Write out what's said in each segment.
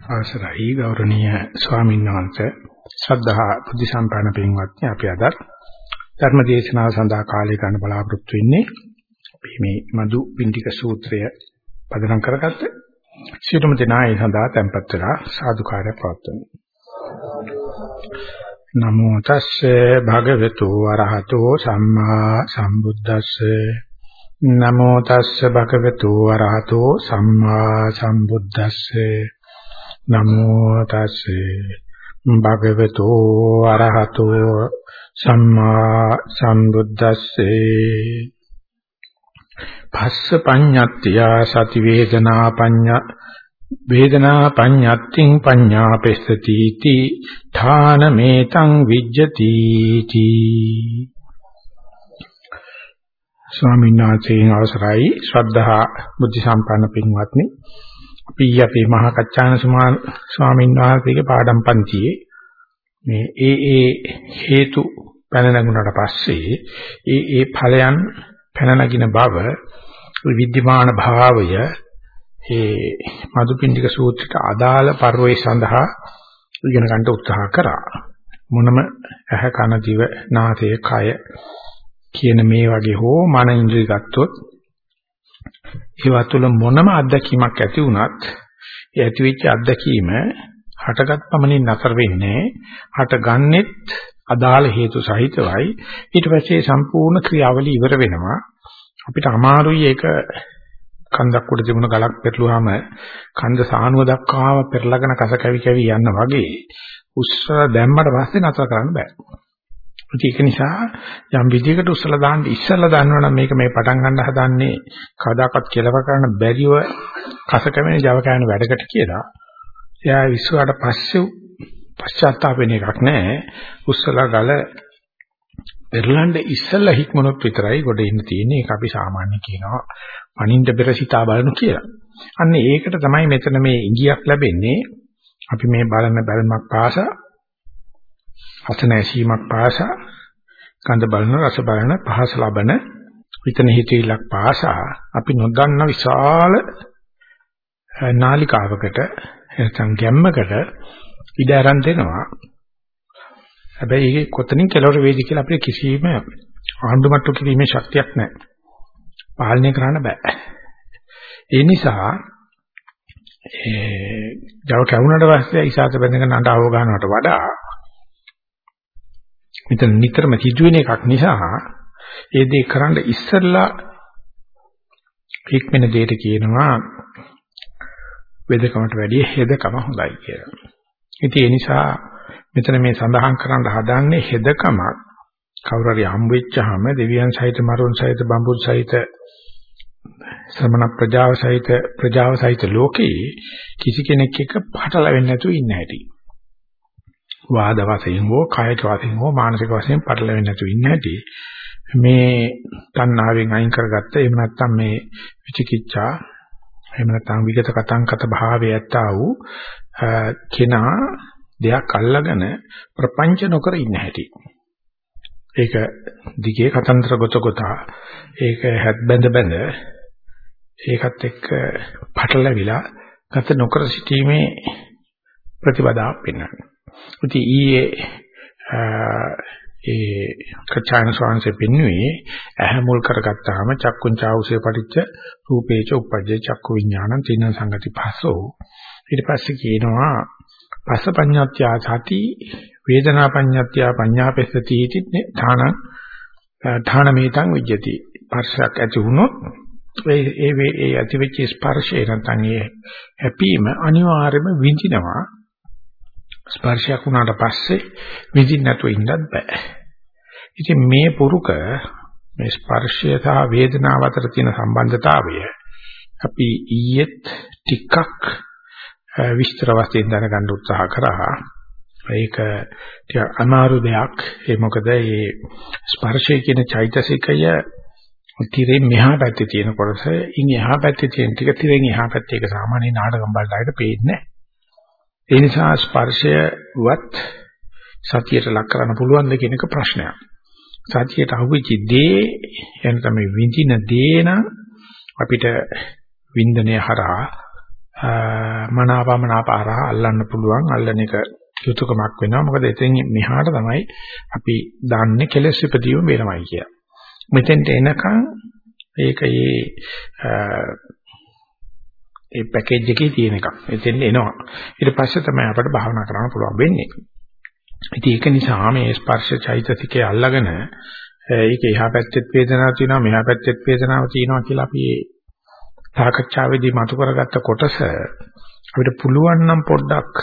අවසරයි ගෞරවනීය ස්වාමීන් වහන්සේ. ශ්‍රද්ධා බුද්ධ සම්පන්න පින්වත්නි අපි අද ධර්ම දේශනාව සඳහා කාලය ගන්න බලාපොරොත්තු වෙන්නේ අපි මේ මදු පින්ටික සූත්‍රය පදනම් කරගත්ත සියලුම දෙනා ඒ සඳහා tempත් වෙලා සාදුකාරය පවත්වමු. නමෝ තස්සේ භගවතු වරහතෝ සම්මා සම්බුද්දස්සේ. නමෝ තස්සේ භගවතු වරහතෝ සම්මා සම්බුද්දස්සේ. නමෝ තස්සේ. භගවතු අරහතෝ සම්මා සම්බුද්දස්සේ. පස්ස පඤ්ඤත්තිය සති වේදනා පඤ්ඤ වේදනා පඤ්ඤත්තිං පඤ්ඤාපෙස්සති इति ථානමේතං විජ්ජති තී. ස්වාමීන් වහන්සේගේ අවසරයි. ශ්‍රද්ධා බුද්ධ සම්පන්න පින්වත්නි. අපි අපේ මහා කච්චාන ස්වාමීන් වහන්සේගේ පාඩම් පන්තියේ මේ ඒ ඒ හේතු පැන නැගුණාට පස්සේ ඒ ඒ ඵලයන් පැන නගින බව විද්‍යමාන භාවය ඒ මදුපිණ්ඩික සූත්‍රයට අදාළ පරිවේ සඳහා ඉගෙන ගන්න උත්සාහ කරා. මොනම ඇහ කන දිව නාසය කය කියන මේ වගේ හෝ මන ඉන්ද්‍රිය ගත්තොත් ඒවා තුළ මොනම අත්දැකීමක් ඇති වුණත් ඒ ඇති වෙච්ච අත්දැකීම හටගත් පමණින් නතර වෙන්නේ හටගන්නෙත් අදාළ හේතු සහිතවයි. ඊට පස්සේ සම්පූර්ණ ක්‍රියාවලිය ඉවර වෙනවා. අපිට අමාරුයි ඒක කන්දක් උඩ තිබුණ ගලක් පෙරළුවාම කන්ද සානුව දක්වාම පෙරලගෙන කස කැවි කැවි යන්න වගේ උස්සලා දැම්මට පස්සේ නතර කරන්න බෑ. ඒක නිසා යම් විදිහකට උස්සලා දාන්න ඉස්සලා දන්නවනම් මේක මේ පටන් ගන්න හදන්නේ කවදාකවත් කෙලව කරන්න බැරිව කස කැමෙන Java කෑන වැඩකට කියලා. එයා විශ්වාට පස්සේ පශ්චාත්තාප වෙන එකක් නැහැ. උස්සලා ගල පෙරලන්න ඉස්සලා හික්මනොත් විතරයි ගොඩ ඉන්න තියෙන්නේ. ඒක අපි සාමාන්‍ය කියනවා පණින්ද පෙර සිතා බලනු කියලා. අන්න ඒකට තමයි මෙතන මේ ඉඟියක් ලැබෙන්නේ. අපි මේ බලන බැලමක් පාසා අසන ඇසීමක් පාසා ගඳ බලන රස බලන පහස ලබන විතන හිතවිලක් පාසා අපි නොදන්න විශාල නාලිකාවකට නැත්නම් ගැම්මකට ඉඩ ආරම්භ දෙනවා හැබැයි ඒකේ කොතනින් කෙලවර වේද කියලා අපිට කිසිම ආණ්ඩුමට්ටු කිරීමේ ශක්තියක් නැහැ. පාලනය කරන්න බෑ. ඒ නිසා ඒ ජව කැවුනට පස්සේ ඉසాత බඳගෙන අඬව ගන්නවට වඩා මෙතන නිතරම සිදුවෙන එකක් නිසා ඒ දේ කරන්න ඉස්සෙල්ලා ඉක්මන දෙයට කියනවා වෙදකමට වැඩිය හෙදකම හොඳයි කියලා. ඉතින් ඒ නිසා මෙතන මේ සඳහන් කරන්න හදන්නේ හෙදකමක් කවුරු හරි හම් වෙච්චාම දෙවියන් සහිත මරුන් සහිත බඹුන් සහිත ශ්‍රමණ ප්‍රජාව සහිත ප්‍රජාව සහිත ලෝකේ කිසි කෙනෙක් එක්ක පටලවෙන්නේ නැතුව ඉන්න හැටි. වාද වශයෙන් හෝ කායික වශයෙන් හෝ මානසික වශයෙන් පටලවෙන්නේ නැතුව ඉන්න හැටි. මේ තණ්හාවෙන් අයින් කරගත්ත එහෙම නැත්නම් මේ විචිකිච්ඡා එහෙම නැත්නම් විගත කතංකත භාවය ඇත්තා වූ කෙනා දෙයක් අල්ලගෙන ප්‍රපංච නොකර ඉන්න හැටි. ඒක දිගේ කතන්දර ගොත ගොතා ඒක හැත් බැඳ බැඳ ඒකත් එක්ක පටලැවිලා ගත නොකර සිටීමේ ප්‍රතිපදාවක් පෙන්වනවා. ඉතින් ඊයේ ඒ කචායන ස්වාමීන් පෙන්වුවේ ඇහැ මුල් කරගත්තාම චක්කුං චාඋසේ පටිච්ච රූපේච උපජ්ජේ චක්කු විඥානං තින සංගති පස්සෝ. ඊට පස්සේ කියනවා පස්ස පඤ්ඤාත්‍යා සති වේදනා පඤ්ඤාත්‍යා පඤ්ඤාපෙස්සති इति ධාන ධානමේතං විජ්ජති. ස්පර්ශයක් ඇති වුණොත් ඒ ඒ ඒ ඇතිවෙච්ච ස්පර්ශය නැත්නම් ඒ හැපීම අනිවාර්යයෙන්ම විඳිනවා. ස්පර්ශයක් වුණාට පස්සේ විඳින්න නැතුව ඉන්නත් බෑ. ඉතින් මේ පුරුක මේ ස්පර්ශය සහ වේදනාව අතර තියෙන සම්බන්ධතාවය අපි ඊයේත් ටිකක් විස්තර වශයෙන් දැනගන්න උත්සාහ කරා. ඒක ටික අමාරු දෙයක්. ඒ මොකද මේ ස්පර්ශය කියන චෛතසිකය තිරෙන් මෙහා පැත්තේ තියෙන කොටස ඉන් එහා පැත්තේ තියෙන ටික තිරෙන් එහා පැත්තේ ඒක සාමාන්‍ය නාටකම් බලලාට පේන්නේ නැහැ. ඒ නිසා ස්පර්ශයවත් සතියට ලක් කරන්න පුළුවන්ද කියන එක ප්‍රශ්නයක්. සතියට අහුවෙච්ච දේ එන තමයි විඳින දේ නම් අපිට වින්දනය හරහා මනාපමනාපාරහ අල්ලන්න පුළුවන් අල්ලන එක යුතුයකමක් වෙනවා මොකද එතෙන් මෙහාට තමයි අපි දන්නේ කෙලෙස් ඉපදීම වෙනවයි කිය. මෙතෙන්ට එනකන් ඒක ඒ ඒ පැකේජ් එකේ තියෙන එකක්. එතෙන් එනවා. ඊට පස්සේ තමයි අපිට භාවනා කරන්න පුළුවන් වෙන්නේ. ඉතින් ඒක නිසා මේ ස්පර්ශ චෛතසිකය අල්ලගෙන ඒක එහා පැත්තෙත් වේදනාවක් තියෙනවා මෙහා පැත්තෙත් වේදනාවක් තියෙනවා කියලා අපි සාකච්ඡාවේදී මතු කරගත්ත කොටස අපිට පුළුවන් නම් පොඩ්ඩක්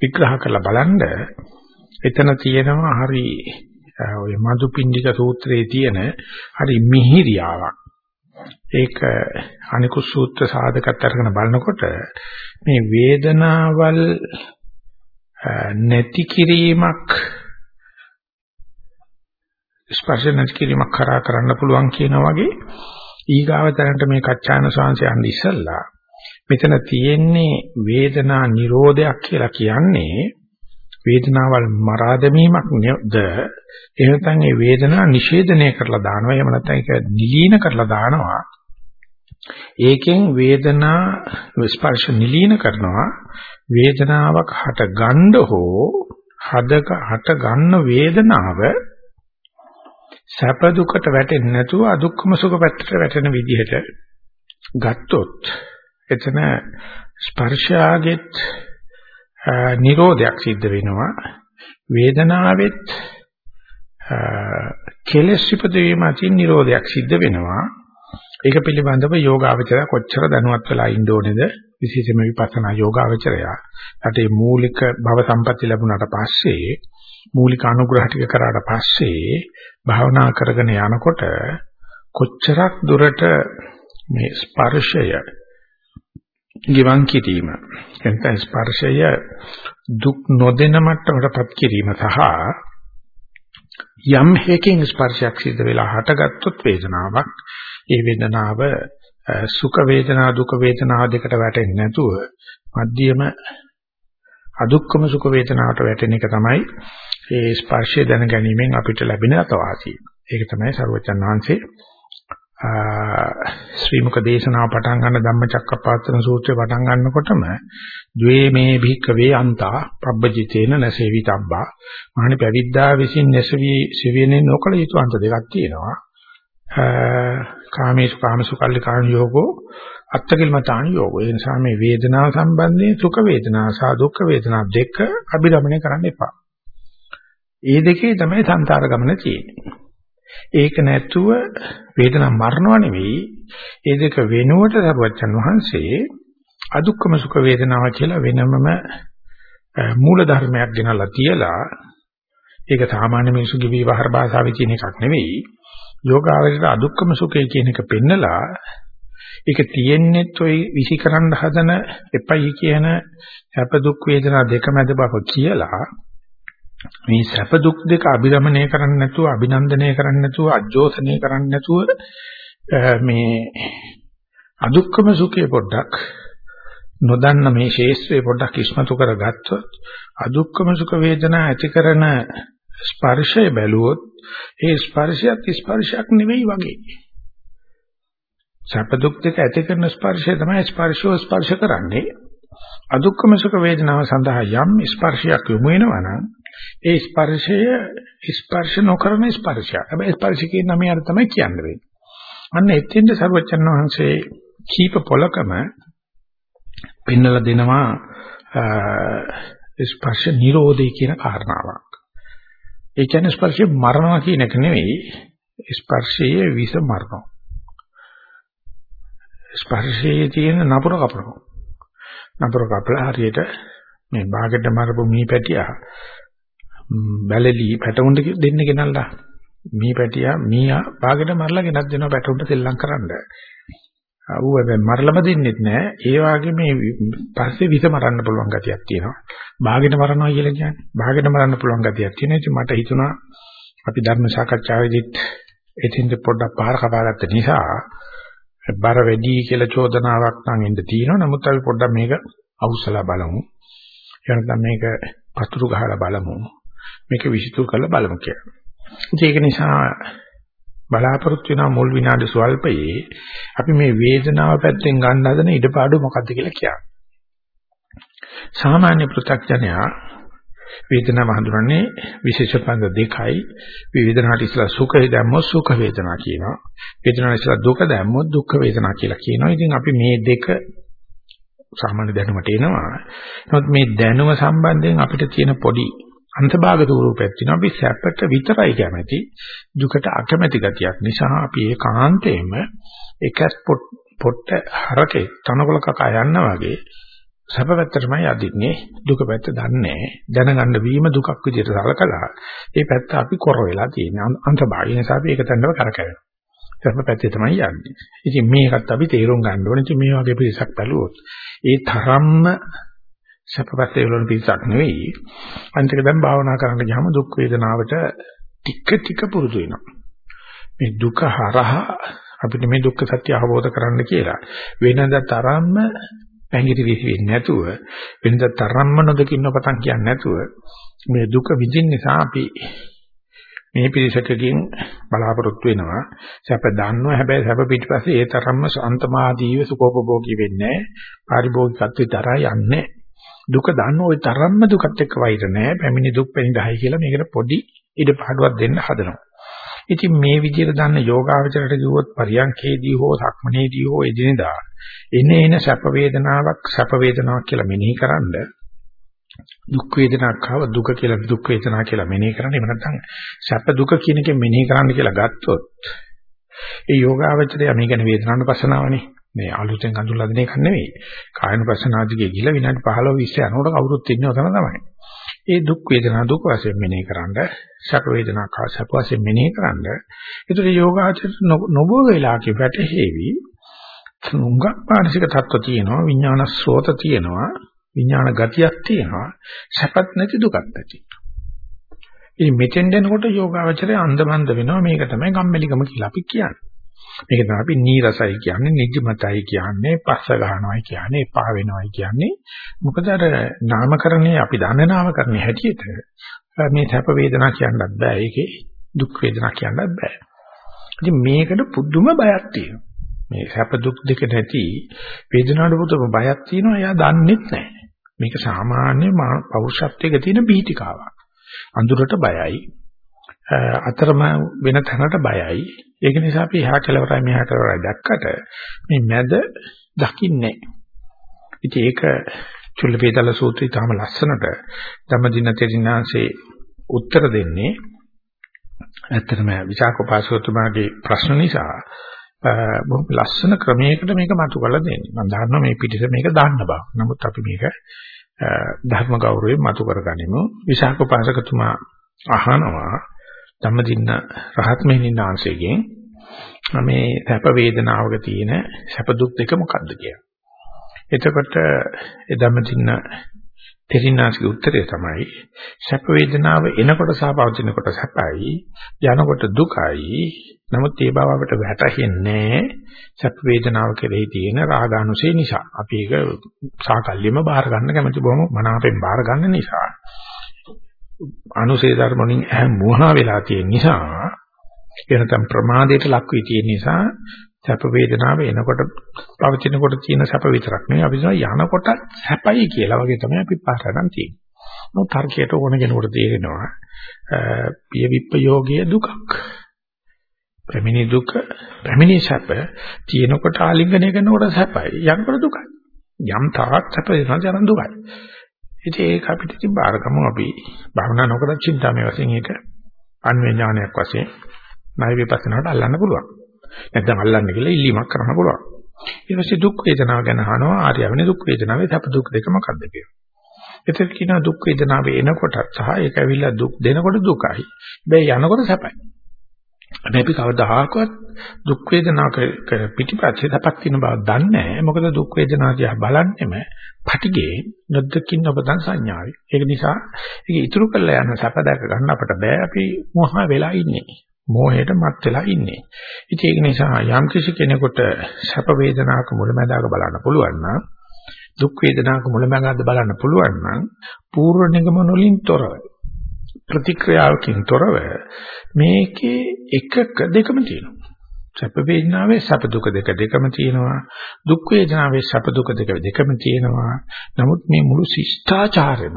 විග්‍රහ කරලා බලන්න එතන තියෙනවා හරි ඔය මදුපිණ්ඩික සූත්‍රයේ තියෙන හරි මිහිරියාවක් ඒක අනිකුත් සූත්‍ර සාධකත් අරගෙන බලනකොට මේ වේදනාවල් නැති කිරීමක් ස්පර්ශ නැති කිරීමක් කරා කරන්න පුළුවන් කියන වගේ ඊගාව තැනට මේ කච්චාන ශාංශය යන්න ඉස්සල්ලා මෙතන තියෙන්නේ වේදනා නිරෝධයක් කියලා කියන්නේ වේදනාවල් මරා දැමීමක් නේද එහෙම නැත්නම් ඒ වේදනා නිෂේධනය කරලා දානවා. එහෙම නැත්නම් ඒක නිලීන කරලා දානවා. ඒකෙන් වේදනා ස්පර්ශ නිලීන කරනවා. වේදනාවක් හට ගන්න හෝ හදක හට ගන්න වේදනාව සැප දුකට වැටෙන්නේ නැතුව අදුක්කම සුඛ පැත්තට වැටෙන විදිහට ගත්තොත් එතන ස්පර්ශාගෙත් නිරෝධයක් සිද්ධ වෙනවා. වේදනාවෙත් කෙලෙස් ඉපදවීම අතින් නිරෝධයක් සිද්ධ වෙනවා. ඒක පිළිබඳව යෝගාවචරය කොච්චර දැනුවත් වෙලා ඉන්න ඕනේද? විශේෂයෙන්ම විපස්සනා යෝගාවචරය. ඊට මූලික භව සම්පatti ලැබුණාට පස්සේ මූලික අනුග්‍රහ ටික කරාට පස්සේ භාවනා කරගෙන යනකොට කොච්චරක් දුරට මේ ස්පර්ශය ගිවන් කිරීම එතන ස්පර්ශය දුක් නොදෙන මට්ටමටපත් කිරීම සහ යම් හේකින් ස්පර්ශයක් සිද්ධ වෙලා හටගත්තොත් වේදනාවක් ඒ වේදනාව සුඛ වේදනා දුක වේදනා දෙකට වැටෙන්නේ නැතුව මධ්‍යම අදුක්කම සුඛ වේදනාවට වැටෙන එක තමයි ඒ ස්පර්ශය දැන ගැනීමෙන් අපිට ලැබෙන අතවාසිය. ඒක තමයි සරුවචන් වහන්සේ ශ්‍රී මුක දේශනාව පටන් ගන්න ධම්මචක්කප්පවත්තන සූත්‍රය පටන් ගන්නකොටම ද්වේ මේ භික්කවේ අන්තා පබ්බජිතේන නැසෙවිතබ්බා මහණි පැවිද්දා විසින් නැසවි සෙවිනේ නොකල යුතු අන්ත දෙකක් තියෙනවා. කාමේසු කාමසු කල්ලි කාණ යෝගෝ අත්තකිලමතාණ යෝගෝ. ඒ නිසා මේ වේදනාව සම්බන්ධයෙන් සුඛ වේදනා සහ දුක්ඛ වේදනා දෙක අභිරමණය කරන්න එපා. ඒ දෙකේ තමයි සංසාර ගමන තියෙන්නේ. ඒක නැතුව වේදනා මරණව නෙවෙයි. ඒ දෙක වෙනුවට සරුවච්චන් වහන්සේ අදුක්කම සුඛ වේදනාව කියලා වෙනමම මූල ධර්මයක් ගෙනල්ලා තියලා ඒක සාමාන්‍ය මිනිසුගේ විවහාර භාෂාවේ තියෙන එකක් නෙවෙයි. යෝගාවචරයට අදුක්කම සුඛය කියන එක පෙන්නලා ඒක තියෙන්නේත් ඔය විසිකරන්න හදන එපයි කියන අප දුක් වේදනා දෙක මැද බව කියලා මේ සැප දුක් දෙක අභිරමණය කරන්නේ නැතුව අභිනන්දනය කරන්නේ නැතුව අජෝසනය කරන්නේ නැතුව මේ අදුක්කම සුඛේ පොඩ්ඩක් නොදන්න මේ ශේෂ්ත්‍රේ පොඩ්ඩක් ඉස්මතු කරගත්තොත් අදුක්කම සුඛ වේදනා ඇති කරන ස්පර්ශය බැලුවොත් ඒ ස්පර්ශයත් ස්පර්ශයක් නෙවෙයි වගේ. සැප දුක් දෙක ඇති කරන ස්පර්ශය තමයි ස්පර්ශෝ ස්පර්ශ කරන්නේ. අදුක්කම සුඛ වේදනාව සඳහා යම් ස්පර්ශයක් යොමු වෙනවා නම් ඒ ස්පර්ශය ස්පර්ශ නොකරන ස්පර්ශය. හැබැයි ස්පර්ශ කියන නම යාර තමයි කියන්නේ. අන්න එතෙන්ද සර්වචන් වහන්සේ කීප පොලකම පෙන්නලා දෙනවා ස්පර්ශ නිරෝධය කියන කාරණාවක්. ඒ කියන්නේ ස්පර්ශය මරනවා කියන එක නෙවෙයි ස්පර්ශයේ විස මරනවා. ස්පර්ශයේ තියෙන නපුර කපනවා. නපුර කපලා හරියට මේ බාගෙට මරපු මී පැටියා බැලලි පැටවුන්ට දෙන්න ගෙනල්ලා මී පැටියා මීයා බාගෙට මරලා ගෙනත් දෙනවා පැටවුන්ට සෙල්ලම් කරන්න. ඌ හැබැයි මරලම දෙන්නෙත් නෑ. ඒ වගේ මේ පස්සේ විස මරන්න පුළුවන් ගතියක් තියෙනවා. බාගෙට මරනවා කියලා කියන්නේ. බාගෙට මරන්න පුළුවන් ගතියක් තියෙනවා. ඉතින් මට හිතුණා අපි ධර්ම සාකච්ඡාවේදීත් එතින්ද පොඩ්ඩක් පහර කපාගත්ත නිසා බර වැඩි කියලා චෝදනාවක් නම් එන්න තියෙනවා. නමුත් අපි පොඩ්ඩක් මේක අවුස්සලා බලමු. එහෙනම් මේක පතුරු ගහලා බලමු. මේක විසිතු කරලා බලමු කියලා. ඒක නිසා බලාපොරොත්තු වෙනා මුල් විනාඩි ස්වල්පයේ අපි මේ වේදනාව පැත්තෙන් ගන්න හදන ඉඩපාඩු මොකද්ද කියලා කියන්නේ. සාමාන්‍ය පෘථග්ජනයා වේදනාව හඳුනන්නේ විශේෂ පන්ද දෙකයි. වේදනාවට ඉස්සලා සුඛය දැම්මොත් සුඛ වේදනා කියනවා. වේදනාවට ඉස්සලා දුක දැම්මොත් දුක්ඛ වේදනා කියලා කියනවා. ඉතින් අපි මේ දෙක සාමාන්‍ය දැනුමට එනවා. නමුත් මේ දැනුම සම්බන්ධයෙන් අපිට තියෙන පොඩි අන්තභාග ස්වරූපයක් තියෙනවා. අපි සැපට විතරයි කැමති. දුකට අකමැති ගතියක් නිසා අපි ඒකාන්තයෙන්ම එක පොට්ට හරකේ තනකොළ කකා යනවා වගේ සැප පැත්තටමයි අදින්නේ. දුක පැත්ත දන්නේ දැනගන්න වීම දුකක් විදිහට සලකලා ඒ පැත්ත අපි කොර වෙලා තියෙන අන්තභාගය නිසා අපි ඒක තැන්නව කරකැවෙනවා. සැප පැත්තේ තමයි යන්නේ. ඉතින් මේකත් අපි තේරුම් ගන්න ඕනේ. ඉතින් මේ වගේ පිරිසක් බැලුවොත් ඒ තරම්ම සැප පැත්තේ වලන පිරිසක් නෙවෙයි. අන්තික දැන් භාවනා කරන්න ගියාම දුක් වේදනාවට ටික ටික පුරුදු වෙනවා. මේ දුක හරහා අපිට මේ දුක්ඛ සත්‍ය අවබෝධ කරන්න කියලා වෙනද තරම්ම පැංගිරි විසි වෙන්නේ නැතුව වෙනද තරම්ම නොදකින්න පතන් කියන්නේ නැතුව මේ දුක විඳින්න නිසා අපි මේ පිරිසකකින් බලාපොරොත්තු වෙනවා. සැප දන්නවා. හැබැයි සැප පිටිපස්සේ ඒ තරම්ම අන්තමාදීව සුඛෝපභෝගී වෙන්නේ පාරිභෝගිකත්වයට තරහා යන්නේ දුක දන්න ওই තරම්ම දුකත් එක්ක වෛර නැහැ පැමිණි දුක් පැනිදහයි කියලා මේකට පොඩි ඉඩපාඩුවක් දෙන්න හදනවා. ඉතින් මේ විදිහට දන්න යෝගාවචරයට කිව්වොත් පරියන්කේදී හෝ සක්මනේදී හෝ එදිනෙදා එන එන සැප වේදනාවක් සැප වේදනාවක් කියලා මෙනෙහි කරන්ඩ දුක් වේදනාවක් ආව දුක කියලා දුක් වේදනා කියලා මෙනෙහි කරන්න. එහෙම නැත්නම් සැප දුක කියන එකෙන් මෙනෙහි කරන්න කියලා ගත්තොත් ඒ යෝගාවචරය මේ ගැන වේදනාවට පස්සනාවනේ මේ අලුතෙන් අඳුල්ලා දෙන එක නෙවෙයි. කායන පස්සනාදිගේ ගිල විනාඩි 15 20 යනකොට කවුරුත් ඉන්නේ ඔතන තමයි. ඒ දුක් වේදනා දුක වශයෙන් මෙනෙහි කරන්න සැප වේදනා කා සැප වශයෙන් මෙනෙහි කරන්න. ඒතර යෝගාචර නොබෝ වෙලාවක වැටහෙවි. තුංගක් මානසික තත්ත්ව තියෙනවා විඥාන ස්රෝත තියෙනවා විඥාන ගතියක් තියෙනවා සැපත් නැති දුකත් නැති. ඉතින් මෙතෙන් දෙනකොට යෝගාචරය අන්දමන්ද වෙනවා. මේක තමයි ගම්මැලිකම කියලා අපි කියන්නේ. මේක තමයි අපි නීරසයි කියන්නේ නිදිමතයි කියන්නේ පස්ස ගන්නවයි කියන්නේ එපා වෙනවයි කියන්නේ. මොකද අර නාමකරණේ අපි දන්න නාමකරණේ හැටියට මේ සැප වේදනා කියන්නත් බෑ. ඒකේ දුක් වේදනා කියන්නත් බෑ. ඉතින් මේකට පුදුම බයක් තියෙනවා. මේ සැප දුක් දෙක නැති වේදනාවට පුදුම බයක් තියෙනවා. එයා දන්නෙත් නැහැ මේක සාමාන්‍ය පෞරුෂත්වයක තියෙන බීතිකාවක්. අඳුරට බයයි. අතරම වෙන තැනට බයයි. ඒක නිසා අපි එහා කෙලවරයි මෙහා කෙලවරයි දැක්කට මේ මැද දකින්නේ ඉතින් ඒක චුල්ලපේතල සූත්‍රය තාම ලස්සනට ධම්මදින තෙරිනාංශේ උත්තර දෙන්නේ ඇත්තටම විචාකෝපාසකතුමාගේ ප්‍රශ්න නිසා බොහොම ලස්සන ක්‍රමයකට මේක මතු කරලා දෙන්නේ. මම දන්නවා මේ පිටිස මේක දාන්න බෑ. නමුත් අපි මේක ධර්ම ගෞරවයෙන් මතු කරගනිමු. විචාකෝපාසකතුමා අහනවා ධම්මදින්න රහත් මෙහිණින් ආංශයෙන් මේ සැප වේදනාවක තියෙන සැප දුක් දෙක මොකක්ද කියලා. එතකොට ඒ ධම්මදින්න තෙරිනාස්ගේ උත්තරය තමයි සැප වේදනාව එනකොට සහ පවතිනකොට සැපයි යනකොට දුකයි. නමුත් ඒ බව අපිට වැටහෙන්නේ සැප වේදනාව කෙරෙහි තියෙන රාගානුසය නිසා. අපි ඒක සාකල්යෙම බාර ගන්න කැමති බොහොම මනාපෙන් බාර ගන්න නිසා. අනුසේ ධර්ම වලින් ඇහැ මෝහා වෙලා තියෙන නිසා එනතම් ප්‍රමාදයට ලක් වී තියෙන නිසා සැප වේදනාව එනකොට පවතිනකොට තියෙන සැප විතරක් නෙවෙයි අපි යනකොට සැපයි කියලා වගේ තමයි අපි පාරණන් තියෙන්නේ. මොකද තර්කයට ඕන කෙනෙකුට තේරෙනවා පිය විප්පයෝගයේ දුකක්. පැමිණි දුක, පැමිණි සැප තියෙනකොට ආලිංගනය කරනකොට සැපයි. යනකොට දුකයි. යම් තාක් සැප වෙනවා යන දුකයි. ඉතින් ඒක අපිට ඉතින් බාරගමු අපි භවනා නොකර චින්තාමය වශයෙන් ඒක අන්වේ ඥානයක් වශයෙන් ණය විපස්සනාවට අල්ලන්න පුළුවන්. නැත්නම් අල්ලන්න කියලා ඉල්ලීමක් කරන්න පුළුවන්. ඊට පස්සේ දුක් වේදනාව ගැන අහනවා ආර්යවනේ දුක් වේදනාවේ සැප දුක් දෙක මොකක්ද කියලා. එතකොට කියනවා දුක් වේදනාව එනකොටත් සහ ඒක ඇවිල්ලා දුක් දෙනකොට දුකයි. හැබැයි යනකොට සැපයි. හැබැයි අපි කවදාහකවත් දුක් වේදනාක පිටිපස්සේ සැපක් තියෙන බව දන්නේ නැහැ. මොකද දුක් වේදනා දිහා බලන්නෙම පටිගේ නොදකින් ඔබදන් සංඥාවයි. ඒක නිසා ඒක ඉතුරු කරලා යන සැප දැක ගන්න අපට බෑ. අපි මොහ වෙලා ඉන්නේ. මෝහයට මත් වෙලා ඉන්නේ. ඉතින් ඒක නිසා යම් කිසි කෙනෙකුට සැප වේදනාවක මුලැමැදාක බලන්න පුළුවන් නම් දුක් වේදනාවක මුලැමැදාක බලන්න පුළුවන් නම් පූර්ව නිගමන වලින් තොරව ප්‍රතික්‍රියාවකින් තොරව මේකේ එකක දෙකම තියෙනවා. සැප වේදනාවේ සැප දුක දෙක දෙකම තියෙනවා. දුක් වේදනාවේ සැප දුක දෙක දෙකම තියෙනවා. නමුත් මේ මුළු ශිෂ්ටාචාරෙම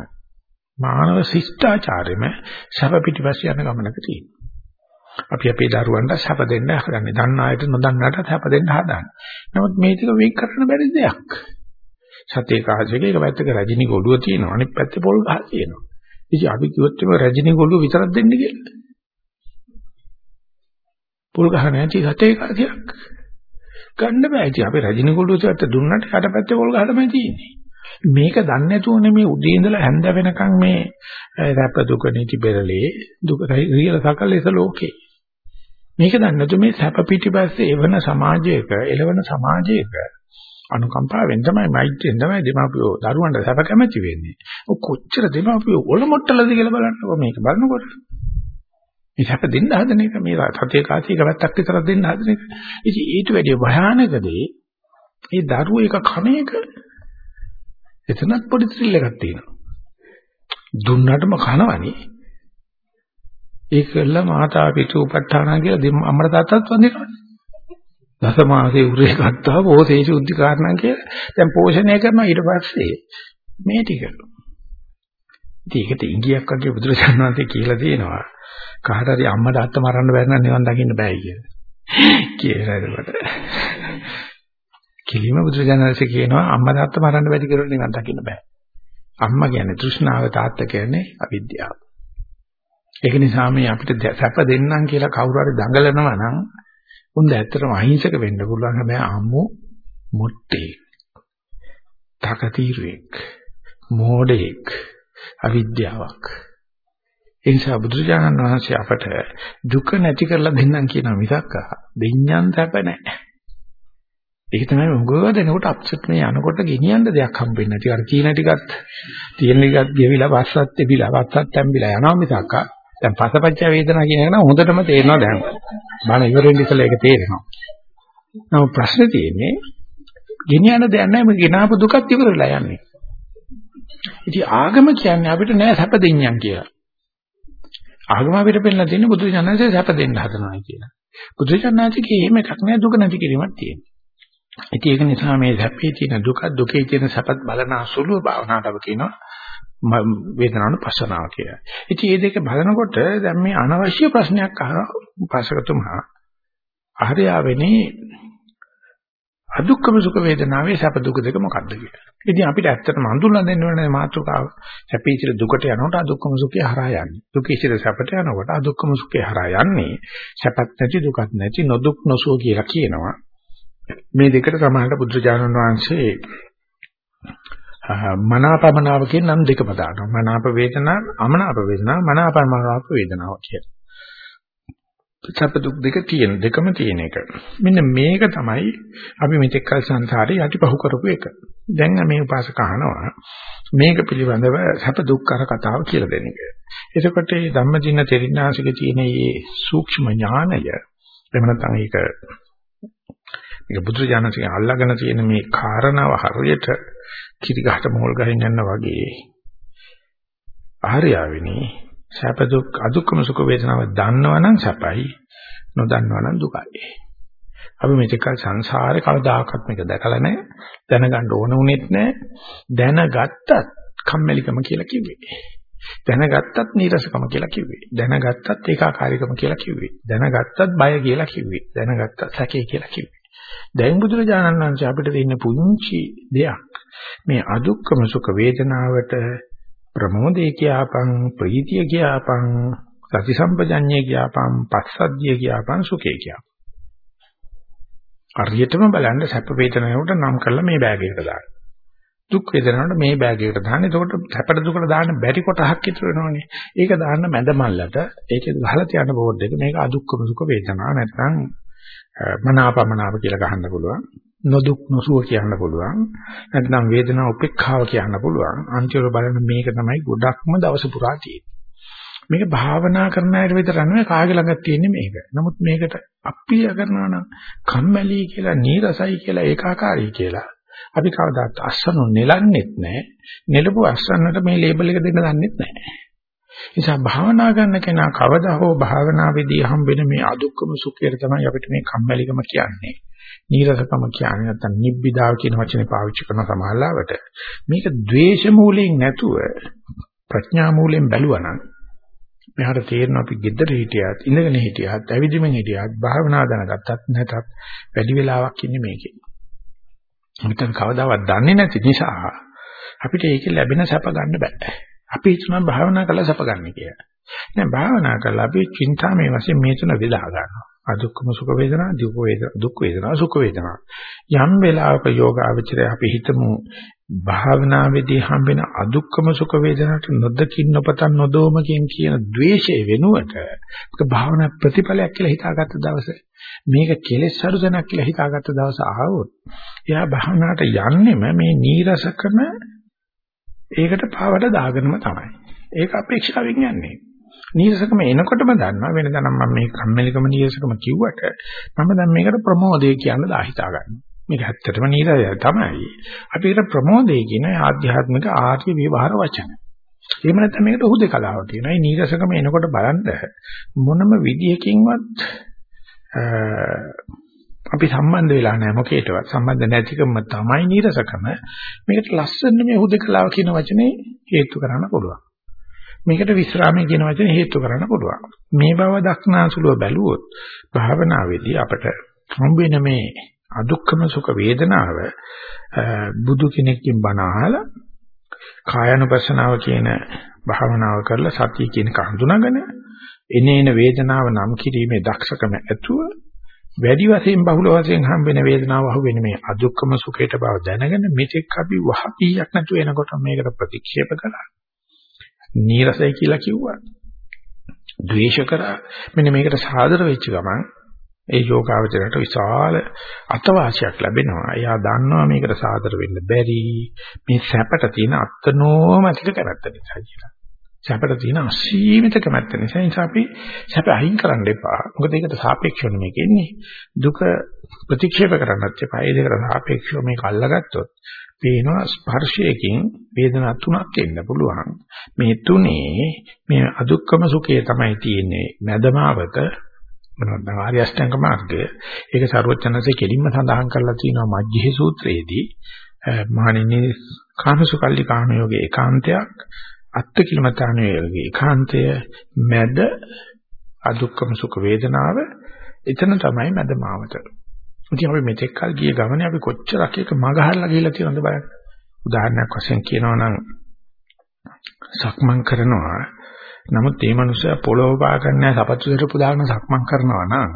මානව ශිෂ්ටාචාරෙම සැප පිටිපස්ස යන ගමනක තියෙනවා. අපි අපේ දරුවන්ට සැප දෙන්න හදන්නේ. දන්න අයට නොදන්නාට සැප දෙන්න හදන්නේ. නමුත් මේ ටික වෙන් කරන්න බැරි දෙයක්. සතේ කාසියක එක පැත්තක රජිනි ගොළුව තියෙනවා. අනිත් පැත්තේ පොල් ගහ තියෙනවා. ඉතින් අපි කිව්වොත් මේ රජිනි ගොළුව විතරක් දෙන්න කියලා. පොල් ගහ නැති සතේ කාසියක් ගන්න බෑ. ඉතින් අපි රජිනි ගොළුව සත්‍ය දුන්නට යට පැත්තේ පොල් ගහ තමයි තියෙන්නේ. මේක දන්නේ නැතුවනේ මේ උදේ ඉඳලා හැන්ද වෙනකන් මේ රැප දුක නිති බෙරළේ දුක රියල සකලෙස ලෝකේ මේක දන්නේ නැතු මේ සැප පිටිපස්සේ එවන සමාජයක එළවන සමාජයක අනුකම්පාවෙන් තමයි මෛත්‍රියෙන් තමයි දෙමාපියෝ දරුවන්ට සැප කැමැති වෙන්නේ. ඔය කොච්චර දෙමාපියෝ ඔලොමොට්ටලද කියලා බලන්නකො මේක බලනකොට. මේ සැප දෙන්න හදන එක මේ සතිය කාසියක වැත්තක් විතරක් දෙන්න හදන එක. ඉතින් ඊට වැඩිය භයානක දේ මේ දරුවෝ එක කම එක එතනත් පොඩි ත්‍රිල් එකක් තියෙනවා. දුන්නටම කනවනේ. ඒකල මාතා පිතු උපට්ඨාන කියලා අම්මලා තාත්තත් වඳිනවනේ. දසමාසේ උරේ ගත්තා පෝෂේ සුද්ධි කාරණා කියලා. දැන් පෝෂණය කරනවා ඊට පස්සේ මේ ටික. ඉතින් ඒකට ඉංගියක් වගේ බුදුරජාණන් වහන්සේ කියලා තියෙනවා. කාට හරි අම්මට අත්ත මරන්න බැරි නම් නිවන් දකින්න බෑ කියලා. කියලා ඒකට. කිලිම බුදුරජාණන්සේ කියනවා අම්මා තාත්තා මරන්න බැරි කියලා නිවන් දකින්න බෑ. අම්මා කියන්නේ තෘෂ්ණාව තාත්තා කියන්නේ අවිද්‍යාව. ඒක නිසා මේ අපිට සැප දෙන්නම් කියලා කවුරු හරි දඟලනවා නම් උන්ද ඇත්තටම අහිංසක වෙන්න පුළුවන් හැබැයි අම්මෝ මොට්ටේ. තකතිරුවෙක්. මෝඩෙක්. අවිද්‍යාවක්. ඒ නිසා බුදුරජාණන් වහන්සේ අපට දුක නැති කරලා දෙන්නම් කියන මිසක් දෙඤ්ඤන් සැප නැහැ. ඒක තමයි මොකද දෙනකොට අප්සෙට් මේ යනකොට ගෙනියන්න දෙයක් හම්බෙන්නේ නැති. අර තියෙන ටිකත් තියෙන ටිකත් ගෙවිලා වස්සත් එපිලා වස්සත් තැම්බිලා යනවා මිසක් දැන් පසපච්ච වේදනා කියන එක නම් හොඳටම තේරෙනවා දැන්. බණ ඉවරෙන් ඉතලා ඒක තේරෙනවා. නමුත් ප්‍රශ්නේ තියෙන්නේ ගෙනියන්න දෙයක් නැහැ මේ ගෙනාපු දුකත් ඉවරලා යන්නේ. ඉතින් ආගම කියන්නේ අපිට නෑ සැප දෙඤ්ඤම් කියලා. ආගම අපිට පෙන්නලා දෙන්නේ බුදු දඥාන්සේ සැප දෙන්න හදනවා කියලා. බුදු දඥාන්සේගේ එහෙම එකක් නෑ දුක නැති කිරීමක් තියෙනවා. ඉතින් ඒක නිසා මේ සැපේ තියෙන දුක දුකේ තියෙන සැපත් බලන අසුළු භාවනාවට අපි කියනවා වේදනාවන පස්සනාව කියලා. ඉතින් මේ දෙක බලනකොට දැන් මේ අනවශ්‍ය ප්‍රශ්නයක් අහන උපාසකතුමා ආර්යාවෙනේ අදුක්කම සුඛ වේදනාවේ සැප දුක දෙක මොකක්ද කියලා. ඉතින් අපිට ඇත්තටම අඳුරලා දෙන්න ඕනේ මාතෘකාව. සැපේ ඉතිර දුකට යනකොට අදුක්කම සුඛය හරහා යන්නේ. දුකේ ඉතිර සැපට යනකොට අදුක්කම සුඛය හරහා යන්නේ. සැපත් නැති දුකත් නැති නොදුක් නොසුව කියලා කියනවා. මේ දෙකට සමානට බුදුරජාණන් වහන්සේ මනාපමනාව කියන නම් දෙකම දානවා. මනාප වේදනා, අමනාප වේදනා, මනාපමනාප වේදනාව කියලා. සැප දුක් දෙක තියෙන දෙකම තියෙන එක. මෙන්න මේක තමයි අපි මෙතෙක් කල සංසාරේ යටිපහුව කරපු එක. දැන් මේ උපාසක අහනවා මේක පිළිබඳව සැප දුක්ඛර කතාව කියලා දෙන එක. එතකොට මේ ධම්මදින තෙරින්නාසිකේ තියෙන මේ සූක්ෂම ඥානය එහෙම නැත්නම් ඒක මේක බුදුරජාණන්සේ අල්ලාගෙන තියෙන මේ කාරණාව හරියට කිරි ගහට මෝල් ගහින් යනවා වගේ ආර්යාවිනී සැප දුක් අදුක්කම සුඛ වේදනාව දන්නවනම් සැපයි නොදන්නවනම් දුකයි. අපි මේක සංසාරේ කවදාකවත් මේක දැකලා නැහැ දැනගන්න ඕන උනේත් නැහැ දැනගත්තත් කම්මැලිකම කියලා කිව්වේ. දැනගත්තත් නීරසකම කියලා කිව්වේ. දැනගත්තත් ඒකාකාරීකම කියලා කිව්වේ. දැනගත්තත් බය කියලා කිව්වේ. දැනගත්තත් සැකේ කියලා කිව්වේ. දැන් බුදුරජාණන් වහන්සේ අපිට දෙන්න පුංචි දෙයක් මේ අදුක්කම සුඛ වේදනාවට ප්‍රමෝදේ කියාපං ප්‍රීතිය කියාපං සති සම්පජඤ්ඤය කියාපං පස්සද්ධිය කියාපං සුඛේ කියාපං. හරියටම බලන්න සැප වේදනාවට නම් කරලා මේ බෑග් එකට දාන්න. දුක් වේදනාවට මේ බෑග් එකට දාන්න. එතකොට සැපට දුකට දාන්න බැරි කොටහක් ඉතුරු වෙනවනේ. ඒක දාන්න මැද මල්ලට ඒකේ ගහලා තියන්න බෝඩ් එක. මේක අදුක්කම සුඛ වේදනා. නැත්නම් මනාපමනාප කියලා ගහන්න පුළුවන්. නොදුක් නොසුව කියන්න පුළුවන්. නැත්නම් වේදනා උපේක්ඛාව කියන්න පුළුවන්. අන්තිමට බලන්න මේක තමයි ගොඩක්ම දවස පුරා තියෙන්නේ. මේක භාවනා කරන අයට විතර නෙවෙයි කාගේ ළඟත් තියෙන්නේ මේක. නමුත් මේකට අප්පිය කරනවා නම් කම්මැලි කියලා, නීරසයි කියලා, ඒකාකාරී කියලා. අපි කවදාත් අස්සනු නෙලන්නෙත් නැහැ. නෙලපු අස්සන්නට මේ ලේබල් එක දෙන්න දන්නෙත් නැහැ. නිසා භාවනා කරන කෙනා කවදා හෝ භාවනාවේදී හම්බෙන මේ අදුක්කම සුඛයට තමයි අපිට මේ කම්මැලිකම කියන්නේ. නීරසකම කියන්නේ නැත්නම් නිබ්බිදාව කියන වචනේ පාවිච්චි කරන සමහරවට මේක ද්වේෂ මූලයෙන් නැතුව ප්‍රඥා මූලයෙන් බැලුවා නම් මෙහාට තේරෙන අපි gedara හිටියත් ඉඳගෙන හිටියත් ඇවිදින්මින් හිටියත් භාවනා දැනගත්තත් නැතත් වැඩි වෙලාවක් ඉන්නේ මේකේ. අපිට කවදාවත් දන්නේ නැති නිසා අපිට ඒකේ ලැබෙන සැප ගන්න බෑ. අපි හිතනවා භාවනා කළා සැප ගන්න කියලා. නෑ භාවනා කළා අපි චින්තාමේ වශයෙන් මේ තුන බෙදා ගන්නවා. අදුක්කම සුඛ වේදනා, දුක් වේදනා, දුක් වේදනා, සුඛ වේදනා. යම් වෙලාවක යෝග අවචරය අපි හිතමු භාවනාවේදී හම්බෙන අදුක්කම සුඛ වේදනාට නොදකින් නොපතන් නොදෝමකින් කියන द्वේෂය වෙනුවට ඒක භාවනා ප්‍රතිඵලයක් කියලා හිතාගත්ත දවසේ මේක කෙලෙස් සරුදනක් කියලා හිතාගත්ත දවස ආවොත් එයා භාවනාවට යන්නෙම මේ නීරසකම ඒකට පාවට දාගෙනම තමයි. ඒක අපේක්ෂාවෙන් යන්නේ. නීරසකම එනකොටම දන්නවා වෙනදා නම් මම මේ කම්මැලිකම නීරසකම කිව්වට මම දැන් මේකට ප්‍රමෝදය කියන දා හිතා ගන්නවා. මේක ඇත්තටම නීරසය තමයි. අපි ඒකට ප්‍රමෝදය කියන ආධ්‍යාත්මික ආර්ය විවහාර වචන. එහෙම නැත්නම් මේකට හුදේකලාව කියනවා. මේ නීරසකම එනකොට බලන්න මොනම විදියකින්වත් අපි සම්බන්ධ වෙලා නැහැ මොකේටවත් සම්බන්ධ නැතිකම තමයි නීරසකම මේකට ලස්සන මේ හුදකලාව කියන වචනේ හේතු කරන්න පුළුවන් මේකට විස්රාමයේ කියන වචනේ හේතු කරන්න පුළුවන් මේ බව දක්නාසුලව බැලුවොත් භාවනාවේදී අපට හම්බ වෙන මේ අදුක්කම සුඛ වේදනාව බුදු කෙනෙක්ගෙන් බණ අහලා කායानुපස්සනාව කියන භාවනාව කරලා සතිය කියන කඳුනගෙන එනේන වේදනාව නම් කිරීමේ දක්ෂකම ඇතුව වැඩි වශයෙන් බහුල වශයෙන් හම්බෙන වේදනාව අහුවෙන මේ අදුක්කම සුඛයට බව දැනගෙන මෙතෙක් අපි වහපීයක් නැතු වෙනකොට මේකට ප්‍රතික්ෂේප කළා. නීරසයි කියලා කිව්වා. ද්වේෂ කරා. මෙන්න මේකට සාදර වෙච්ච ගමන් ඒ යෝගාවචරයට විශාල අතවාසියක් ලැබෙනවා. එයා දන්නවා මේකට සාදර වෙන්න බැරි. මේ සැපට තියෙන අත්නෝමතික කැමැත්ත නිසා කියලා. සැපට තියෙන අසීමිත කැමැත්ත නිසා නිසා අපි සැප අහිං කරන්න එපා. මොකද ඒකට සාපේක්ෂව මේක එන්නේ. දුක ප්‍රතික්ෂේප කරන්නත් එපා. ඒ දෙකට සාපේක්ෂව මේක අල්ලගත්තොත් පේනවා ස්පර්ශයකින් වේදනා තුනක් එන්න පුළුවන්. මේ තුනේ මේ අදුක්කම සුඛය තමයි තියෙන්නේ. මදමාවත මොනවද ආර්ය අෂ්ටාංග මාර්ගය. ඒක ਸਰවඥන්සේ කෙලින්ම සඳහන් කරලා තියෙනවා මජ්ජිහි සූත්‍රයේදී. මහණෙනි කාමසුකල්ලි කාම යෝගේ ඒකාන්තයක් අත්ති කිලමතාණයේ ඒකාන්තය මැද අදුක්කම සුඛ වේදනාව එතන තමයි මැද මාවත. ඉතින් අපි මෙතෙක් කල් ගිය ගමනේ අපි කොච්චරක් එක මගහරලා ගිහිල්ලා තියෙනවද බලන්න. උදාහරණයක් වශයෙන් කියනවා නම් සක්මන් කරනවා නමුත් මේ මනුස්සයා පොළොව පා ගන්න සපත්තු දෙක පුදාගෙන සක්මන් කරනවා නම්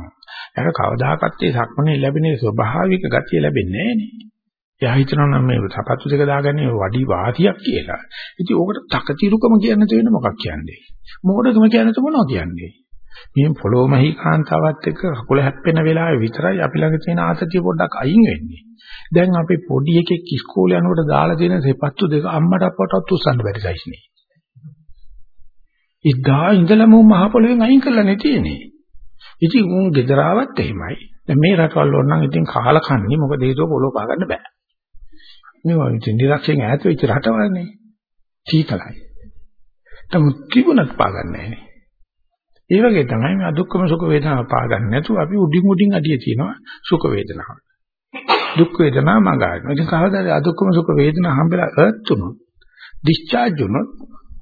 එයාට කවදාකවත් ඒ සක්මනේ ලැබෙන ස්වභාවික ගතිය ලැබෙන්නේ නැහැ නේ. එයා හිතනවා නම් මේ සපත්තු දෙක දාගන්නේ වඩි වාසියක් කියලා. ඉතින් ඕකට තකතිරුකම කියන්න තියෙන මොකක් කියන්නේ? මොකටදම කියන්නත් මොනවද කියන්නේ? මේ පොළොමහි කාන්තාවත් එක්ක කකුල හැප්පෙන වෙලාවේ විතරයි අපි ළඟ තියෙන ආතතිය පොඩ්ඩක් අයින් වෙන්නේ. දැන් අපි පොඩි එකෙක් ඉස්කෝලේ යනකොට දාලා තියෙන සෙපත්තු දෙක අම්මට අපටත් උස්සන්න බැරි සයිස්නේ. ඉදා ඉඳලම මහ පොළොවෙන් අයින් කරලා නේ තියෙන්නේ. ඉතින් උන් ගෙදරාවත් එහෙමයි. දැන් මේ රටවල් වල නම් ඉතින් කාලා කන්නේ මොකද හේතුව පොළොව පාගන්න බෑ. මේවා ඉතින් නිරක්ෂයෙන් ඈත වෙච්ච රටවල්නේ. සීතලයි. නමුත් තිබුණත් පාගන්නේ නැහැ. ඒ වගේ තමයි මේ අදුක්කම සුඛ වේදනාව පාගන්නේ නැතුව අපි උඩින් උඩින් අඩිය තියනවා සුඛ වේදනාව. දුක් වේදනාව මගහරිනවා. ඉතින් කවදාද අදුක්කම සුඛ වේදනාව හම්බෙලා අර්ත් උනොත් ඩිස්චාර්ජ් උනොත්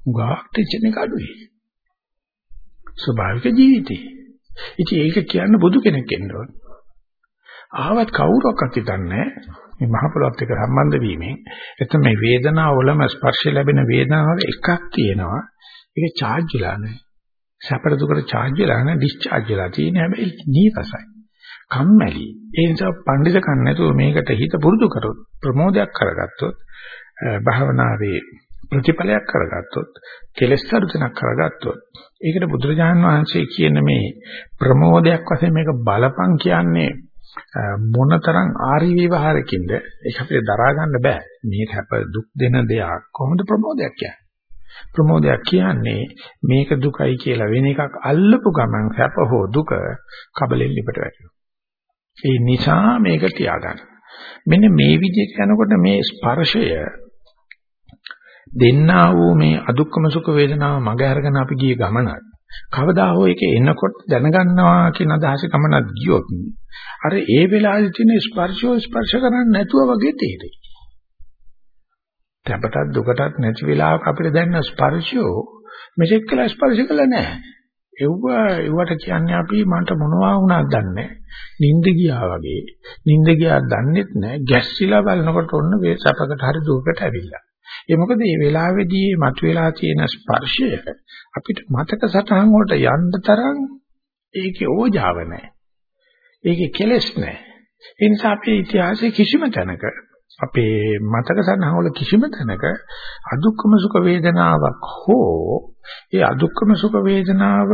උගාක් ටෙන්ෂන් එක අඩුයි. ස්වභාවික ජීවිතේ. ඉතින් ඒක කියන්න බුදු කෙනෙක් එන්න ඕන. ආවත් කවුරක්වත් හිතන්නේ මේ මහ පොළොත් එක්ක සම්බන්ධ වීමෙන් එතන මේ වේදනාවලම ස්පර්ශ ලැබෙන වේදනාවල එකක් තියෙනවා ඒක charge වෙලා නැහැ සැපට දුකට charge වෙලා නැහැ discharge වෙලා තියෙන හැබැයි නීරසයි කම්මැලි ඒ නිසා පඬිත කන් නැතුව මේකට හිත පුරුදු කරොත් ප්‍රමෝදයක් කරගත්තොත් භාවනාවේ ප්‍රතිඵලයක් කරගත්තොත් කෙලස් අරුතනක් කරගත්තොත් ඒකට බුදුරජාන් වහන්සේ කියන මේ ප්‍රමෝදයක් වශයෙන් මේක බලපං කියන්නේ මොනතරම් ආරි විවහාරකින්ද ඒක අපිට දරා ගන්න බෑ. මේ හැප දුක් දෙන දෙයක් කොහොමද ප්‍රමෝදයක් කියන්නේ? ප්‍රමෝදයක් කියන්නේ මේක දුකයි කියලා වෙන එකක් අල්ලපු ගමන් හැප හෝ දුක කබලෙන් ලිපට වැටෙනවා. ඒ නිසා මේක තියාගන්න. මෙන්න මේ විදිහට යනකොට මේ ස්පර්ශය දෙන්නා වූ මේ අදුක්කම සුඛ වේදනාව මග අරගෙන අපි ගිය ගමනක් කවදා හෝ ඒක එනකොට දැනගන්නවා කියන අදහස ගමනක් ගියොත් අර ඒ වෙලාවේ තියෙන ස්පර්ශෝ ස්පර්ශ කරන්නේ නැතුව වගේ තේරෙයි. තැපටත් දුකටත් නැති වෙලාවක අපිට දැනෙන ස්පර්ශෝ මෙතෙක් කළා ස්පර්ශ කළා නැහැ. එව්ව එව්වට කියන්නේ අපි මන්ට මොනවා වුණාද දන්නේ නිින්ද ගියා වගේ. නිින්ද ගියා දන්නෙත් නැහැ. ගැස්සිලා බලනකොට ඔන්න වේ සපකට හරි දුකට ඇවිල්ලා. ඒ මොකද මේ වෙලාවේදී මතුවලා තියෙන ස්පර්ශය අපිට මතක සටහන් වලට යන්න තරම් ඒකේ ඕජාව නැහැ. ඒකේ කෙලෙස් නැහැ. ඒ නිසා අපේ ඉතිහාසයේ කිසිම තැනක අපේ මතක සටහන් වල කිසිම තැනක අදුක්කම සුඛ වේදනාවක් හෝ ඒ අදුක්කම සුඛ වේදනාව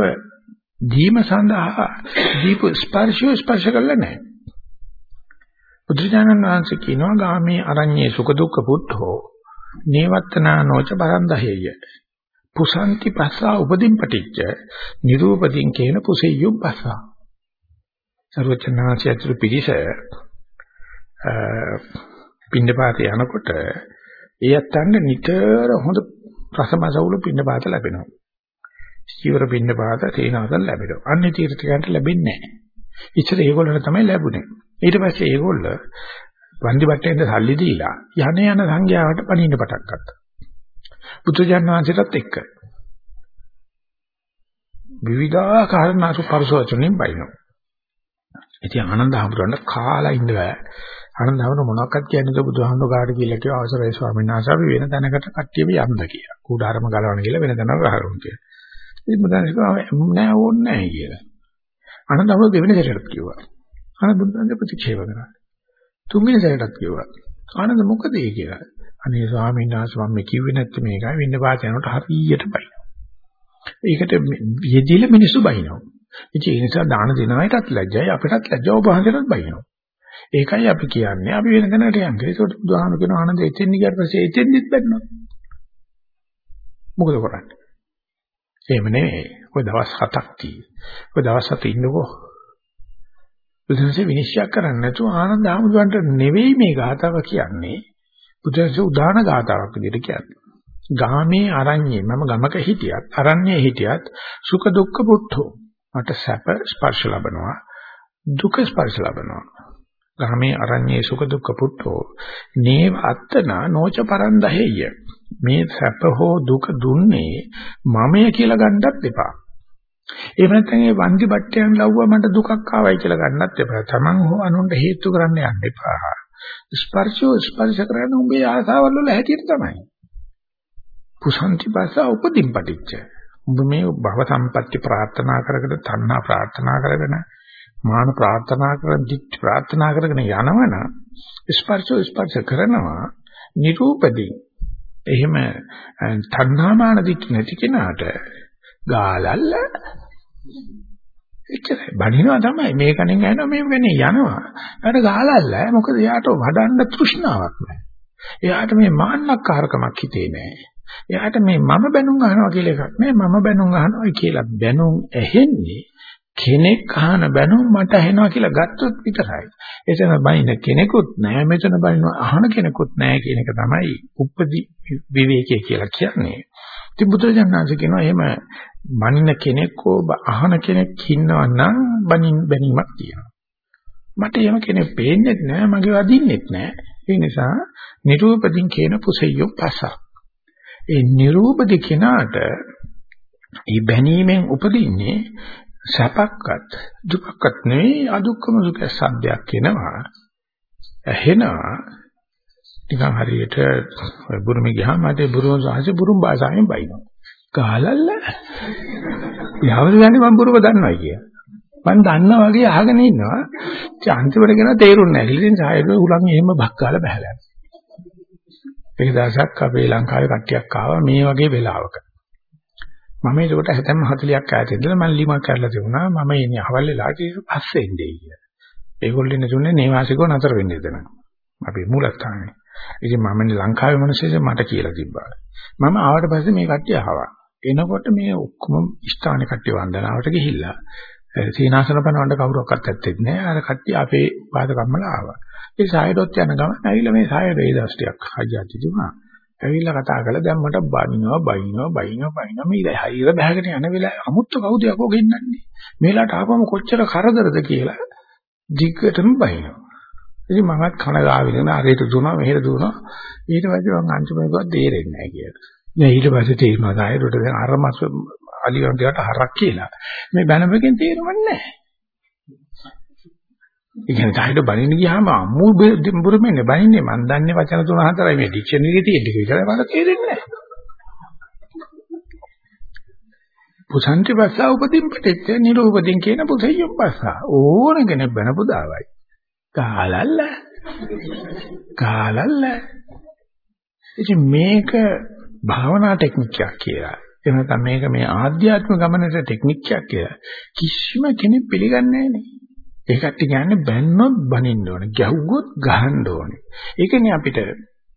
දීම සඳහා දීප ස්පර්ශය ස්පර්ශ කරලා නැහැ. බුදුජානක වහන්සේ කියනවා ගාමේ අරඤ්ඤේ සුඛ දුක්ඛ පුත්තෝ නේවත්තනා නොච බරන්දහෙය. පුසන්ති පස්සා උපදින් පටිච්ච නිරූපදින් කේන පුසෙය්‍යුම් පස්සා. සර්වචනාංශය ඇතුළු පිළිස පින්නපාතේ යනකොට ඒ අත්තන්න නිතර හොඳ රසමසවුල පින්නපාත ලැබෙනවා. ස්ථීවර පින්නපාත තේනාසල් ලැබෙනවා. අන්නේ තීර්ථකයන්ට ලැබෙන්නේ නැහැ. ඉතින් ඒගොල්ලන්ට තමයි ලැබුණේ. ඊට පස්සේ ඒගොල්ල වන්දි බට්ටෙන්ද සල්ලි දීලා යන යන සංඝයාට පණින්න පටන් ගත්තා. බුදුජාන විශ්වසිතත් එක්ක. විවිධාකාර නාසු පරිසවචනෙන් බයිනවා. ඉතින් ආනන්ද හඳුරන්න කාලා ඉන්න බෑ. ආනන්ද හඳුර මොනවක්වත් කියන්නේ නැතුව බුදුහාමුදුර කාට කියලා කිව්වා අවසරයි ස්වාමීන් වහන්සේ අපි වෙන තැනකට කට්ටිය යන්න කියලා. කුඩාරම ගලවන්න කියලා වෙන තැනකට ගහරුම් කියලා. ඉතින් බුදුන් කිව්වා නෑ ඕනේ නෑ කියලා. ආනන්ද හඳුර දෙවෙනි සැරේට කිව්වා. ආනන්ද බුදුන් ප්‍රතික්ෂේප කරා. තුන්වෙනි සැරේටත් කිව්වා. ආනන්ද මොකද ඒ කියලා. අනේ ස්වාමීන් වහන්සේ මම කිව්වේ නැත්නම් මේකයි වෙන්න පාත යනකොට හරියට බයිනවා. ඒකට යෙදিলা මිනිස්සු බයිනවා. ඉතින් ඒ නිසා දාන දෙන අයටත් ලැජ්ජයි අපිටත් ලැජ්ජව වහන්සේටත් බයිනවා. ඒකයි අපි කියන්නේ අපි වෙන තැනකට යන්නේ. ඒකට බුදුහාම කියන ආනන්ද එතෙන් ගියාට පස්සේ එතෙන්දිත් බැන්නා. මොකද කරන්නේ? එහෙම නෙවෙයි. ඔය දවස් හතක් තියෙයි. ඔය දවස් හත ඉන්නකෝ. බුදුන්සේ විනිශ්චය කරන්නේ නැතුව ආනන්ද ආමුදුන්ට නෙවෙයි මේ ගාතාව කියන්නේ. බුදුන්සේ උදාන ගාතාවක් විදිහට කියන්නේ. ගාමේ අරඤ්ඤේ මම ගමක හිටියත් අරඤ්ඤේ හිටියත් සුඛ දුක්ඛ පුට්ඨෝ මට සැප ස්පර්ශ ලබනවා දුක ස්පර්ශ ලබනවා ගාමේ අරඤ්ඤේ සුඛ දුක්ඛ පුට්ඨෝ නේව අත්තනා නොච පරන්දහෙය මේ සැප හෝ දුක දුන්නේ මමය කියලා ගන්නත් එපා. එහෙම නැත්නම් ඒ වන්දි බට්ටයන් ලව්වා මට දුකක් ආවයි කියලා ගන්නත් එපා. තමන් හෝ අනුන්ට හේතු කරන්න යන්න එපා. ස්පර්ශෝ ස්පර්ශ කරන උඹේ ආසාවල් වල හැටියට තමයි. පුසන්ති පස්ස උපදින් පටිච්ච උඹ මේ භව සම්පatti ප්‍රාර්ථනා කරගෙන තණ්හා ප්‍රාර්ථනා කරගෙන මාන ප්‍රාර්ථනා කරන දික් ප්‍රාර්ථනා කරගෙන යනවන ස්පර්ශෝ ස්පර්ශ කරනවා නිරූපදී. එහෙම තණ්හා මාන දික් නැති කෙනාට ගාලල්ල එච්චරයි. බණිනවා තමයි. මේ කණෙන් ඇහෙනවා මේ කණෙන් යනවා. ඊට ගාලල්ල මොකද එයාට වඩන්න තෘෂ්ණාවක් නැහැ. එයාට මේ මාන්නක්කාරකමක් හිතේ නැහැ. එයාට මේ මම බැනුම් අහනවා කියලා එකක් නෑ මම බැනුම් අහනවා කියලා බැනුම් ඇහෙන්නේ කෙනෙක් අහන බැනුම් මට ඇහෙනවා කියලා ගත්තොත් විතරයි. එතන බයින කෙනෙකුත් නෑ මෙතන බයින අහන කෙනෙකුත් නෑ කියන එක තමයි උපදි විවේකය කියලා කියන්නේ. ඉතින් බුදුරජාණන්සේ කියනවා එහෙම මනින කෙනෙක් හෝ අහන කෙනෙක් ඉන්නවා නම් බනින් බැනීමක් තියෙනවා. මට එහෙම කෙනෙක් පේන්නේ නැහැ මගේ වදින්නෙත් නැහැ. ඒ නිසා නිරූපදින් කියන පුසෙය්‍යෝ පසක්. ඒ නිරූපදි කෙනාට මේ බැනීමෙන් උපදින්නේ සැපක්වත් දුකක්වත් නෙවෙයි අදුක්කම සුඛ සද්දයක් එනවා ඇහෙනවා නිකන් හරියට බුරුමේ ගියාම මට බුරුම සාහසේ බුරුම් භාෂාවෙන් බයිනවා ගාලල්ල යවල යන්නේ මම බුරුම දන්නවා කිය. මම දන්නා වගේ අහගෙන ඉන්නවා. ඉතින් අන්තිමට ගෙන තේරුන්නේ නැහැ. ඉතින් සායද උලන් එහෙම බක් ගාලා බහැලා. ඒක දවසක් අපේ ලංකාවේ කට්ටියක් ආවා මේ වගේ වෙලාවක. මම ඒකට හැතැම්ම 40ක් ඈත ඉඳලා මම ලිමක් කරලා තිබුණා. මම එන්නේ අවල් වෙලාට පස්සේ ඉන්නේ කියලා. ඒගොල්ලෝ ඉන්නේ තුනේ නේවාසිකව නතර වෙන්න ඉදන. අපි මූලස්ථානේ. ඉතින් මම ලංකාවේ මිනිස්සුන්ට මට කියලා තිබ්බා. මම ආවට පස්සේ මේ කට්ටිය ආවා. එනකොට මේ ඔක්කොම ස්ථාන කට්ටිය වන්දනාවට ගිහිල්ලා සීනාසන පනවන්න කවුරක්වත් ඇත්තෙත් නෑ. අර කට්ටිය අපේ පාද කම්මල ආවා. ඒ සායඩොත් යන ගමන් ඇවිල්ලා මේ සායඩ ඒ දවස් ටිකක් හයියත් තිබුණා. ඇවිල්ලා කතා කරලා දැන් මට බනිනවා බනිනවා බනිනවා බනිනවා. මේ හයිර බහගෙන යන වෙලාවේ අමුත්ත කවුද යකෝ ගෙන්නන්නේ? මේලාට ආපම කොච්චර කරදරද කියලා දිග්ගටම බනිනවා. ඉතින් මමත් කන ගාවිලන අරේට දුවනවා මෙහෙට දුවනවා ඊට පස්සේ මම අන්තිමට ගියා තේරෙන්නේ නැහැ කියලා. දැන් ඊට පස්සේ තේරුණා ගායරට දැන් අර මස් අලියන්ට හරක් කියලා. මේ බැනපෙකින් තේරෙන්නේ නැහැ. ඒ කියන්නේ තායිට බණින්න ගියාම අම්මු බුරුමෙන්නේ බණින්නේ මන් දන්නේ වචන තුන හතරයි මේ ඩික්ෂනරි එකේ තියෙන ටික විතරයි මට තේරෙන්නේ නැහැ. පුසන්ති භාෂා උපදින් පිටෙච්ච නිරූපදින් කියන පුසෙයියම් භාෂා ඕන කෙනෙක් බණ පුදාවයි. කාලල්ල. කාලල්ල. ඉතින් මේක භාවනා ටෙක්නික් එකක් කියලා. එහෙම නැත්නම් මේක මේ ආධ්‍යාත්මික ගමනට ටෙක්නික් එකක් කියලා. කිසිම කෙනෙක් පිළිගන්නේ නැහැ නේ. ඒකට කියන්නේ බැන්නොත් බනින්න ඕනේ. ගැහුවොත් ගහන්න ඕනේ. ඒකනේ අපිට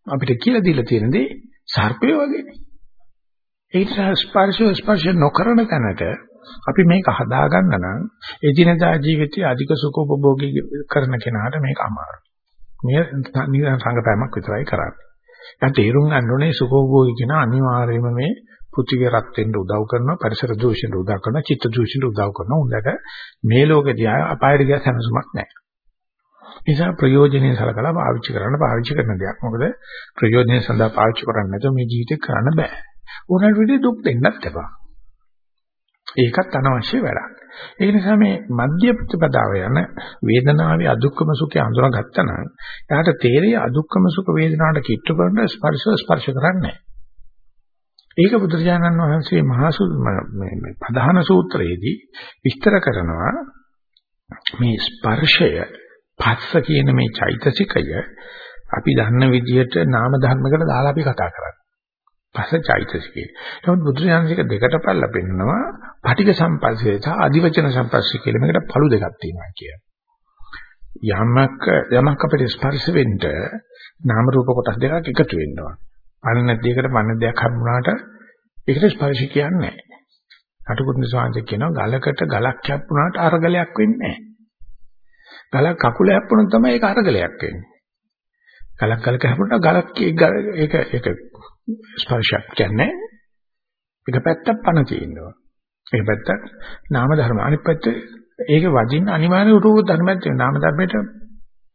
අපිට කියලා දීලා තියෙන දේ සර්පය වගේනේ. ඒක ස්පර්ශ ස්පර්ශ නොකරන තැනට අපි මේක හදාගන්න නම් එදිනදා ජීවිතයේ අධික සුඛෝපභෝගී කරන කෙනාට මේක අමාරුයි. මේ නිකන් සංගතයක් විතරයි කරන්නේ. දැන් තේරුම් ගන්න ඕනේ සුඛෝපභෝගී කෙනා අනිවාර්යයෙන්ම මේ පෘථිවිය රත් වෙන්න උදව් කරනවා පරිසර දූෂණයට උදව් කරනවා චිත්ත දූෂණයට උදව් කරනවා උන්දට මේ ලෝකෙදී අපායට ගිය සැනසුමක් නැහැ. නිසා ප්‍රයෝජනෙයි සලකලා පාවිච්චි කරන්න පාවිච්චි කරන දෙයක්. මොකද ප්‍රයෝජනෙ සඳහා පාවිච්චි කරන්නේ නැතුව මේ ජීවිතේ කරන්න බෑ. උනාට විදිහ දුක් දෙන්නත් එපා. ඒකත් අනවශ්‍ය වැඩක්. ඒ නිසා මේ මධ්‍ය ප්‍රතිපදාව යන වේදනාවේ අදුක්කම සුඛය අඳුරගත්තා නම් එයාට තේරෙයි අදුක්කම සුඛ වේදනාවට කිට්ටු කරන ස්පර්ශ ස්පර්ශ කරන්නේ නැහැ. ඒක බුදුරජාණන් වහන්සේ මහා මේ ප්‍රධාන සූත්‍රයේදී විස්තර කරනවා මේ ස්පර්ශය පස්ස කියන මේ චෛතසිකය අපි දන්න විදිහට නාම ධර්මයකට දාලා අපි කතා කරන්නේ. පස්ස චෛතසිකය. නමුත් බුදුරජාණන්සේක දෙකට පල්ලා පෙන්නනවා පටික සම්පස්සේ සහ අධිවචන සම්පස්සේ කියලා මේකට පළු දෙකක් තියෙනවා කියන. යමක යමක අපිට ස්පර්ශ වෙන්න නාම රූප කොටස් දෙකක් එකතු වෙනවා. පණ නැතිකට පණ දෙයක් හම්බුනාට ඒකට ස්පර්ශ කියන්නේ නැහැ. කටුකුරුනි සාංශ කියනවා ගලකට ගලක් කැප්පුනාට අරගලයක් වෙන්නේ නැහැ. ගලක් කකුල හැප්පුණොත් තමයි ඒක අරගලයක් වෙන්නේ. ගලක් ගලක හැප්පුණා ගලක් ඒක ඒක ස්පර්ශයක් කියන්නේ. එක පැත්තක් පණ තියෙනවා. ඒක පැත්තක් නාම ධර්ම. අනිත් පැත්ත ඒක වදින්න අනිවාර්ය රූප ධර්මයක් තියෙනවා. නාම ධර්මයට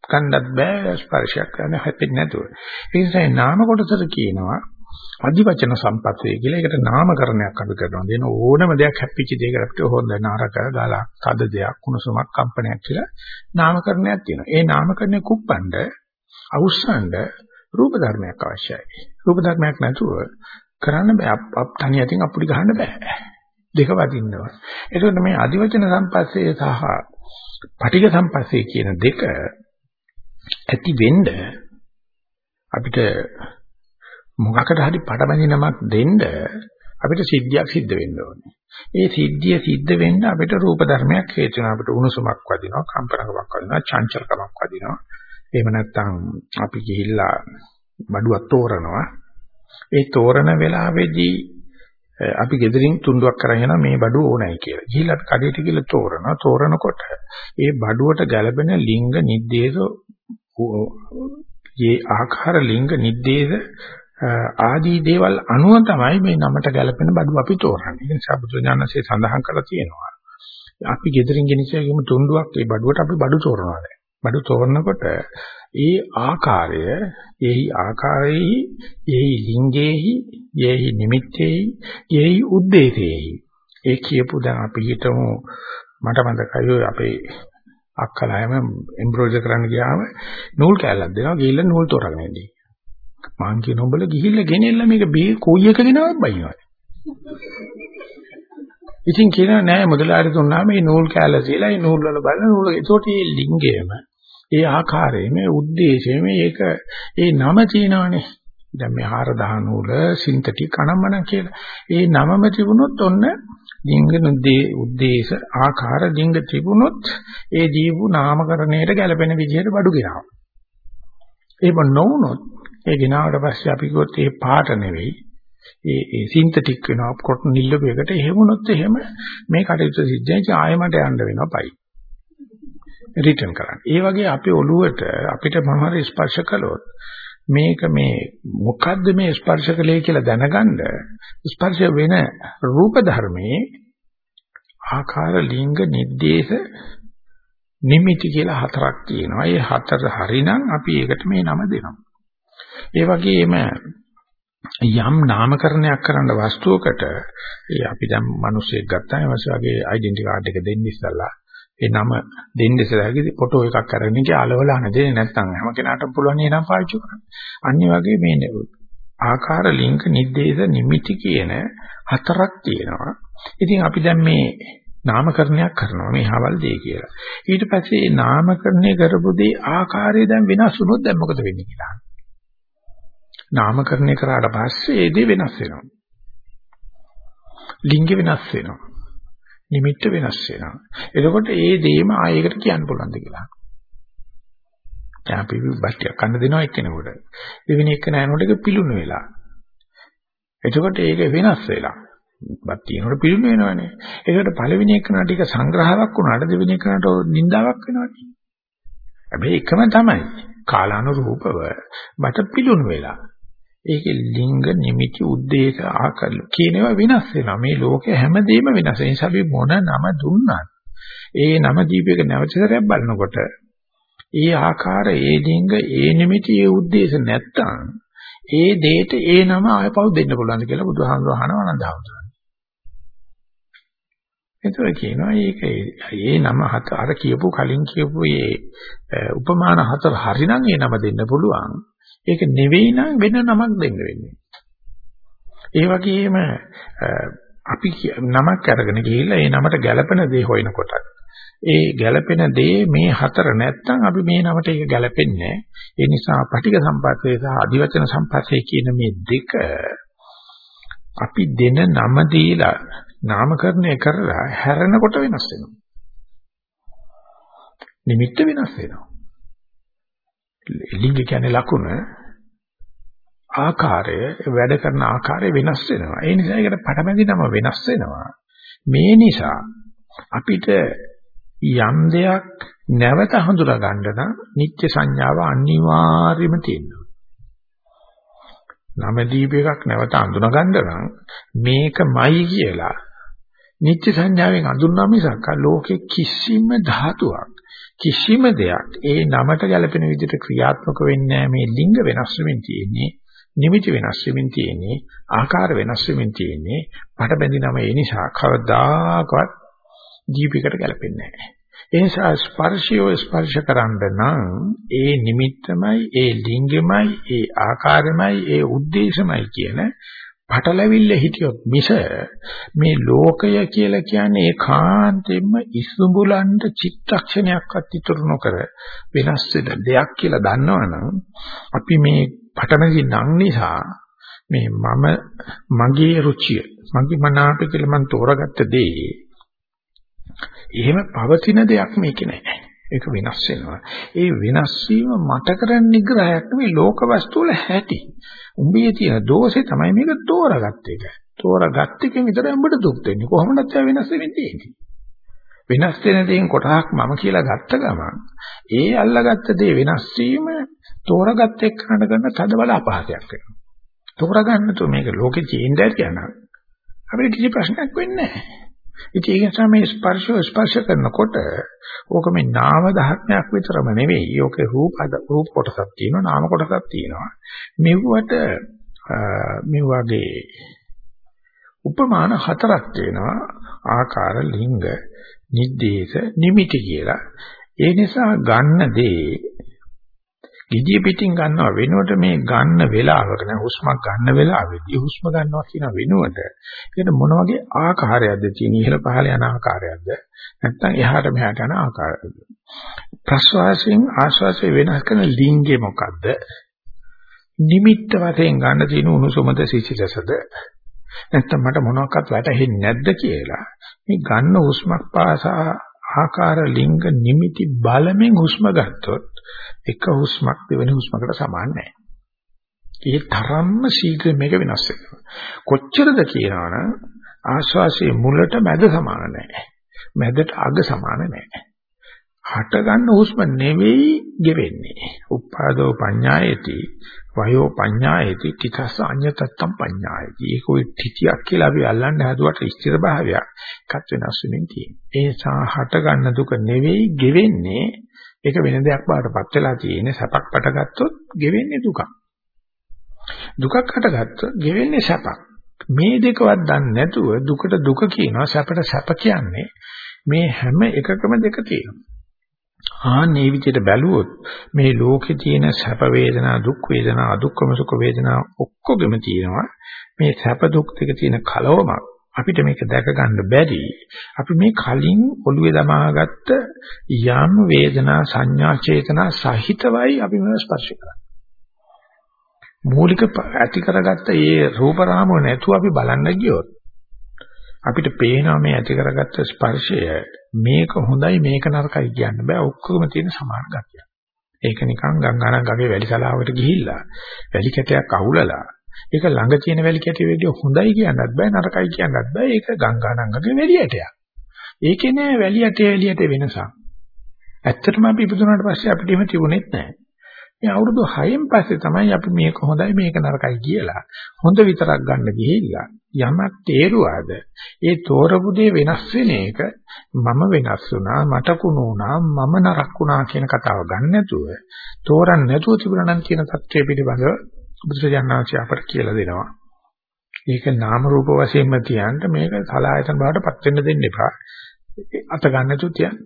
කන්නත් බෑ ස්පර්ශයක් කරන්න හැපෙන්නේ නැතුව. ඒ නිසා නාම කොටසට කියනවා අධිවචන සම්පත්තිය කියලා. ඒකට නාමකරණයක් අපි කරනවා. දෙන ඕනම දෙයක් හැප්පිච්ච දෙයකට අපිට හොඳ නරක ගාලා තද දෙයක් කුණුසුමක් කම්පනයක් කියලා නාමකරණයක් තියෙනවා. ඒ නාමකරණය කුප්පණ්ඩ අවුස්සන්න රූප ධර්මයක් අවශ්‍යයි. රූප ධර්මයක් නැතුව කරන්න බෑ. අප තනිය අතින් අපුඩි ගහන්න බෑ. දෙක වදින්නවා. ඒකෝට මේ අධිවචන සම්පස්සේ සහ පටිඝ සම්පස්සේ කියන දෙක ඇති වෙන්න අපිට මොකකට හරි පටබැඳිනමක් දෙන්න අපිට සිද්ධියක් සිද්ධ වෙන්න ඕනේ. ඒ සිද්ධිය සිද්ධ වෙන්න අපිට රූප ධර්මයක් හේතු වෙනවා. අපිට උණුසුමක් වදිනවා, කම්පනකමක් වදිනවා, චංචලකමක් වදිනවා. එහෙම නැත්නම් අපි ගිහිල්ලා බඩුවක් තෝරනවා. ඒ තෝරන වෙලාවේදී අපි gederin තුන්ඩුවක් කරන් යනවා මේ බඩුව ඕනයි කියලා. ගිහිල්ලා අපි කඩේට ගිහලා තෝරනවා. තෝරනකොට ඒ බඩුවට ගැළපෙන ලිංග නිද්දේශ මේ ආකාර ලිංග නිද්දේශ ආදී දේවල් අනුව තමයි මේ නමට ගැලපෙන බඩු අපි තෝරන්නේ. ඒ නිසා බුදුඥානසේ සඳහන් කරලා තියෙනවා. අපි gederin ගෙනිච්චේම තුන්ඩුවක් ඒ බඩුවට අපි බඩු තෝරනවා දැන්. බඩු තෝරනකොට ඒ ආකාරය, ඒහි ආකාරයේහි, ඒහි ලිංගයේහි, ඒහි නිමිත්තේහි, ඒහි උද්දේශයේහි. ඒ කියපු දැන් අපි හිතමු මට මතකයි අපේ අක්කලායම එම්බ්‍රොයිඩර් කරන්න ගියාම නූල් කැල්ලක් දෙනවා ගිහිල්ලා නූල් තෝරාගෙන එන්නේ. මං කියන උඹල ගිහිල්ලා ගෙනෙල්ලා මේක බී කොයි එක ගෙනවත් බයිනවා. ඉතින් කියනවා නෑ මුදලාරි දුන්නා මේ නූල් කැල්ල කියලා ඒ නූල් වල බලන නූල් ඒකට ඒ ලිංගයේම ඒ ආකාරයේ මේ ಉದ್ದೇಶයේ මේක ඒ නම තියෙනවනේ. දැන් මේ 4000 නූල සින්තටික් අනම්මන කියලා. ඒ නමම තිබුණොත් ඔන්න ලිංගනුද්දී උද්දේශ ආකාර ලිංග තිබුණොත් ඒ දීපු නාමකරණයට ගැලපෙන විදිහට බඩු ගෙනාවා. එහෙම නොවුනොත් ඒ ගෙනාවට පස්සේ අපි කිව්වොත් ඒ පාට නෙවෙයි ඒ ඒ සින්තටික් වෙනවා කොටන් නිල්ලපු එකට එහෙම වුණොත් එහෙම මේ කටයුතු සිද්ධ වෙන ආයමට යන්න වෙනවා පයි. රිටර්න් කරන්න. ඒ වගේ අපේ ඔළුවට අපිට මොනවාරි ස්පර්ශ කළොත් මේක මේ මොකද්ද මේ ස්පර්ශකලේ කියලා දැනගන්න ස්පර්ශ වෙන රූප ධර්මයේ ආකාර ලිංග නිर्देश නිමිති කියලා හතරක් තියෙනවා. ඒ හතර හරිනම් අපි ඒකට මේ නම දෙනවා. ඒ වගේම යම් නාමකරණයක් කරන්න වස්තුවකට ඒ අපි දැන් මිනිස්සෙක් ගත්තා ඊමස් වගේ ඩෙන්ටි කාඩ් එක දෙන්න ඉස්සලා ඒ නම දෙන්න ඉස්සරහදී ෆොටෝ එකක් අරගෙන ඉතින් අලවලා නැදේ නැත්නම් හැම කෙනාටම පුළුවන් ඒ නම පාවිච්චි කරන්න. අනිත් වගේ මේ ආකාර ලිංක නිर्देश නිමිති කියන හතරක් තියෙනවා. ඉතින් අපි දැන් මේ නාමකරණයක් කරනවා මේ හවල් දෙය කියලා. ඊට පස්සේ මේ නාමකරණය කරපු දේ ආකාරය දැන් වෙනස් වුණොත් දැන් මොකද වෙන්නේ කියලා. නාමකරණය කරාට පස්සේ ඒ දේ වෙනස් වෙනවා. ලිංග වෙනස් වෙනවා. නිමිත්ත වෙනස් වෙනවා. එතකොට ඒ දේම ආයෙකට කියන්න පුළුවන්ද කියලා. දැන් අපි බට්ටියක් කන්න දෙනවා එක්කෙනෙකුට. දෙවෙනි එක්ක නෑනොට ඒක පිලුණු වෙලා. එතකොට ඒක වෙනස් වෙලා. බත් තියෙනකොට පිළිම වෙනවනේ. ඒකට පළවෙනි එකන ටික සංග්‍රහයක් වුණාට දෙවෙනි එකනට නින්දාවක් වෙනවනේ. හැබැයි එකම තමයි. කාලානුරූපව බට පිළුණු වෙලා. ඒකේ ලිංග නිමිති උද්දේශ ආකල් කියනවා වෙනස් වෙනවා. මේ ලෝකේ හැමදේම වෙනස්. ඒ නිසා අපි මොන නම දුන්නත් ඒ නම දීපයක නැවතසරයක් බලනකොට ඒ ආකාර ඒ ලිංග ඒ නිමිති ඒ උද්දේශ නැත්තම් ඒ දෙයට ඒ නම ආයපව් දෙන්න පුළුවන්ද කියලා බුදුහාමුදුරුවෝ අහනවා නන්දහාමුදුරුවෝ. එතකොට කියනවා මේක ඒ නම හත අර කියපු කලින් කියපු මේ උපමාන හතර හරිනම් ඒ නම දෙන්න පුළුවන්. ඒක නෙවෙයි නම් වෙන නමක් දෙන්න වෙන්නේ. ඒ වගේම අපි නමක් අරගෙන ගිහිල්ලා ඒ නමට ගැළපෙන දේ හොයනකොට ඒ ගැළපෙන දේ මේ හතර නැත්තම් අපි මේ නමට ඒක ගැළපෙන්නේ ඒ නිසා පටික සම්පස්සේ සහ අධිවචන සම්පස්සේ කියන මේ දෙක අපි දෙන නම දීලා නාමකරණය කරලා හැරෙනකොට වෙනස් වෙනවා. නිමිත්ත වෙනස් වෙනවා. ලිංග කියන්නේ ලකුණ ආකාරය වැඩ කරන ආකාරය වෙනස් වෙනවා. ඒ නිසා ඒකට පටබැඳි නම වෙනස් වෙනවා. මේ නිසා අපිට යම් දෙයක් නැවත හඳුනා ගන්න නම් නිත්‍ය සංඥාව අනිවාර්යයෙන්ම තියෙනවා. නම දීප එකක් නැවත අඳුනා ගන්න නම් මේකමයි කියලා නිත්‍ය සංඥාවෙන් අඳුන්නා මිසක් ලෝකේ කිසිම ධාතුවක් කිසිම දෙයක් ඒ නමට ගැලපෙන විදිහට ක්‍රියාත්මක වෙන්නේ මේ ලිංග වෙනස් වෙමින් තියෙන්නේ නිමිති වෙනස් වෙමින් තියෙන්නේ ආකාර වෙනස් වෙමින් තියෙන්නේ මට බැඳිනම ඒ නිසා කවදාකවත් දීපිකට ගැලපෙන්නේ නැහැ. ඒ නිසා ස්පර්ශය ස්පර්ශ කරන්න නම් ඒ නිමිත්තමයි ඒ ලිංගෙමයි ඒ ආකාරෙමයි ඒ ಉದ್ದೇಶමයි කියන පටලැවිල්ල හිටියොත් මිස මේ ලෝකය කියලා කියන්නේ ඒකාන්තයෙන්ම ඉසුඹුලන්ට චිත්තක්ෂණයක්වත් ඉතුරු නොකර වෙනස් වෙන දෙයක් කියලා දන්නවනම් අපි මේ පටමැදි නම් නිසා මේ මම මගේ රුචිය මගේ මනාප කියලා මම තෝරගත්ත දේ එහෙම පවතින දෙයක් මේක නෑ ඒක වෙනස් වෙනවා ඒ වෙනස් වීම මට කරන්න නිග්‍රහයක් නෙවෙයි ලෝක වස්තු වල හැටි උඹේ තියෙන දෝෂේ තමයි මේක තෝරාගත්ත එක. තෝරාගත්ත එකෙන් විතරයි උඹට දුක් දෙන්නේ. කොහොමද ඒ වෙනස් වෙන්නේ? වෙනස් වෙන දේෙන් කොටහක් මම කියලා ගත්ත ගමන් ඒ අල්ලගත්ත දේ වෙනස් වීම තෝරාගත්ත එක්කනට කරන තදබල අපහසයක් වෙනවා. තෝරාගන්න තු මේක ලෝකෙ චේන්ජ් ඇති යනවා. අපිට කිසි ප්‍රශ්නයක් වෙන්නේ නැහැ. ඉතින් ඒක නිසා මේ ස්පර්ශ ස්පර්ශ කරනකොට ඕක මේ නාම ධර්මයක් විතරම නෙවෙයි. ඕකේ රූප රූප කොටසක් තියෙනවා, නාම කොටසක් තියෙනවා. මෙව්වට මේ වගේ උපමාන හතරක් තියෙනවා. ආකාර, ලිංග, නිද්දේශ, නිමිති කියලා. ඒ නිසා ගන්න දේ gediya පිටින් ගන්නවා වෙනුවට මේ ගන්න වෙලාවක දැන් හුස්මක් ගන්න වෙලාවෙදී හුස්ම ගන්නවා කියන වෙනුවට ඒකට මොන වගේ ආකාරයක්ද තියෙන ඉහළ පහළ යන ආකාරයක්ද? නැත්නම් එහාට මෙහාට යන ආකාරයක්ද? ප්‍රස්වාසයෙන් ආශ්වාසය වෙනස් කරන ලිංගය මොකද්ද? නිමිත්ත වශයෙන් ගන්න තියෙන උණුසුමද සිසිලසද? නැත්නම් මට මොනවාක්වත් වැටහෙන්නේ නැද්ද කියලා. මේ ගන්න හුස්මක් පාසා ආකාර ලිංග නිමිති බලමින් හුස්ම ගත්තොත් එක හුස්මක් දෙවෙනි හුස්මකට සමාන නැහැ. ඒ තරම්ම ශීඝ්‍ර මේක වෙනස් වෙනවා. කොච්චරද කියනවනම් ආශ්වාසයේ මුලට මැද සමාන නැහැ. මැදට අග සමාන නැහැ. හට ගන්න හුස්ම නෙවෙයි ගෙවෙන්නේ. උපාදෝ පඤ්ඤායති වයෝ පඤ්ඤායති තිතස්ස අඤ්ඤතත්තම් පඤ්ඤායති. ඒක ඔය තිතියක් කියලා අපි අල්ලන්න හදුවට ස්ථිර භාවයක් එකත් වෙනස් වෙමින් තියෙනවා. ඒ නිසා හට ගන්න දුක නෙවෙයි ගෙවෙන්නේ. ඒක වෙන දෙයක් බාටපත් වෙලා තියෙන්නේ. සැපක් පටගත්තොත් ගෙවෙන්නේ දුකක්. දුකක් හටගත්තොත් ගෙවෙන්නේ සැපක්. මේ දෙකවත් දන්නේ නැතුව දුකට දුක කියනවා සැපට සැප කියන්නේ මේ හැම එකකම දෙක තියෙනවා. ආන්නේ විදිහට බැලුවොත් මේ ලෝකේ තියෙන සැප වේදනා දුක් වේදනා අදුක්කම සුඛ වේදනා ඔක්කොගෙම තියෙනවා. මේ සැප දුක් දෙක තියෙන කලවමක් අපිට මේක දැක ගන්න බැරි. අපි මේ කලින් ඔළුවේ දමාගත්ත යම් වේදනා සංඥා චේතනා සහිතවයි අපි මේව ස්පර්ශ කරන්නේ. මූලික ඇති කරගත්ත මේ රූප රාමුව නැතුව අපි බලන්න ගියොත් අපිට පේනවා මේ ඇති කරගත්ත ස්පර්ශය මේක හොඳයි මේක නරකයි කියන්න බෑ ඔක්කොම තියෙන සමාන ගතිය. ඒක නිකන් ගංගානම් ගගේ වැලි සලාවකට ගිහිල්ලා වැලි කැටයක් අහුලලා ඒක ළඟ තියෙන වැලි කැටය වේදී හොඳයි කියන්නත් බෑ නරකයි කියන්නත් බෑ ඒක ගංගානම් ගගේ වැලි ඇටයක්. ඒකේ නෑ වැලි ඇටේ වැලි ඇටේ වෙනසක්. ඇත්තටම අපි ඉපදුනාට පස්සේ අපිට එහෙම තිබුණෙත් නෑ. මේ අවුරුදු 6න් පස්සේ තමයි අපි මේක හොඳයි මේක නරකයි කියලා හොඳ විතරක් ගන්න ගිහිල්ලා යමක් තේරුවාද? ඒ තෝරපු දේ වෙනස් වෙන එක මම වෙනස් වුණා මට කුණු වුණා මම නරක වුණා කියන කතාව ගන්න නැතුව තෝරන්න නැතුව තිබුණා නම් කියන தත්ත්වය පිළිබඳව බුදුසජාණන්චි අපට කියලා දෙනවා. ඒක නාම රූප වශයෙන්ම තියන්න මේක සලායතන බවට පත් වෙන්න දෙන්න එපා. අත ගන්න නැතුව තියන්න.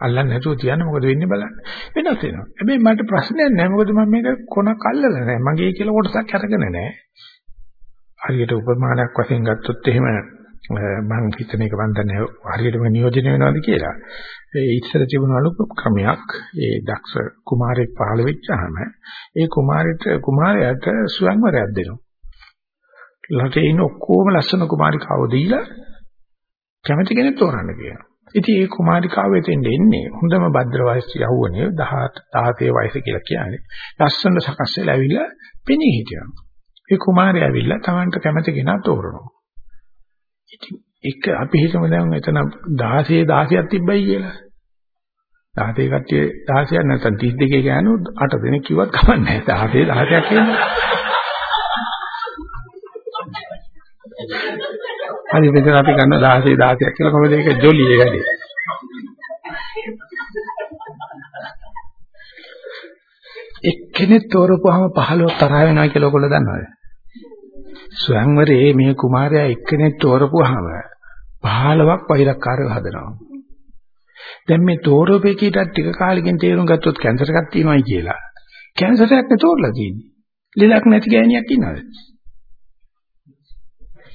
අල්ලන්නේ නැතුව තියන්න මොකද වෙන්නේ බලන්න. වෙනස් වෙනවා. හැබැයි මට ප්‍රශ්නයක් නැහැ. මොකද මම මේක කොනක් අල්ලලා නැහැ. මගේ කියලා කොටසක් අරගෙන නැහැ. හරියට උපමානයක් වශයෙන් ගත්තොත් එහෙම මම හිතන එක මන් දන්නේ හරියටම නියෝජනය වෙනවද කියලා. ඒ ඉස්සර තිබුණලු ක්‍රමයක් ඒ දක්ෂ කුමාරයෙක් පහළ වෙච්චාම ඒ කුමාරයට කුමාරයාට ස්වයංවරයක් දෙනවා. ළඟේ ඉන්න ඔක්කොම ලස්සන කුමාරිකාවෝ දීලා කැමති කෙනෙක් තෝරන්න කියනවා. ඉතින් ඒ කුමාරිකාව වෙතෙන් එන්නේ හොඳම භද්‍ර වයස යහුවනේ 17 17 වයස කියලා කියන්නේ. ලස්සන සකස් වෙලා ඇවිල්ලා පෙනී හිටියා. ඒ කුමාරයා ඇවිල්ලා Tamanට කැමති කෙනා තෝරනවා. ඉතින් එක අපි හිතමු දැන් එතන 16 16ක් තිබ්බයි කියලා. 16 කට්ටිය 16ක් නැත්නම් 32 ගෑනු 8 දෙනෙක් කිව්වත් කමන්නේ නැහැ. 16 16ක් කියන්නේ. හරි මෙතන අපි ගන්න 16 16ක් කියලා කොහොමද ඒක ජොලියේ වැඩි. එක්කෙනෙක් තෝරපුවාම 15 තරහ වෙනවා කියලා ඔයගොල්ලෝ දන්නවද? ස්වයංවරේ මේ කුමාරයා එක්කෙනෙක් තෝරපුවාම 15ක් වෛරක්කාරයව හදනවා. දැන් මේ තෝරපේකීට ටික කාලෙකින් තේරුම් ගත්තොත් කැන්සර් එකක් තියෙනවායි කියලා. කැන්සර් එකක් නේ තෝරලා තියෙන්නේ. ලෙඩක් නැති ගෑණියක් ඉන්නවද?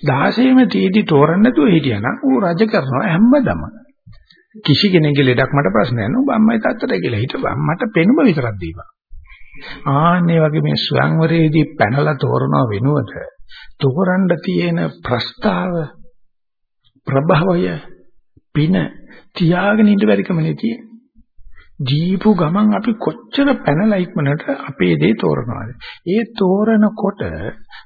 16ෙම තීදි තෝරන්න නැතුව හිටියනම් ඌ රජ කරනවා හැමදම. කිසි කෙනෙක්ගේ ලෙඩක් මට ප්‍රශ්නයක් නෑ. ඔබ අම්මයි තාත්තටයි කියලා හිටපන්. මට පෙනුම විතරක් දීපන්. ආන්නේ වගේ මේ ස්වයංවරයේදී පැනලා තෝරන වෙනුවට තෝරන්න තියෙන ප්‍රස්තාව ප්‍රභවය පින තියාගෙන ඉඳ බැරිකමනේ තියෙන්නේ. දීපු ගමන් අපි කොච්චර පැනලා ඉක්මනට අපේ දේ තෝරනවාද? ඒ තෝරනකොට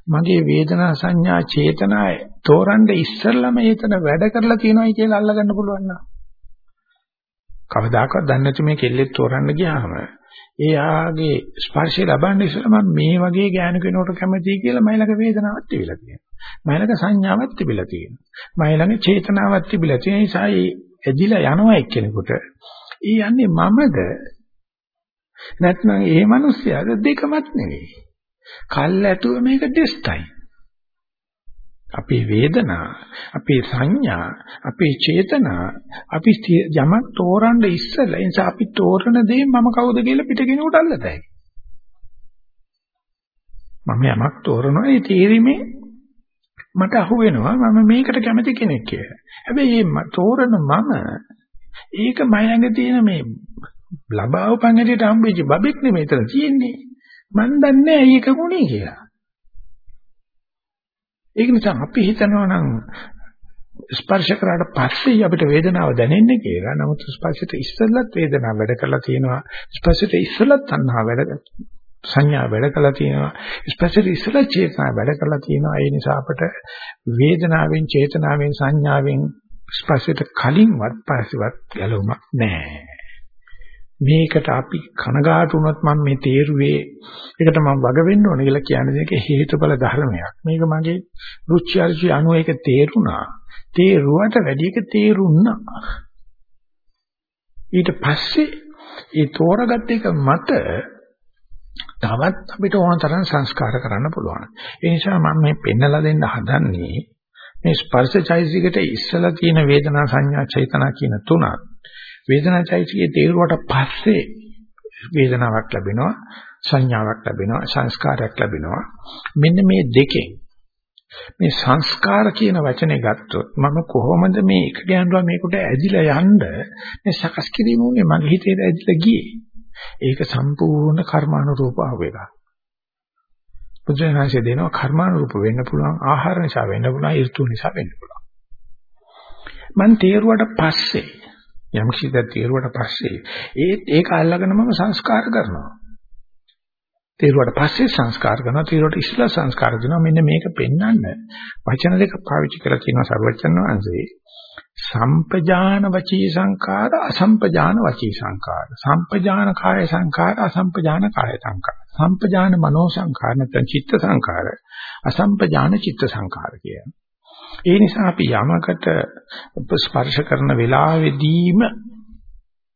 මගේ වේදනා සංඥා චේතනා තෝරන්න ඉස්සෙල්ලම ඒතන වැඩ කරලා තියෙනවයි කියලා අල්ලගන්න පුළුවන් නේද? කවදාකවත් දන්නේ නැති මේ කෙල්ලෙක් තෝරන්න ගියාම එයාගේ ස්පර්ශය ලබන්න ඉස්සෙල්ලා මම මේ වගේ ඥාන කෙනෙකුට කැමතියි කියලා මයිලක වේදනාවක් තිබිලා තියෙනවා. මයිලක සංඥාවක් තිබිලා තියෙනවා. මයිලක චේතනාවක් තිබිලා තියෙන නිසා ඒ එදිලා යනවා එක්කෙනෙකුට ඒ යන්නේ මමද නැත්නම් ඒ මිනිස්යාද දෙකමත් නෙවෙයි. කල් ඇතුව මේක ටෙස්ටයි. අපේ වේදනා, අපේ සංඥා, අපේ චේතනා, අපි යමක් තෝරන්න ඉස්සෙල්ලා ඒ නිසා අපි තෝරන දේ මම කවුද කියලා පිටකිනුට අල්ලතයි. මම යමක් තෝරනවා ඒ තීරීමේ මට අහු වෙනවා මම මේකට කැමති කෙනෙක් කියලා. හැබැයි මේ තෝරන මම ඒක මයංගේ තියෙන මේ ලබාව පංගඩේට හම්බෙච්ච බබෙක් නෙමෙයි එතන තියෙන්නේ. මන් දන්නේ නැහැ ඒක මොනේ කියලා. ඒක නිසා අපි හිතනවා නම් ස්පර්ශ කරාට පස්සේ අපිට වේදනාව දැනෙන්නේ කියලා. නමුත් ස්පර්ශයට ඉස්සෙල්ලත් වේදනාව වැඩ කරලා තියෙනවා. ස්පර්ශයට ඉස්සෙල්ලත් තණ්හා වැඩ සංඥා වැඩ කරලා තියෙනවා. ස්පර්ශයට ඉස්සෙල්ලත් චේතනා වැඩ කරලා තියෙනවා. ඒ නිසා අපට වේදනාවෙන් චේතනාවෙන් සංඥාවෙන් ස්පර්ශයට කලින්වත් පස්සෙවත් ගැලවුමක් නැහැ. මේකට අපි කනගාටු වුණොත් මම මේ තේරුවේ ඒකට මම වග වෙන්න ඕනේ කියලා කියන්නේ මේක හේතුඵල ධර්මයක්. මේක මගේ රුචි අරුචි අනුව ඒක තේරුණා. තේරුවට වැඩි එක තේරුණා. ඊට පස්සේ ඒ තෝරගත්ත එක මත තවත් අපිට ඕන තරම් සංස්කාර කරන්න පුළුවන්. ඒ නිසා මම මේ පෙන්නලා දෙන්න හදන්නේ මේ ස්පර්ශචෛසිකට ඉස්සලා තියෙන වේදනා සංඥා චේතනා කියන තුනක්. වේදනාචෛසිකයේ තේරුවට පස්සේ වේදනාවක් ලැබෙනවා සංඥාවක් ලැබෙනවා සංස්කාරයක් ලැබෙනවා. මෙන්න මේ දෙකෙන් මේ සංස්කාර කියන වචනේ ගත්තොත් මම කොහොමද මේ එක ගැඹුරා මේකට ඇදිලා යන්න මේ සකස් කිරීම උනේ මගේ හිතේ ඇදිලා ගියේ. ඒක සම්පූර්ණ කර්මානුරූප ආවෙක. බුදුරජාණන්සේ දෙනවා කර්මානුරූප වෙන්න පුළුවන් ආහාර නිසා වෙන්න පුළුවන් ඍතු නිසා වෙන්න පුළුවන්. මන් තේරුවට පස්සේ යම් කිසිද තේරුවට පස්සේ ඒත් ඒක අල්ලගෙන මම සංස්කාර කරනවා. තේරුවට පස්සේ සංස්කාර කරනවා තේරුවට ඉස්සලා සංස්කාර දෙනවා මෙන්න මේක පෙන්වන්න වචන දෙක පාවිච්චි කරලා තියෙනවා සර්වචන් වහන්සේ සම්පජාන වචී සංකාර අසම්පජාන වචී සංකාර සම්පජාන කාය සංකාර අසම්පජාන කාය සංකාර සම්පජාන මනෝ සංකාර නැත්නම් චිත්ත සංකාර අසම්පජාන චිත්ත සංකාර කියන ඒ නිසා අපි යමකට ස්පර්ශ කරන වෙලාවෙදීම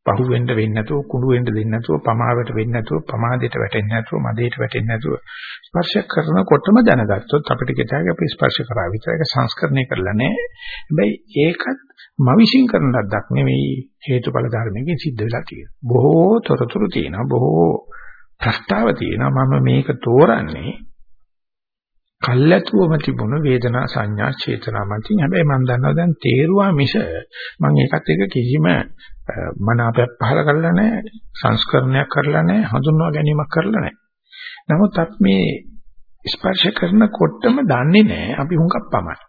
පහු වෙන්න වෙන්නේ නැතුව කුණු වෙන්න දෙන්නේ නැතුව පමාවට වෙන්නේ නැතුව පමාදයට වැටෙන්නේ නැතුව මදයට වැටෙන්නේ නැතුව ස්පර්ශ කරනකොටම දැනගත්තොත් අපිට කිතාගේ අපි ස්පර්ශ කරා විතර ඒක සංස්කරණය කරලා නැහැ. හැබැයි ඒකත් මවිසින් කරන ලද්දක් නෙවෙයි හේතුඵල ධර්මයෙන් සිද්ධ වෙලා තියෙනවා. බොහෝ තොරතුරු තියෙනවා බොහෝ ප්‍රස්තාව තියෙනවා. මම මේක තෝරන්නේ කල්ැතුවම තිබුණ වේදනා සංඥා චේතනා මතින්. හැබැයි මම දන්නවා දැන් තේරුවා මිස මම ඒකත් එක කිසිම මනාපයක් පහල කරලා නැහැ සංස්කරණයක් කරලා නැහැ හඳුන්වා ගැනීමක් කරලා නැහැ. නමුත් අපි මේ ස්පර්ශ කරනකොටම දන්නේ නැහැ. අපි හුඟක් පමයි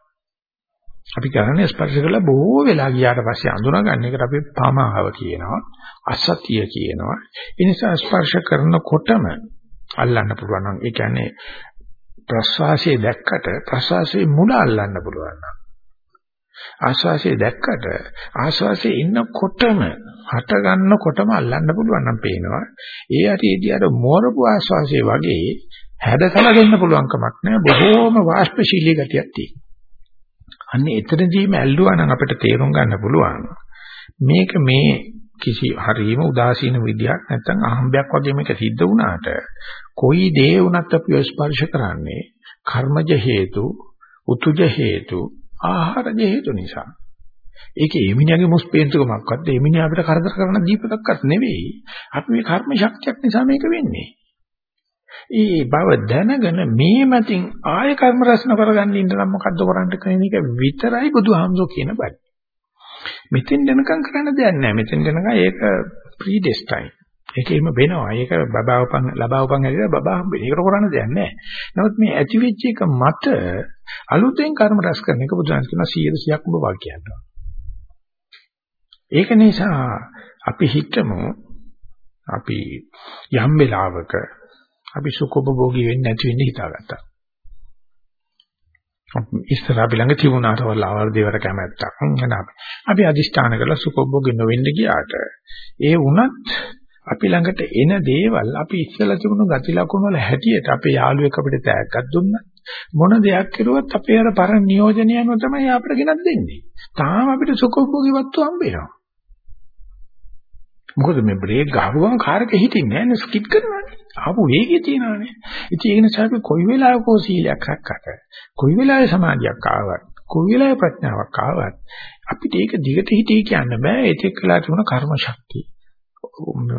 අපි කරන්නේ ස්පර්ශ කරලා බොහෝ වෙලා ගියාට පස්සේ අඳුනගන්න එකට අපි පමාව කියනවා අසතිය කියනවා. ඒ නිසා ස්පර්ශ කරනකොටම අල්ලන්න පුළුවන් නම් ඒ කියන්නේ ප්‍රස්වාසයේ දැක්කට ප්‍රස්වාසයේ මුල අල්ලන්න පුළුවන් නම් ආශ්වාසයේ දැක්කට ආශ්වාසයේ ඉන්නකොටම හට ගන්නකොටම අල්ලන්න පුළුවන් නම් පේනවා. ඒ ඇටිදී අර මෝරපු ආශ්වාසයේ වගේ හැඩතල දෙන්න පුළුවන් කමක් නැහැ. බොහෝම වාෂ්පශීලී ගතියක් තියෙනවා. අන්න එතනදීම ඇල්ලුවා නම් අපිට තේරුම් ගන්න පුළුවන් මේක මේ කිසි හරීම උදාසීන විදියක් නැත්නම් අහම්බයක් වගේ මේක සිද්ධ වුණාට කොයි දේ වුණත් අපි ස්පර්ශ කරන්නේ කර්මජ හේතු, උතුජ හේතු, ආහාරජ හේතු නිසා. ඒකේ එමිණියාගේ මුස්පේන්තුකමක්වත් එමිණියා අපිට කරදර කරන දීපකක්වත් නෙවෙයි. අපි මේ කර්ම ශක්තියක් නිසා මේක වෙන්නේ. ඒ බව දැනගෙන මේ මතින් ආය කර්ම රැස්න කරගන්න ඉන්න නම් මොකද්ද කරන්න කියන එක විතරයි බුදුහාමුදුරුවෝ කියන බයි. මෙතෙන් දෙනකම් කරන්න දෙයක් නැහැ. මෙතෙන් දෙනකම් ඒක ප්‍රීඩෙස්ටයින්. ඒක එහෙම වෙනවා. ඒක බබාවපන් ලබාවපන් ඇවිල්ලා බබා හම්බෙන්නේ. ඒකට කරන්න දෙයක් නැහැ. නමුත් මේ ඇති වෙච්ච එක මත අලුතෙන් කර්ම රැස් කරන එක බුදුන් කියන 100%ක් ඔබ වාක්‍යයක්. ඒක නිසා අපි හිතමු අපි යම් වෙලාවක අපි සුඛෝපභෝගී වෙන්නේ නැති වෙන්න හිතාගත්තා. ඉස්සර අපි ළඟ තිබුණාට වල්ලාවල් දේවට කැමැත්තක්. එහෙනම් අපි අදිෂ්ඨාන කරලා සුඛෝපභෝගී නොවෙන්න ගියාට ඒ වුණත් අපි ළඟට එන දේවල් අපි ඉස්සලා තිබුණු ගති ලක්ෂණ වල හැටියට අපේ යාළුවෙක් අපිට තෑග්ගක් දුන්නා. මොන දෙයක් කරුවත් අපේ අර පරණ නියෝජනය අනුව තමයි අපිට ගෙනත් දෙන්නේ. තාම අපිට සුඛෝපභෝගී වස්තු හම්බ වෙනවා. මොකද මේ බ්‍රේක් ගහපුවම කාර් එක හිටින්නේ නැහැ නේ ස්කිප් කරනවානේ. ආපු වේගය තියෙනවානේ. ඉතින් ඒ නිසා අපි කොයි වෙලාවකෝ සීලයක් රැක්කට කොයි වෙලාවේ සමාධියක් ආවත් කොයි වෙලාවේ ප්‍රඥාවක් ආවත් අපිට ඒක දිගට හිතේ කියන්න බෑ ඒක එක්කලා තිබුණ කර්ම ශක්තිය.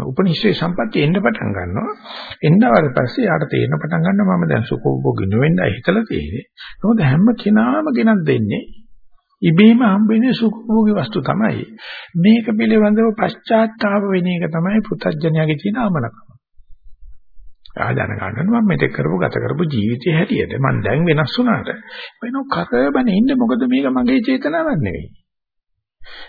උපනිෂේ සම්පත්තිය එන්න පටන් ගන්නවා. එන්නවට පස්සේ යාට තේරෙන පටන් ගන්නවා මම දැන් සුඛෝභෝගී නොවෙන්නයි හිතලා තියෙන්නේ. මොකද හැම කෙනාම ගෙනත් දෙන්නේ ඉබේම හම්බෙන්නේ සුඛෝභෝගී වස්තු තමයි. මේක පිළිබඳව පශ්චාත්තාප වෙන එක තමයි පුතඥයාගේ තියෙන අමනකම. ආදාන ගන්නවා මම මෙතෙක් කරපු ගත කරපු ජීවිතයේ හැටියට මම දැන් වෙනස් වුණාට වෙන කරබනේ ඉන්න මොකද මේක මගේ චේතනාවක් නෙවෙයි.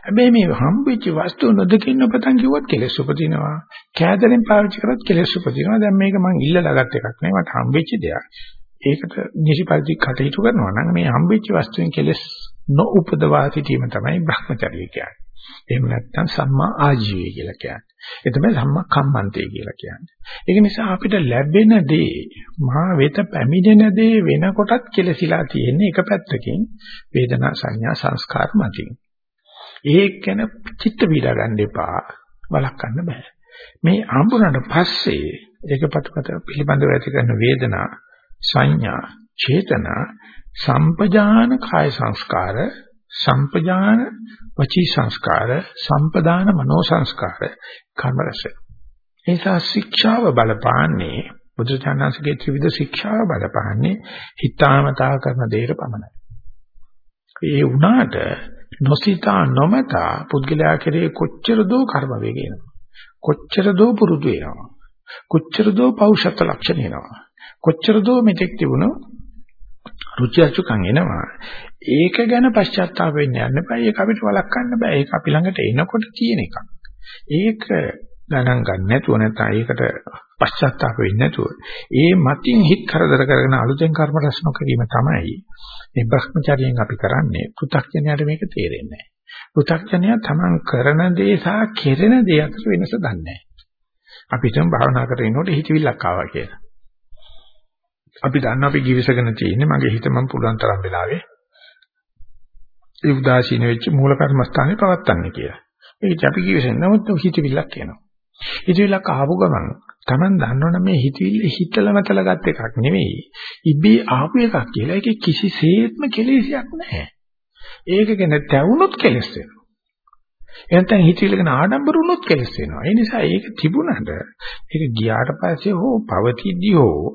හැබැයි මේ හම්බෙච්ච වස්තු නොදකින්න පටන් කිව්වොත් කෙලෙස් උපදිනවා. කෑදරෙන් පාවිච්චි කරත් කෙලෙස් උපදිනවා. දැන් මේක මං ඉල්ලලා ගත්ත එකක් නෙවෙයි මට හම්බෙච්ච දෙයක්. ඒකට නිසිපරිදි කටයුතු කරනවා නම් මේ හම්බෙච්ච වස්තුවෙන් කෙලෙස් නොඋපදවා සිටීම තමයි Brahmacharya කියන්නේ. එහෙම නැත්නම් සම්මා ආජීවය කියලා කියන්නේ. ඒ තමයි සම්මක්ඛම්මන්තේ කියලා කියන්නේ. ඒක නිසා අපිට ලැබෙන දේ මහා වෙත පැමිණෙන දේ වෙනකොටත් කෙලසිලා තියෙන්නේ එක පැත්තකින් වේදනා සංඥා සංස්කාර මතින්. ඒක ගැන චිත්ත පීඩා ගන්න එපා. වළක්වන්න බෑ. මේ හම්බුනට පස්සේ ඒක පතපත පිළිබඳව ඇති කරන වේදනා සංඥා චේතනා සම්පජාන කාය සංස්කාර සම්පජාන වචී සංස්කාර සම්පදාන මනෝ සංස්කාර කර්ම රස. ඒසා ශික්ෂාව බලපාන්නේ බුදුචානන්සේගේ ත්‍රිවිධ ශික්ෂාව බලපාන්නේ හිතාමතා කරන දේට පමණයි. ඒ වුණාට නොසිතා නොමතා පුද්ගලයා කෙරේ කොච්චර දෝ කර්ම වේගෙනවා කොච්චර දෝ පුරුදු වෙනවා? කොච්චර දෝ පෞෂත්ව ලක්ෂණ එනවා? කොච්චර දෝ මෙතෙක් තිබුණු රුචි අරුචිකම් එනවා. ඒක ගැන පශ්චාත්තාප වෙන්න යන්න බෑ. ඒක අපිට වළක්වන්න බෑ. ඒක අපි ළඟට එනකොට තියෙන එකක්. ඒක ගණන් ගන්න නැතුව නැත්නම් ඒකට පශ්චාත්තාප වෙන්නේ නැතුව ඒ මතින් හිත කරදර කරගෙන අලුතෙන් කර්ම රැස් නොකිරීම තමයි මේ භ්‍රමචර්යයෙන් අපි කරන්නේ. පෘථග්ජනයාට මේක තේරෙන්නේ නැහැ. පෘථග්ජනයා තමන් කරන දේ සහ කෙරෙන දේ අතර වෙනස දන්නේ නැහැ. අපිටම භාවනා කරගෙන ඉන්නකොට හිතවිල්ලක් ආවා කියලා. අපි දන්නවා අපි givisගෙන තියෙන්නේ මගේ හිත මම පුළුවන් තරම් වෙලාවේ ඒ උදාසීන වෙච්ච මූල කර්මස්ථානේ පවත්තන්නේ කියලා. ඒක අපි givisෙන් නමුත් හිතවිල්ලක් කියනවා. හිතවිල්ලක් ආපු ගමන් Taman දන්නවනේ මේ හිතවිල්ල හිතලා මතලා ගත් එකක් නෙවෙයි. ඉබේ ආපු එකක් කියලා. ඒකේ කිසිසේත්ම කෙලෙසයක් නැහැ. ඒක ගැන තැවුනොත් කෙලස් වෙනවා. එතන හිතවිල්ල ගැන ආඩම්බර වුණොත් කෙලස් වෙනවා. ඒ නිසා ඒක තිබුණාට ඒක ගියාට පස්සේ හෝ පවතිද්දී හෝ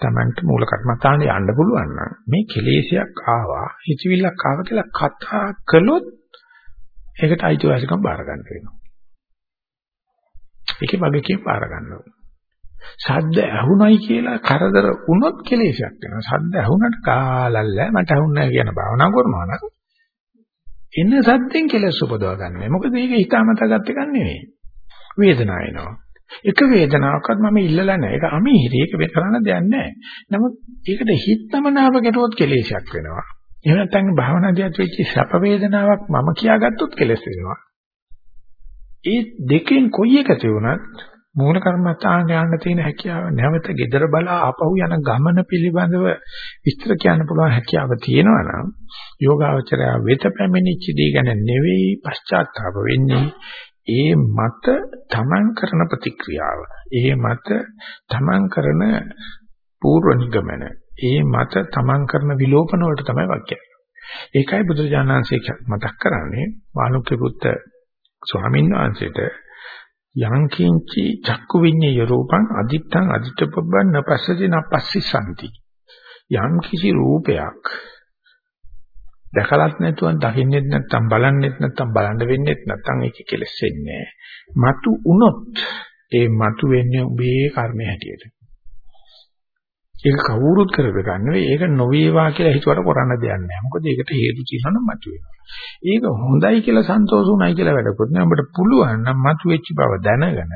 Tamanට මූල කර්මස්ථානේ යන්න පුළුවන් නම් මේ කෙලෙසයක් ආවා හිතවිල්ලක් ආවා කියලා කතා කළොත් ඒකට අයිතිවාසිකම් බාර ගන්න වෙනවා. ඒකේ වගකීම් බාර ගන්න ඕනේ. සද්ද ඇහුණයි කියලා කරදර වුණොත් කෙලෙසයක් වෙනවා. සද්ද ඇහුණට කාලල්ල මට ඇහුන්නේ කියන භාවනා කරනවා නම් එන සද්දෙන් කෙලස් උපදවා ගන්න. මොකද මේක හිතාමතා ගත්ත එකක් නෙවෙයි. වේදනාව එනවා. එක වේදනාවක්වත් මම ඉල්ලලා නැහැ. ඒක අමීහිරි. ඒක වෙන කරන්න දෙයක් නැහැ. නමුත් ඒකට හිතමනාව ගැටුවොත් කෙලෙසයක් වෙනවා. එහෙම නැත්නම් භාවනාදී ඇති වෙච්ච සැප වේදනාවක් මම කියාගත්තොත් කෙලෙස් වෙනවා. ඒ දෙකෙන් කොයි එක තියුණත් මූල කර්මස්ථාන යන්න තියෙන හැකියාව නැවත gedara බලා ආපහු යන ගමන පිළිබඳව විස්තර කියන්න පුළුවන් හැකියාව තියෙනවා නම් යෝගාවචරය වෙත පැමිණිච්ච දේ ගැන නෙවෙයි පශ්චාත්තාප වෙන්නේ ඒ මත තමන් කරන ප්‍රතික්‍රියාව ඒ මත තමන් කරන පූර්ව නිගමන ඒ මත තමන් කරන විලෝපන වලට තමයි වාක්‍යය. ඒකයි බුදුරජාණන්සේ මතක් කරන්නේ වානුක්‍ය පුත්ත ස්වාමීන් වහන්සේට යං කිංචි චක්කු විඤ්ඤය රූපං අදිත්තං අදිත්තපබ්බන් නපස්සති නපස්සි සම්ති යම් කිසි රූපයක් දැකලත් නැතුව දකින්නෙත් නැත්නම් බලන්නෙත් නැත්නම් බලන්න වෙන්නෙත් නැත්නම් ඒක කෙලස් වෙන්නේ මතු උනොත් ඒ මතු වෙන්නේ ඔබේ කර්මය හැටියට. ඒක කවුරුත් කරගන්න නෙවෙයි ඒක නොවේවා කියලා හිතුවට කරන්න දෙයක් නැහැ. මොකද ඒකට හේතු තියෙනවා නම් මතු වෙනවා. ඒක හොඳයි කියලා සන්තෝෂුණයි කියලා වැඩකුත් නෑ. ඔබට පුළුවන් නම් මතුවෙච්ච බව දැනගෙන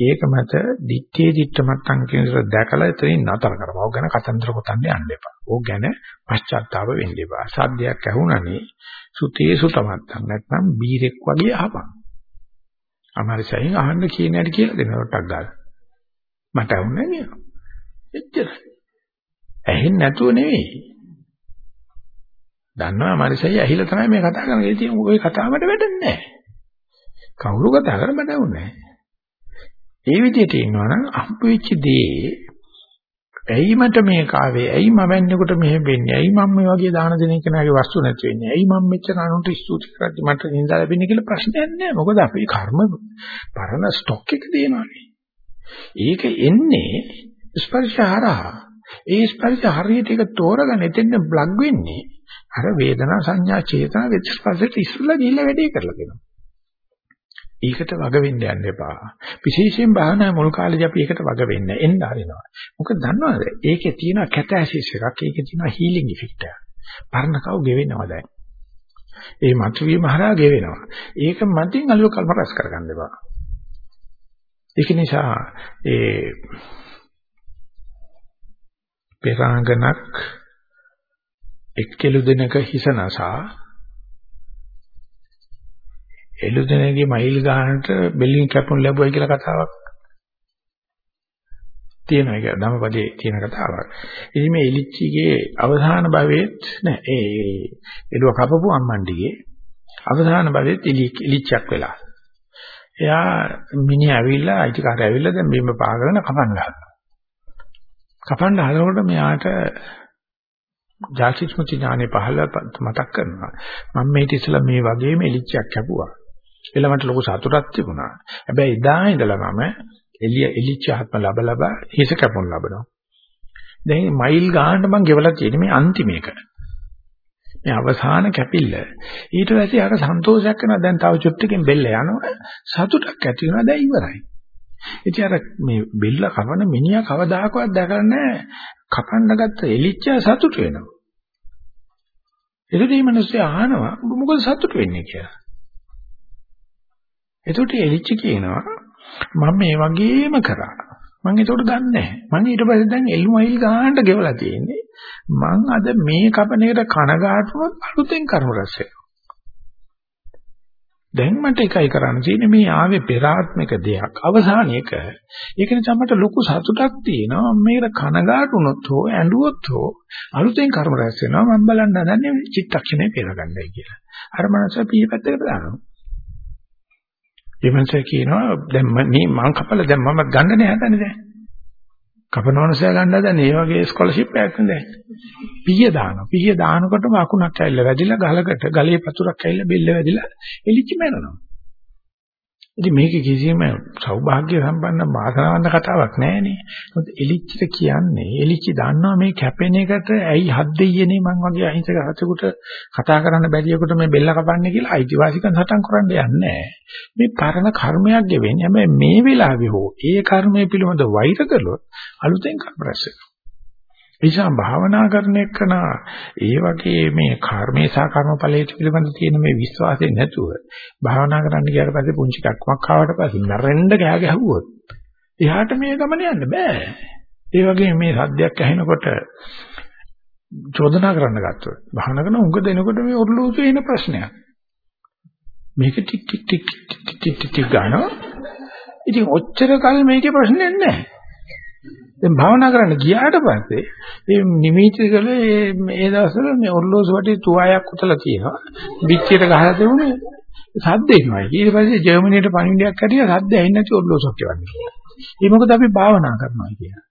ඒක මත දිත්තේ දිත්තමත්න් කියන දේ දැකලා එතනින් නතර කරපුවා. ඕක ගැන කතන්දර ගොතන්න යන්න එපා. ඕක ගැන පශ්චාත්තාප වෙන්න එපා. සද්දයක් ඇහුණනේ සුතේ සුතමත්න් නැත්නම් බීරෙක් වගේ අහපන්. අමාරුසයෙන් අහන්න කියන හැටි කියලා දෙනවටක් ගාලා. මට වුණේ නෑ. එච්චරයි. ඇහෙන්නේ නැතුව නෙවෙයි. දන්නවා මනසයි ඇහිලා තමයි මේ කතා කරන්නේ. ඉතින් ওই කතාවට වැඩන්නේ නැහැ. කවුරු කතා කර මට වුනේ ඒ විදිහට ඉන්නවනම් අම්පු වෙච්ච දේ ඇයි මට මේ කාවේ ඇයි මම වෙන්නකොට මෙහෙම වෙන්නේ? ඇයි මම මේ වගේ දාන දෙන කෙනාගේ වස්තු නැති වෙන්නේ? ඇයි මම මෙච්චර අනුන්ට ස්තුති කරද්දි මට නින්දා ලැබෙන්නේ කියලා ප්‍රශ්නයක් නෑ මොකද අපේ කර්ම පරණ ස්ටොක් එක තියෙනවානේ. ඒක එන්නේ ස්පර්ශහරහා ඒ ස්පර්ශ හරියට ඒක තෝරගන්න එතෙන් ප්ලග් වෙන්නේ අර වේදනා සංඥා චේතනා වෙච්ච ස්පර්ශයට ඉස්සෙල්ලා ගිහිල්ලා වැඩේ කරලා දෙනවා. ඒකට වග වෙන්න යන්න එපා. විශේෂයෙන් භාවනා මුල් කාලේදී අපි ඒකට වග වෙන්න එන්න හරිනවා. මොකද දන්නවද? ඒකේ තියෙන කැටැසිස් එකක්, ඒකේ තියෙන හීලින් ඉෆෙක්ට් එකක්. පරණකව ගෙවෙනවා දැන්. ඒ මතුවීම හරහා ගෙවෙනවා. ඒක මතින් අලුත් කල්ප රැස් කරගන්න එපා. ඒක නිසා ඒ පෙරාංගනක් එක්කෙලු දෙනක හිස නසා එළුදෙනගේ මයිල් ගන්නට බෙල්ලින් කැපුම් ලැබුවයි කියලා කතාවක් තියෙනවා ඒක ධම්මපදයේ තියෙන කතාවක්. ඉතින් මේ එලිච්චිගේ අවසාන භවයේත් නෑ ඒ එළුව කපපු අම්මණ්ඩිගේ අවසාන භවයේත් එලිච්චක් වෙලා. එයා මිනිහ ඇවිල්ලා අයිතිකාරය ඇවිල්ලා දැන් බිම පාගගෙන කපන්න ගන්නවා. කපන්න හදනකොට මෙයාට ජාතිස්මෘති ඥානෙ පහළ මතක් කරනවා. මම මේ ඉතිසලා මේ වගේම එලිච්චයක් කැපුවා. එළම මට ලොකු සතුටක් තිබුණා. හැබැයි එදා ඉඳලා මම එළිය එලිච්ච ආත්ම ලබ ලබ හිස කැපුම් ලබනවා. දැන් මයිල් ගානට මම ගෙවලා තියෙන්නේ මේ අන්තිම එක. මේ අවසාන කැපිල්ල. ඊට පස්සේ අර සන්තෝෂයක් වෙනවා දැන් තව චුට්ටකින් බෙල්ල යනවා. සතුටක් ඇති වෙනවා දැන් ඉවරයි. ඉතින් අර මේ බෙල්ල කවන මිනිහා කවදාකවත් දැකලා නැහැ. කපන්න ගත්ත එලිච්ච සතුට වෙනවා. එතකොට මේ මිනිස්සු අහනවා මොකද සතුට වෙන්නේ කියලා. එතකොට එලිච්ච කියනවා මම මේ වගේම කරා. මම ඒකට දන්නේ නැහැ. මම ඊට පස්සේ දැන් එළු මයිල් ගානට ගෙවලා තියෙන්නේ. මං අද මේ කපන එකට කනගාටුවක් අලුතෙන් කර්ම රැස් දැන් මට එකයි කරන්න තියෙන්නේ මේ ආවේ පෙරාත්මික දෙයක් අවසානියක. ඒක නිසා මට ලොකු සතුටක් තියෙනවා මේකට කනගාටුනොත් හෝ ඇඬුවොත් හෝ අලුතෙන් කර්ම රැස් වෙනවා මම බලන්න හදන්නේ චිත්තක්ෂණය පෙරගන්නයි කියලා. අර මනස පීපැත්තකට දානවා. ඊමණස කියනවා දැන් මේ මං කපලා දැන් මම ගන්න නෑ හදන්නේ දැන්. කපනවනසය ගන්න හදන්නේ මේ වගේ ස්කෝලර්ෂිප් එකක් නේද? පීය දානවා. පීය දානකොටම අකුණක් ඇවිල්ලා වැදිලා ගලකට ගලේ පතුරක් ඇවිල්ලා බෙල්ල වැදිලා එලිච්ච මැරෙනවා. ඉතින් මේක කිසිම සෞභාග්‍ය සම්පන්න වාසනාවන්ත කතාවක් නෑනේ. මොකද එලිච්චට කියන්නේ එලිච්ච දන්නවා මේ කැපෙන එකට ඇයි හත් දෙයියනේ මං වගේ අහිංසක හතෙකුට කතා කරන්න බැරියෙකුට මේ බෙල්ල කපන්නේ කියලා අයිතිවාසිකම් සටන් කරන්න යන්නේ මේ පරණ කර්මයක් ගෙවෙන්නේ. හැබැයි මේ වෙලාවේ හෝ ඒ කර්මය පිළිබඳ වෛර කළොත් අලුතෙන් කර්ම රැස් වෙනවා. නිසා භාවනා කරන එකන ඒ වගේ මේ කර්මේ සහ කර්මඵලයේ පිළිබඳ තියෙන මේ විශ්වාසය නැතුව භාවනා කරන්න ගියාට පස්සේ පුංචි කක්මක් ආවට පස්සේ නරෙන්ඩ ගෑ ගැහුවොත් එහාට මේ ගමන යන්න බෑ. ඒ වගේ මේ සද්දයක් ඇහෙනකොට චෝදනා කරන්න ගත්තොත් භාවනා කරන උඟ දෙනකොට මේ ඔර්ලෝසු එන ප්‍රශ්නයක්. මේක ටික් ටික් ටික් ටික් ටික් ටික් ගන්නවා. ඉතින් ඔච්චර කල් මේකේ ප්‍රශ්නයක් නැහැ. දැන් භාවනා කරන්න ගියාට පස්සේ මේ නිමිතිකල මේ දවස්වල මේ ඔර්ලෝසු වටේ තුවායක් උතලා තියෙනවා. පිටියට ගහලා තිබුණේ සද්ද එනවා. ඊට පස්සේ ජර්මනියට පණිවිඩයක් කටිය සද්ද ඇහෙන්නේ නැති ඔර්ලෝසුවක් කියවන්නේ. ඒ මොකද අපි භාවනා කරනවා කියන්නේ.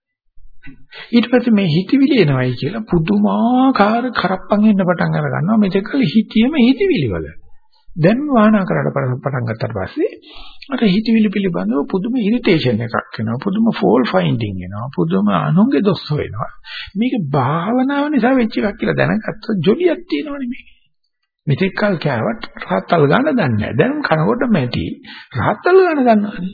ඊට පස්සේ මේ හිතවිලි එනවයි කියලා පුදුමාකාර කරප්පන් එන්න පටන් අර ගන්නවා. මෙතකල් හිතියෙම හිතවිලි වල. දැන් වාහනා කරලා පටන් ගත්තට පස්සේ අර හිතවිලි පිළිබඳව පුදුම ඉරිටේෂන් එකක් එනවා පුදුම ෆෝල් ෆයින්ඩින් එනවා පුදුම අනුන්ගේ දොස් වෙනවා. මේක භාවනාව නිසා වෙච්ච එකක් කියලා දැනගත්තොත් ජොලියක් තියෙනවනේ මේක. මෙතෙක් කල් කෑවට රහතල් ගන්න දන්නේ නැහැ. දැන් කනකොට මැටි රහතල් ගන්න දන්නවනේ.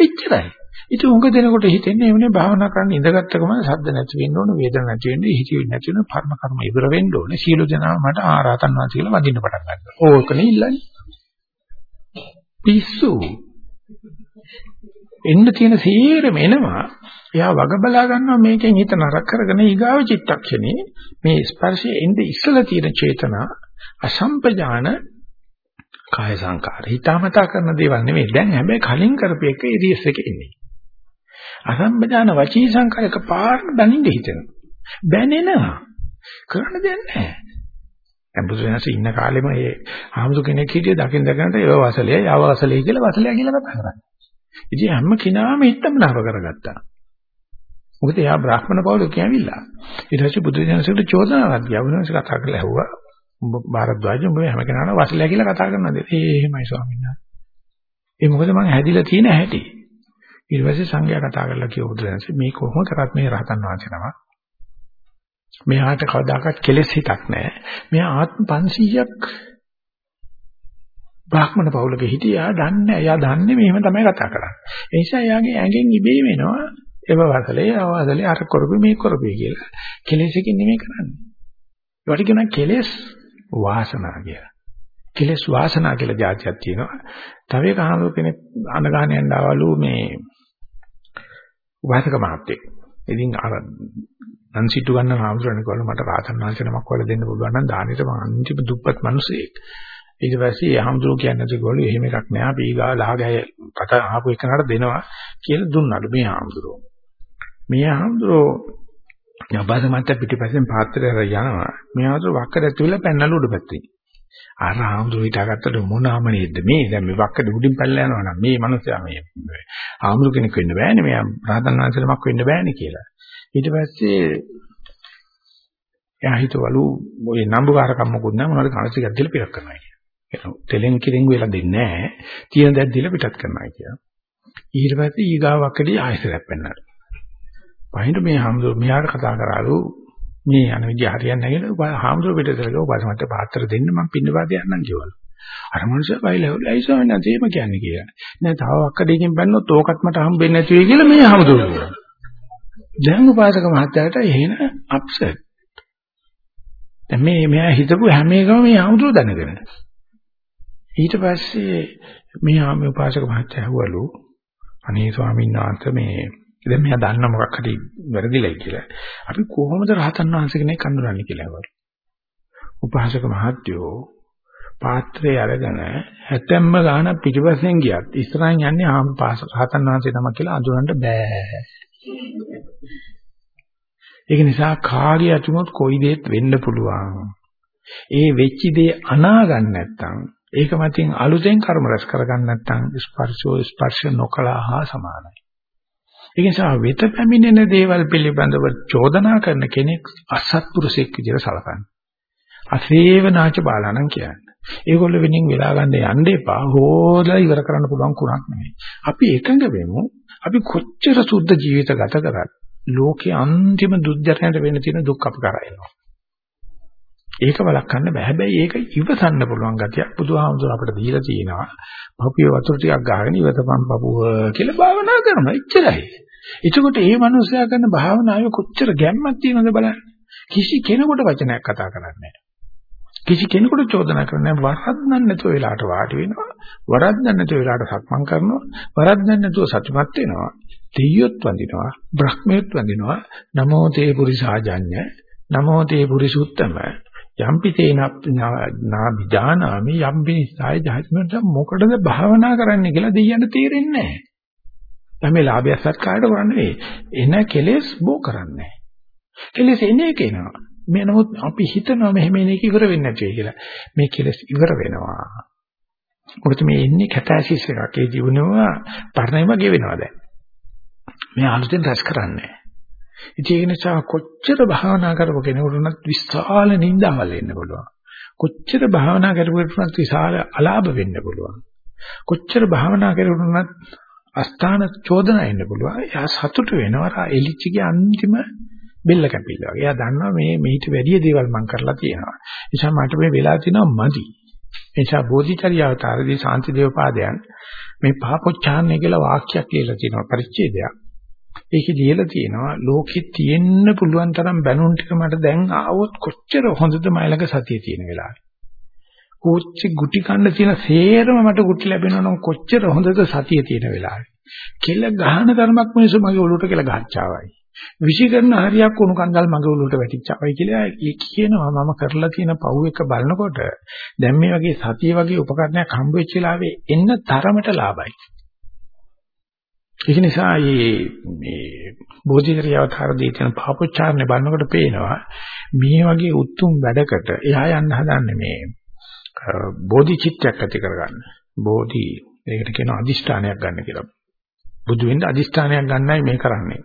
එච්චරයි. ඉතින් උඟ දෙනකොට හිතෙන්නේ එවනේ භාවනා කරන්න ඉඳගත්ත ගමන් සද්ද නැති වෙන්න ඕන වේදන නැති වෙන්න හිතෙන්නේ නැති වෙන පර්ම කර්ම ඉවර වෙන්න ඕනේ. සීල දනාව මට ආරහතන් වහන්සේ කියලා වදින්න පටන් ගන්නවා. ඕකනේ ඉල්ලන්නේ. පිස්සු. එන්න තියෙන සීරම එනවා. එයා වග බලා ගන්නවා මේකෙන් හිත නරක කරගෙන ඊගාව චිත්තක්ෂණේ මේ ස්පර්ශයේ එnde ඉස්සලා තියෙන චේතනා අසම්පජාන කාය සංකාර. හිතාමතා කරන දේවල් නෙමෙයි. දැන් හැබැයි කලින් කරපු එක ඉරියස් එකේ ඉන්නේ. අසම්බදාන වචී සංකාරයක පාරට දනින්න හිතෙනවා. බැනෙනවා. කරන්න දෙයක් නැහැ. දැන් බුදුසෙනස ඉන්න කාලෙම ඒ ආමුදු කෙනෙක් හිටිය දකින් දකින්නට ඒව වසලේ යව වසලේ කියලා වසලයා කියලා කතා කරන්නේ. ඉතින් හැම කෙනාම හිතමනාව කරගත්තා. මොකද එයා බ්‍රාහ්මණ පවුලක කියවිලා. ඊට පස්සේ බුදුසෙනසට චෝදනාවක් ගියා. බුදුසෙනස කතා කරලා ඇහුවා. උඹ ಭಾರද්වාජ උඹ හැම කෙනාම වසලයා කියලා කතා කරනවාද? ඒ එහෙමයි ස්වාමීන් වහන්සේ. ඒ මොකද මං හැදිලා තියෙන හැටි. ඊට පස්සේ සංඝයා කතා කරලා කිව්ව බුදුරජාණන් මේ කොහොම කරත් මේ රහතන් වහන්සේ නම මෙයාට කවදාකවත් කෙලෙස් හිතක් නැහැ. මෙයා ආත්ම 500ක් බ්‍රාහ්මණ පවුලක හිටියා දන්නේ එයා දන්නේ මෙහෙම තමයි කතා කරන්නේ. ඒ නිසා එයාගේ ඇඟෙන් ඉබේ වෙනවා එව වසලේ අවසලේ අර කරපු මේ කරපු කියලා. කෙලෙසකින් නෙමෙයි කරන්නේ. ඒවට කියන කෙලෙස් වාසනා කියලා. කෙලෙස් වාසනා කියලා જાතියක් තියෙනවා. තව එක ආමෝ කෙනෙක් අනගහන යන්න ආවලු මේ උපාසක මහත්තයෙක්. ඉතින් අර අන්සිටු ගන්න හාමුදුරනේ කොල්ල මට රාතන් වහන්සේ නමක් වල දෙන්න පුළුවන් නම් දානෙට මම අන්තිම දුප්පත් මිනිසෙක්. ඊට පස්සේ හාමුදුරුවෝ කියන්නේ ඒගොල්ලෝ එහෙම එකක් නෑ අපි ඊගා ලහගය කතා අහපු එකනට දෙනවා කියලා දුන්නලු මේ හාමුදුරුවෝ. මේ හාමුදුරුවෝ යබාද මත පිටිපස්සෙන් පාත්‍රය යනවා. මේ හාමුදුරුවෝ වක්කඩ ඇතුළේ පැන්නලු උඩ පැත්තේ. අර හාමුදුරුවෝ හිතාගත්තට මොනාම නේද මේ දැන් මේ වක්කඩ උඩින් පැනලා යනවා නම් මේ මනුස්සයා මේ හාමුදුරු කෙනෙක් වෙන්න බෑනේ මේ රහතන් වහන්සේලමක් වෙන්න බෑනේ කියලා. ඊට පස්සේ එයා හිතවලු ඔය නම්බුකාරකම් මොකුත් නැහැ මොනවද කනසිකක් දීලා පිටක් කරනවා කියලා. ඒක තෙලෙන් කිරින් වෙලා දෙන්නේ නැහැ. තියෙන දේ දීලා පිටත් කරනවා කියලා. ඊට පස්සේ ඊගාවකදී ආයසරයක් පෙන්නනවා. පහින්ද මේ හාමුදුරුවෝ මෙයාට කතා කරාලු මේ යන විදිහ හරියන්නේ නැහැ කියලා හාමුදුරුවෝ පිටතට ගිහුවා බසමට පාත්‍ර දෙන්න මම පින්නපාත යන්නම් කිව්වලු. අර මනුස්සයා බයිලා ලයිසෝන් නැති එහෙම කියන්නේ කියලා. නෑ තව අක්කඩේකින් බැන්නොත් ඕකත් මට හම්බෙන්නේ නැති වෙයි කියලා මේ හාමුදුරුවෝ. දැන් උපාසක මහත්තයාට එහෙන අප්සෙට්. දැන් මේ මෙයා හිතපු හැම එකම මේ හාමුදුරුවෝ දැනගෙන. ඊට පස්සේ මේ ආමේ උපාසක මහත්තයා ඇහුවලු අනේ ස්වාමීන් වහන්සේ මේ දැන් මෙයා දන්න මොකක් හරි වැරදිලයි කියලා. අපි කොහොමද රහතන් වහන්සේ කෙනෙක් අඳුරන්නේ කියලා ඇහුවා. උපාසක මහත්තයෝ පාත්‍රය අරගෙන හැතැම්ම ගාන පිටිපස්සෙන් ගියත් ඉස්සරහින් යන්නේ ආම රහතන් වහන්සේ තමයි කියලා අඳුරන්න බෑ. ඒක නිසා කාගේ අතුමොත් කොයි දෙයක් වෙන්න පුළුවන්. ඒ වෙච්ච දේ අනා ගන්න නැත්නම් ඒක මතින් අලුතෙන් කර්ම රැස් කරගන්න නැත්නම් ස්පර්ශෝ ස්පර්ශ නොකලා හා සමානයි. ඒ නිසා වෙත පැමිණෙන දේවල් පිළිබඳව චෝදනා කරන කෙනෙක් අසත්පුරුෂෙක් විදිහට සලකන්නේ. අසේවනාච බාලාණන් කියන්නේ. ඒගොල්ලෝ වෙනින් වෙලා ගන්න යන්න එපා. හොදලා ඉවර කරන්න පුළුවන් කුණක් නෙමෙයි. අපි එකඟ වෙමු. අපි කොච්චර සුද්ධ ජීවිත ගත කරත් ලෝකේ අන්තිම දුක්ජනයට වෙන්න තියෙන දුක් අපි කරා එනවා. ඒක වළක්වන්න බෑ. හැබැයි ඒක ඉවසන්න පුළුවන් ගතියක් බුදුහාමුදුර අපිට දීලා තියෙනවා. පපුවේ වතුර ටිකක් ගහගෙන ඉවතපන් පපුව කියලා භාවනා කරනවා. එච්චරයි. එතකොට මේ මනුස්සයා කරන භාවනාවේ කොච්චර ගැම්මක් තියෙනවද බලන්න. කිසි කෙනෙකුට වචනයක් කතා කරන්නේ නැහැ. කිසි කෙනෙකුට චෝදනා කරන්නේ වරද්දන්න නැතුව වෙලාවට වාඩි වෙනවා. වරද්දන්න නැතුව වෙලාවට සක්මන් කරනවා. වරද්දන්න නැතුව සතුටුමත් වෙනවා. දෙයියොත් වඳිනවා. බ්‍රහ්මයොත් වඳිනවා. නමෝ තේ පුරිසාජඤ්ඤ. නමෝ තේ පුරිසුත්තම. යම්පි තේන නාබිජානාමි යම්පි සාය ජහත්මට මොකටද භාවනා කරන්න කියලා දෙයියන්ට තේරෙන්නේ නැහැ. තමයි ලාභය සත්කාරයට කරන්නේ. එන කෙලෙස් බෝ කරන්නේ. කෙලෙස් එන්නේ කෙනා. මේ නමුත් අපි හිතනවා මෙහෙම එන එක ඉවර වෙන්නේ නැති කියලා. මේ කෙලෙස් ඉවර වෙනවා. මොකද මේ එන්නේ කැටැසිස් එකක්. ඒ ජීවනවා පරණයම ගෙවෙනවා දැන්. මේ අලුතෙන් රැස් කරන්නේ. ඉතින් ඒ නිසා කොච්චර භාවනා කරපු කෙනෙකුට උනත් විශාල නිന്ദාවල් එන්න පුළුවන්. කොච්චර භාවනා කරපුවට උනත් විශාල අලාභ වෙන්න පුළුවන්. කොච්චර භාවනා කරුණත් උනත් අස්ථාන චෝදනා එන්න පුළුවන්. එයා සතුට වෙනවා. එලිච්චගේ අන්තිම බෙල්ල කැපිලා වගේ. එයා දන්නවා මේ මෙහිට වැඩිය දේවල් මම කරලා තියෙනවා. ඒ නිසා මට මේ වෙලා තියෙනවා මදි. ඒ නිසා බෝධිචර්ය අවතාරදී ශාන්ති දේවපාදයන් මේ පහපොච්චාන්නේ කියලා වාක්‍යයක් කියලා තියෙනවා පරිච්ඡේදයක්. ඒකේ ලියලා තියෙනවා ලෝකෙ තියෙන්න පුළුවන් තරම් බැනුම් ටික මට දැන් ආවොත් කොච්චර හොඳද මයිලක සතිය තියෙන වෙලාවේ. කොච්චි ගුටි කන්න තියෙන සේරම මට ගුටි ලැබෙනවා නම් කොච්චර හොඳද සතිය තියෙන වෙලාවේ. කෙල ගහන ධර්මයක් මිනිස්සු මගේ ඔළුවට කෙල ගහච්චාවයි. විශේෂ කරන හරියක් උණු කන්දල් මගේ ඔළුවට වැටිච්චාවයි කියලා ඒ කියනවා මම කරලා තියෙන පව් එක බලනකොට දැන් මේ වගේ සතිය වගේ උපකරණයක් හම්බ වෙච්ච වෙලාවේ එන්න තරමට ලාභයි. ඒක නිසා මේ බෝධිචර්ය අවතාරදී තියෙන පාපොච්චාරණය බලනකොට පේනවා මේ වගේ උතුම් වැඩකට එහා යන්න හදන්නේ මේ බෝධි චිත්තයක් ඇති කරගන්න. බෝධි ඒකට කියන අදිෂ්ඨානයක් ගන්න කියලා. බුදු වෙන්න අදිෂ්ඨානයක් ගන්නයි මේ කරන්නේ.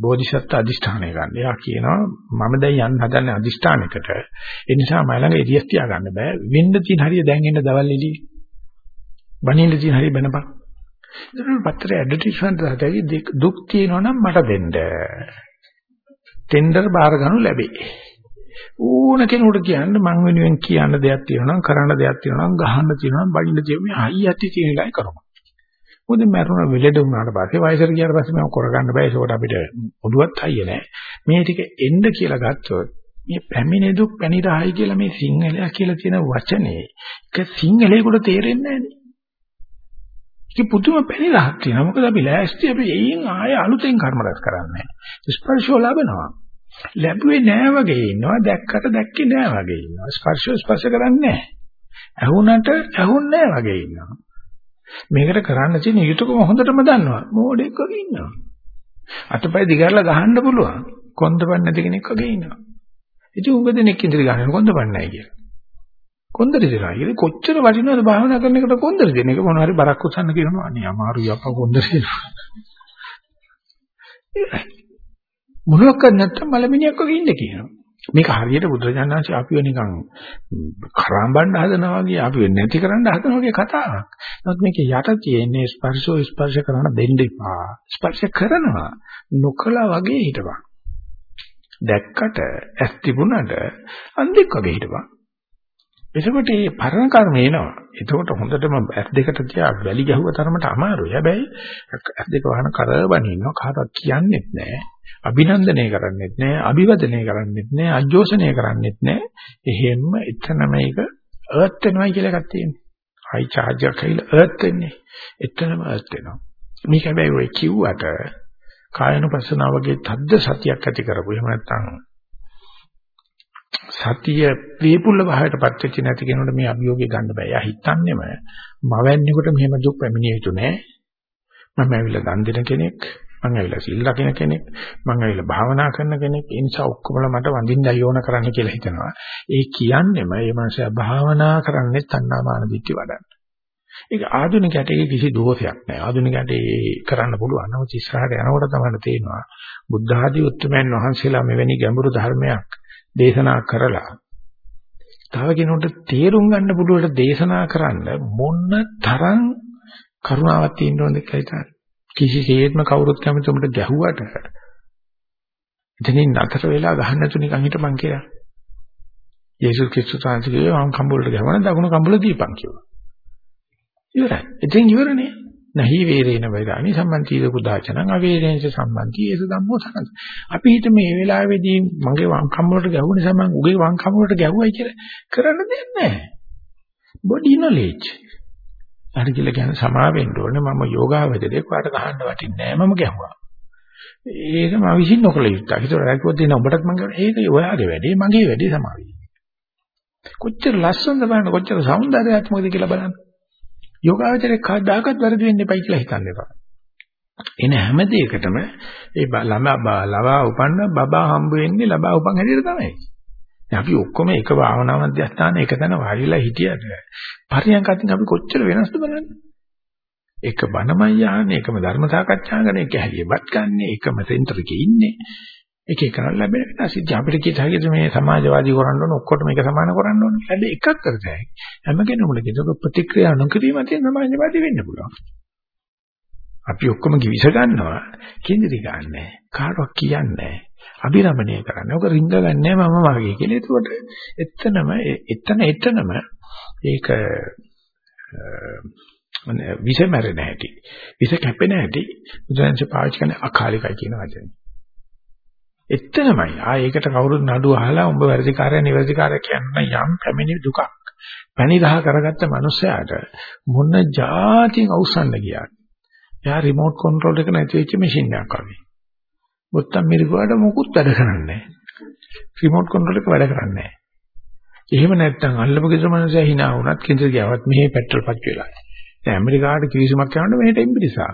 බෝධිසත්ව අදිෂ්ඨානය ගන්න. එයා කියනවා මම දැන් යන්න හදන්නේ අදිෂ්ඨානයකට. ඒ නිසා මම ළඟ එළියක් තියා ගන්න බෑ. වෙන්න තියෙන හරිය දැන් එන්න දවල් එළිය. බණින්න තියෙන හරිය බනපන්. ඒක පත්‍රයේ ඇඩ්වර්ටයිස්මන්ට් දාතයි දුක් තියෙනවා නම් මට දෙන්න. ටෙන්ඩර් බාර ගන්නු ලැබේ. ඕන කෙනෙකුට කියන්න මං වෙනුවෙන් කියන්න දෙයක් තියෙනවා නම් කරන්න දෙයක් තියෙනවා නම් ගහන්න තියෙනවා නම් බඩින්න තියෙනවා මේ හයියටි තියෙන එකයි කරමු. මොකද මරුණ වෙලෙඩ වුණාට පස්සේ වයසට ගියාට පස්සේ මම කරගන්න බෑ ඒකට අපිට ඔළුවත් හයිය නෑ. මේ ටික එන්න කියලා ගත්තොත් මේ පැමිණි දුක් පැනිරහයි කියලා මේ සිංහලයා කියලා තියෙන වචනේ ඒක සිංහලයකට තේරෙන්නේ නෑනේ. ඒක පුදුම පැනිරහක් තියෙනවා. මොකද අපි ලෑස්ති අපි එයින් ආය අලුතෙන් කර්ම රැස් කරන්නේ. ස්පර්ශෝ ලැබෙනවා. ලැබුවේ නෑ වගේ ඉන්නවා දැක්කට දැක්කේ නෑ වගේ ඉන්නවා. ස්පර්ශෝ ස්පර්ශ කරන්නේ නෑ. ඇහුණට ඇහුන්නේ නැහැ වගේ ඉන්නවා. මේකට කරන්න තියෙන යුතුයකම හොඳටම දන්නවා. මෝඩෙක් වගේ ඉන්නවා. අතපය දිගාරලා ගහන්න පුළුවන්. කොන්දපන් නැති කෙනෙක් වගේ ඉන්නවා. ඉතින් උඹ දෙනෙක් ඉඳි ගන්න කොන්දපන් නැහැ කියලා. කොන්දරි දෙනවා. ඒක කොච්චර වටිනවද භාවනා කරන එකට කොන්දරි දෙන එක මොනවා හරි බරක් උස්සන්න කියනවා. අනේ අමාරුයි අප්පා කොන්දරි දෙනවා. මොනවක් නැත්තම් මලමිනියක් වගේ ඉන්න කියනවා. මේක හරියට බුදුරජාණන්සේ අපිව නිකන් කරාඹන්න හදනවා වගේ අපිව නැති කරන්න හදන වගේ කතාවක්. නමුත් මේක යට තියෙන්නේ ස්පර්ශෝ ස්පර්ශ කරන දෙන්න එපා. ස්පර්ශ කරනවා නොකලා වගේ හිටපන්. දැක්කට ඇස් තිබුණට අන්ධෙක් වගේ හිටපන්. එතකොට මේ පරණ කර්ම එනවා. එතකොට හොඳටම ඇස් දෙකට තියා වැලි ගැහුව තරමට අමාරුයි. හැබැයි ඇස් දෙක වහන කරබන් ඉන්නවා කාටවත් කියන්නෙත් නැහැ. අභිනන්දනය කරන්නෙත් නැහැ. අභිවදනය කරන්නෙත් නැහැ. අජෝසනය කරන්නෙත් නැහැ. එහෙම්ම එතන මේක අර්ත් වෙනවා කියලා එකක් තියෙනවා. හයි charge එකක් ඇවිල්ලා අර්ත් වෙන්නේ. එතනම අර්ත් වෙනවා. මේක හැබැයි ඔය කිව්වට කායනුපස්සනාව වගේ තද්ද සතියක් ඇති කරපු. එහෙම නැත්නම් සතිය වේපුල්ල භාවයටපත් වෙච්ච නැති කෙනෙකුට මේ අභියෝගය ගන්න බෑ. එයා හිතන්නේම මවන්නේකොට මෙහෙම දුක් පැමිණිය යුතු නෑ. මම ඇවිල්ලා දන් දෙන කෙනෙක්, මම ඇවිල්ලා සිල් රකින්න කෙනෙක්, මම ඇවිල්ලා භාවනා කරන කෙනෙක්. ඒ නිසා ඔක්කොමල මට වඳින්නයි ඕන කරන්න කියලා හිතනවා. ඒ කියන්නේම මේ මනුස්සයා භාවනා කරන්නේ තණ්හාමාන දිට්ඨි වඩන්න. ඒක ආධුනිකයට ඒක කිසි දෝෂයක් නෑ. ආධුනිකයට ඒ කරන්න පුළුවන්. නමුත් ඉස්සරහට යනකොට තමයි තේරෙනවා බුද්ධ ආදී උත්තරමයන් වහන්සේලා මෙවැනි ගැඹුරු ධර්මයක් දේශනා කරලා තව කෙනෙකුට තේරුම් ගන්න පුළුවන් දේශනා කරන්න මොන තරම් කරුණාවක් තියෙන්න ඕනද කියලා හිතන්න. කිසිසේත්ම කවුරුත් කැමති උඹට ගැහුවට එතනින් නතර වෙලා ගහන්න නැතු නිකන් හිටපන් කියලා. යේසුස් ක්‍රිස්තුස් වහන්සේ වම් කම්බුලට ගහවන දකුණු කම්බුල දීපන් කිව්වා. ඉවරයි. එතෙන් ඉවරනේ. නහි වේරේන වේදානි සම්මන්තිද කුදාචනං අවේරේනස සම්මන්ති ඒස ධම්මෝ සනස් අපි හිත මේ වෙලාවේදී මගේ වම් කම් වලට ගැහුව නිසා මම උගේ වම් කම් වලට ගැහුවයි කියලා කරන්න දෙයක් නැහැ. බොඩි නොලෙජ් හරි කියලා කියන සමා වෙන්න ඕනේ. මම යෝගාවචරයේ කාට ගහන්න වටින්නේ නැහැ. මම ගැහුවා. ඒක මම විශ්ින් නොකල යුත්තක්. ඒක රැකුවත් දෙන ඔබටත් මම ඒක ඔයාගේ වැඩේ මගේ වැඩේ සමාවි කොච්චර ලස්සනද බලන්න කොච්චර సౌందර්යාත්මකද කියලා බලන්න. යෝගාවචරේ කවදාකවත් වැරදි වෙන්න එපයි කියලා හිතන්න එපා. එන හැම දෙයකටම ඒ ළමා ලවා උපන්න බබා හම්බ වෙන්නේ ලබා උපන් හැටියට තමයි. අපි ඔක්කොම එක භාවනා මධ්‍යස්ථාන එක තැන වාඩිලා හිටියට පරියන්කටින් අපි කොච්චර වෙනස්ද බලන්න. එක බණමයි යහන්නේ එකම ධර්ම සාකච්ඡා කරන එක හැලියපත් ගන්න එකම සෙන්ටර් එකේ ඉන්නේ එක එක ලැබෙන වෙනස් ඉතින් අපිට කිය හැකිද මේ සමාජවාදී කරන්න ඕන ඔක්කොටම එක සමාන කරන්න ඕන. හැබැයි එකක් කරතයි හැම කෙනෙකුට ඒක ප්‍රතික්‍රියා නොකිරීම තියෙන සමාජවාදී වෙන්න පුළුවන්. අපි ඔක්කොම කිවිස ගන්නවා කිඳිරි ගන්නෑ කාටවත් කියන්නේ අභිරමණය කරන්නේ. ඔක රිංග ගන්නෑ මම වාගේ කියලා. ඒකට එතනම එතන එතනම ඒක විස මැරෙන හැටි විස කැපෙන හැටි බුදුන්සේ පාවිච්චි කරන අකාලිකයි කියන වචනේ. එතනමයි. ආ ඒකට කවුරුත් නඩුව අහලා උඹ වැඩිකාරය නිවැරදිකාරය කියන යම් පැමිණි දුකක්. පැණිරහ කරගත්ත මනුස්සයාට මොන જાතියෙන් අවසන්න ගියාද? එයා රිමෝට් කන්ට්‍රෝල් එක නැති වෙච්ච මැෂින් එකක් වගේ. බොත්තම් මිරිකුවාට මොකුත් වැඩ කරන්නේ නැහැ. රිමෝට් කන්ට්‍රෝල් එක වැඩ කරන්නේ නැහැ. එහෙම නැත්නම් අල්ලපු ගෙදර මනුස්සයා hina වුණත් කිඳ ගියවත් මෙහි පෙට්‍රල් පච් වෙලා. දැන් ඇමරිකාවට කිවිසුමක් කරනකොට මෙහෙට එම්බිරිසා.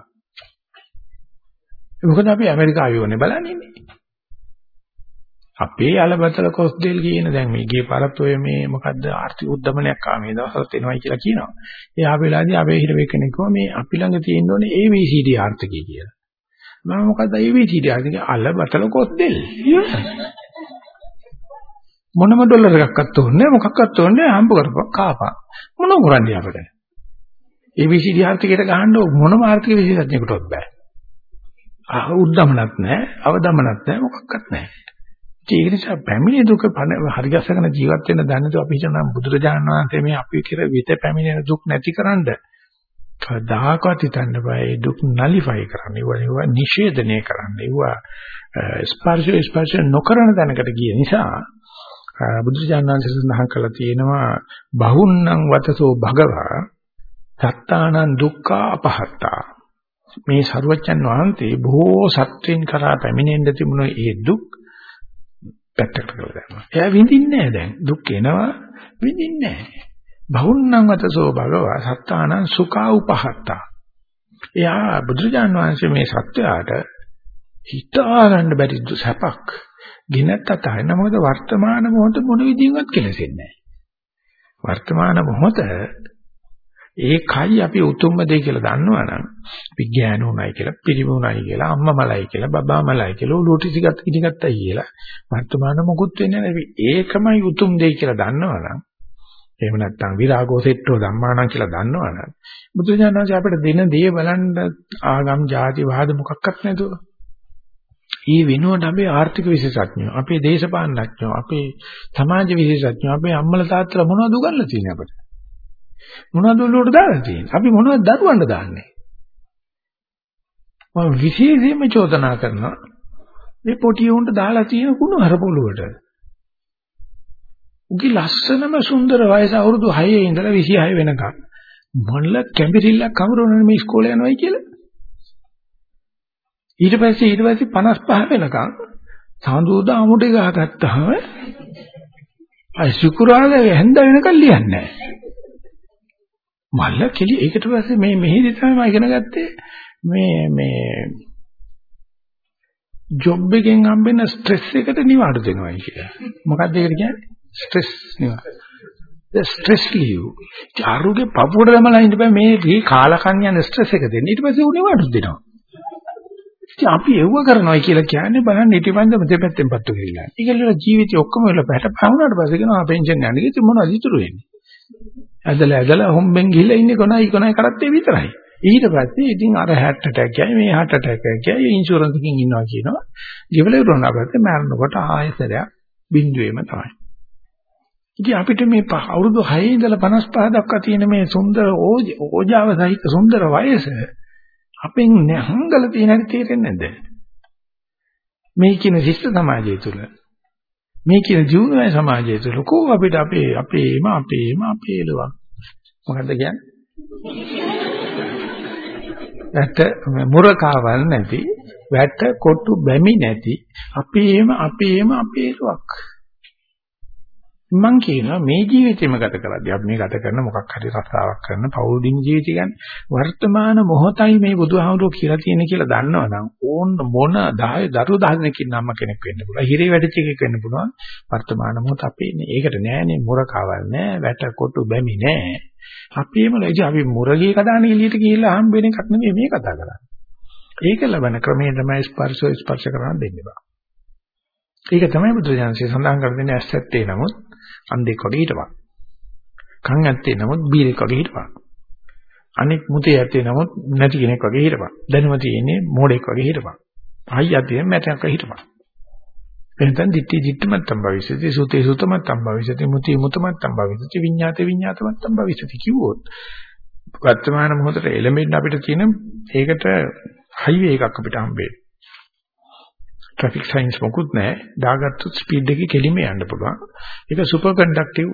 මොකද අපි ඇමරිකාවේ වනේ බලන්නේ ඉන්නේ. අපේ අලබතල කොස්දෙල් කියන දැන් මේ ගිය පාරත් ඔය මේ මොකද්ද ආර්ථික උද්දමනයක් ආ මේ දවස්වලත් එනවයි කියලා කියනවා. ඒ ආවෙලාදී අපේ හිටපු කෙනෙක් කිව්වා මේ අපි ළඟ තියෙන්න ඕනේ ABCD ආර්ථිකය කියලා. මම මොකද්ද ABCD ආර්ථිකය අලබතල කොස්දෙල්. මොනම ඩොලර් එකක්වත් ඕනේ මොකක්වත් ඕනේ හම්බ කරපන් කාපන්. මොන කරන්නේ අපිට? ABCD ආර්ථිකයට ගහන්න මොනම ආර්ථික විශේෂඥයෙකුටවත් බෑ. ආ උද්දමනක් නැහැ, අවදමනක් නැහැ, මොකක්වත් නැහැ. ඒක නිසා පැමිණි දුක හරිගස්සගෙන ජීවත් වෙන්න දන්නේ අපි හිතනවා බුදුරජාණන් වහන්සේ මේ අපි කෙර විත පැමිණෙන දුක් නැතිකරන්න කවදාකවත් හිතන්න බෑ. ඒ දුක් නලිෆයි කරන්න. ඒවා නිෂේධනය කරන්න. ඒවා ස්පර්ශ ස්පර්ශ නොකරන තැනකට ගිය නිසා බුදුරජාණන් වහන්සේ සඳහන් කළා තියෙනවා බහුන්නං වතසෝ භගවා සත්තානං දුක්ඛ අපහත්තා. මේ සරුවච්චන් වහන්සේ බොහෝ සත්‍යින් කරා පැමිණෙන්න තිබුණ ඒ දුක් පැත්තකට කරලා දානවා. එයා විඳින්නේ නැහැ දැන්. දුක් එනවා විඳින්නේ නැහැ. බහුන්නං වතසෝ භගවා සත්තානං සුඛා උපහත්තා. එයා බුදුරජාන් වහන්සේ මේ සත්‍යයට හිතා ගන්න බැරි සැපක් ගෙනත් අතහරින මොකද වර්තමාන මොහොත මොන විදිහින්වත් කෙලෙසෙන්නේ නැහැ. වර්තමාන මොහොත ඒකයි අපි උතුම්ම දෙය කියලා දන්නවනම් විඥාන උනායි කියලා පිරිමුණයි කියලා අම්මා මලයි කියලා බබා මලයි කියලා උලුටි සිගත් ඉදිගත්තයි කියලා වර්තමාන මොකුත් වෙන්නේ නැහැ. ඒකමයි උතුම් දෙය කියලා දන්නවනම් එහෙම නැත්නම් විරාගෝ සෙට්ටෝ ධම්මානම් කියලා දන්නවනම් බුදුජානනාංශ අපිට දෙන දේ බලන්න ආගම් ಜಾති වාද මොකක්වත් නැතුව. ඊ වෙනුවට අපේ ආර්ථික විශේෂඥයෝ අපේ දේශපාලනඥයෝ අපේ සමාජ විශේෂඥයෝ අපේ අම්මලා තාත්තලා මොනවද උගන්ලා තියෙන්නේ අපිට? මොනවද උඩට දාලා තියෙන්නේ? අපි මොනවද දරුවන්ට දාන්නේ? මම විශේෂයෙන්ම චෝදනා කරනවා මේ පොටි උන්ට දාලා තියෙන කුණු හරපොළුවට. උගේ ලස්සනම සුන්දර වයස අවුරුදු 6 ඉඳලා 26 වෙනකම් මොල්ල කැඹිරිල්ලක් කවුරුනනේ මේ ඉස්කෝලේ යනවායි කියලා. ඊට පස්සේ ඊට පස්සේ 55 වෙනකම් සාඳුදා අමුඩේ ගහගත්තාම අයි සුකුරාදා හැන්ද වෙනකම් ලියන්නේ නැහැ. මල්ල කෙලි ඒකට පස්සේ මේ මෙහෙදි තමයි මම ඉගෙන ගත්තේ මේ මේ ජොබ් එකෙන් හම්බෙන ස්ට්‍රෙස් එකට නිවාඩු දෙනවා කියලා. මොකක්ද ඒකට කියන්නේ? ස්ට්‍රෙස් නිවාඩු. the stress leave. චාරුගේ පපුවට දැමලා ඉන්න බෑ මේ මේ කාලකන් යන ස්ට්‍රෙස් එක දෙන්න. ඊට පස්සේ උනේ වඩු දෙනවා. ඉතින් අපි එව්ව කරනවා කියලා කියන්නේ බලන්න ඊටපන්දම දෙපැත්තෙන් පත්තු කියලා. ඒකල ජීවිතේ ඔක්කොම වෙලා පැට පහුණාට පස්සේ කියනවා පෙන්ෂන් යන්නේ. ඉතින් මොනවද ඉතුරු වෙන්නේ? ඇදලා ඇදලා හොම්බෙන් ගිහිල්ලා ඉන්නේ කොනයි කොනයි කරත්තේ විතරයි. ඊට පස්සේ ඉතින් අර හැට් ඇටැක් එකයි මේ හાર્ට් ඇටැක් එකයි ඉන්ෂුරන්ස් එකකින් ඉන්නවා කියනවා. ගෙවල ඉවරනා පස්සේ මරනකොට ආයෙසරයක් බිඳුවේම තමයි. ඉතින් අපිට මේ අවුරුදු 6 ඉඳලා 55 දක්වා තියෙන මේ සුන්දර ඕජාව සහිත සුන්දර වයස අපෙන් නැහංගල තියෙන හැටි තේරෙන්නේ නැද්ද? මේ කියන ශිෂ්ට සමාජය තුළ මේ කියන ජීවනය සමාජය තුළ කෝ අපිට අපේ අපේම අපේම අපේලවා මොකද්ද කියන්නේ? වැට මුරකාවල් නැති වැට කොටු බැමි නැති අපේම අපේම අපේලවක්. මම කියනවා මේ ජීවිතේම ගත කරද්දී අපි මේ ගත කරන මොකක් හරි රස්සාවක් කරන පෞල් දින ජීවිතය ගැන වර්තමාන මොහොතයි මේ බුදුහාමුදුරුවෝ කියලා තියෙන කියලා දන්නවනම් ඕන මොන 10 දරු දහසකින් නම්ම කෙනෙක් වෙන්න පුළුවන්. හිරේ වැඩිච එකෙක් වෙන්න පුළුවන්. වර්තමාන මොහොත අපේ ඉන්නේ. ඒකට නෑනේ මුරකවල් නෑ, වැට කොටු බැමි නෑ. අපේම ලයිජ අපි මුරගේ කඩාන එළියට ගිහිල්ලා හම්බ වෙන එකක් නෙමෙයි මේ කතා කරන්නේ. ඒක ලබන ක්‍රමයේ තමයි ස්පර්ශය ස්පර්ශ කරන දෙන්නේ බා. ඒක තමයි බුදුජානසී සඳහන් කර දෙන්නේ ඇස් ඇත්තේ නමුත් අන්ධෙක් වගේ හිටපන්. කන් ඇත්තේ නමුත් බීරෙක් වගේ හිටපන්. අනෙක් මුතේ ඇත්තේ නමුත් නැති කෙනෙක් වගේ හිටපන්. දැනුම තියෙන්නේ මෝඩෙක් වගේ හිටපන්. අයියා තියෙන මැටක් හිටපන්. එහෙනම් දිට්ඨි දිට්ඨමත්තම් භවිෂති සුතේ සුතමත්තම් භවිෂති මුති මුතමත්තම් භවිෂති විඤ්ඤාතේ විඤ්ඤාතමත්තම් භවිෂති කිව්වොත් වර්තමාන මොහොතට එළඹෙන්න අපිට තියෙන ඒකට හයිවේ එකක් අපිට හම්බෙන්නේ. ට්‍රැෆික් සයින්ස් මොකුත් නැහැ. දාගත්තු ස්පීඩ් එකේ කෙලිම යන්න පුළුවන්. ඒක සුපර් කන්ඩක්ටිව්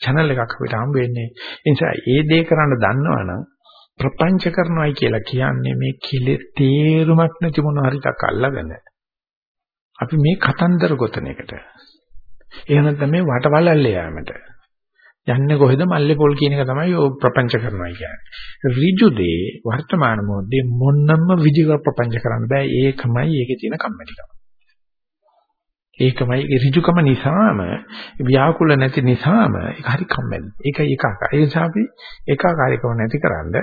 channel එකක් අපිට හම්බ වෙන්නේ. ඒ නිසා ඒ දේ කරන්න දන්නවනම් ප්‍රපංච කරනවායි කියලා කියන්නේ මේ කිලේ තේරුමක් නැති මොන හරි එකක් අල්ලගෙන අපි මේ කතන්දර ගොතන එකට. එහෙම නැත්නම් මේ වටවලල්ලේ යෑමට. යන්නේ කොහෙද මල්ලේ පොල් කියන එක තමයි ඔය ප්‍රපංච කරනවා කියන්නේ. ඍජු දේ වර්තමාන මොහොතේ මොන්නම විදිහක ප්‍රපංච කරන්න බෑ. ඒකමයි ඒකේ තියෙන කම්මැලිකම. ඒකමයි ඒ ඍජුකම නිසාම ව්‍යාකුල නැති නිසාම ඒක හරි කම්මැලි. ඒකයි ඒකාකාර. ඒ නිසා අපි ඒකාකාරීකම නැතිකරන්න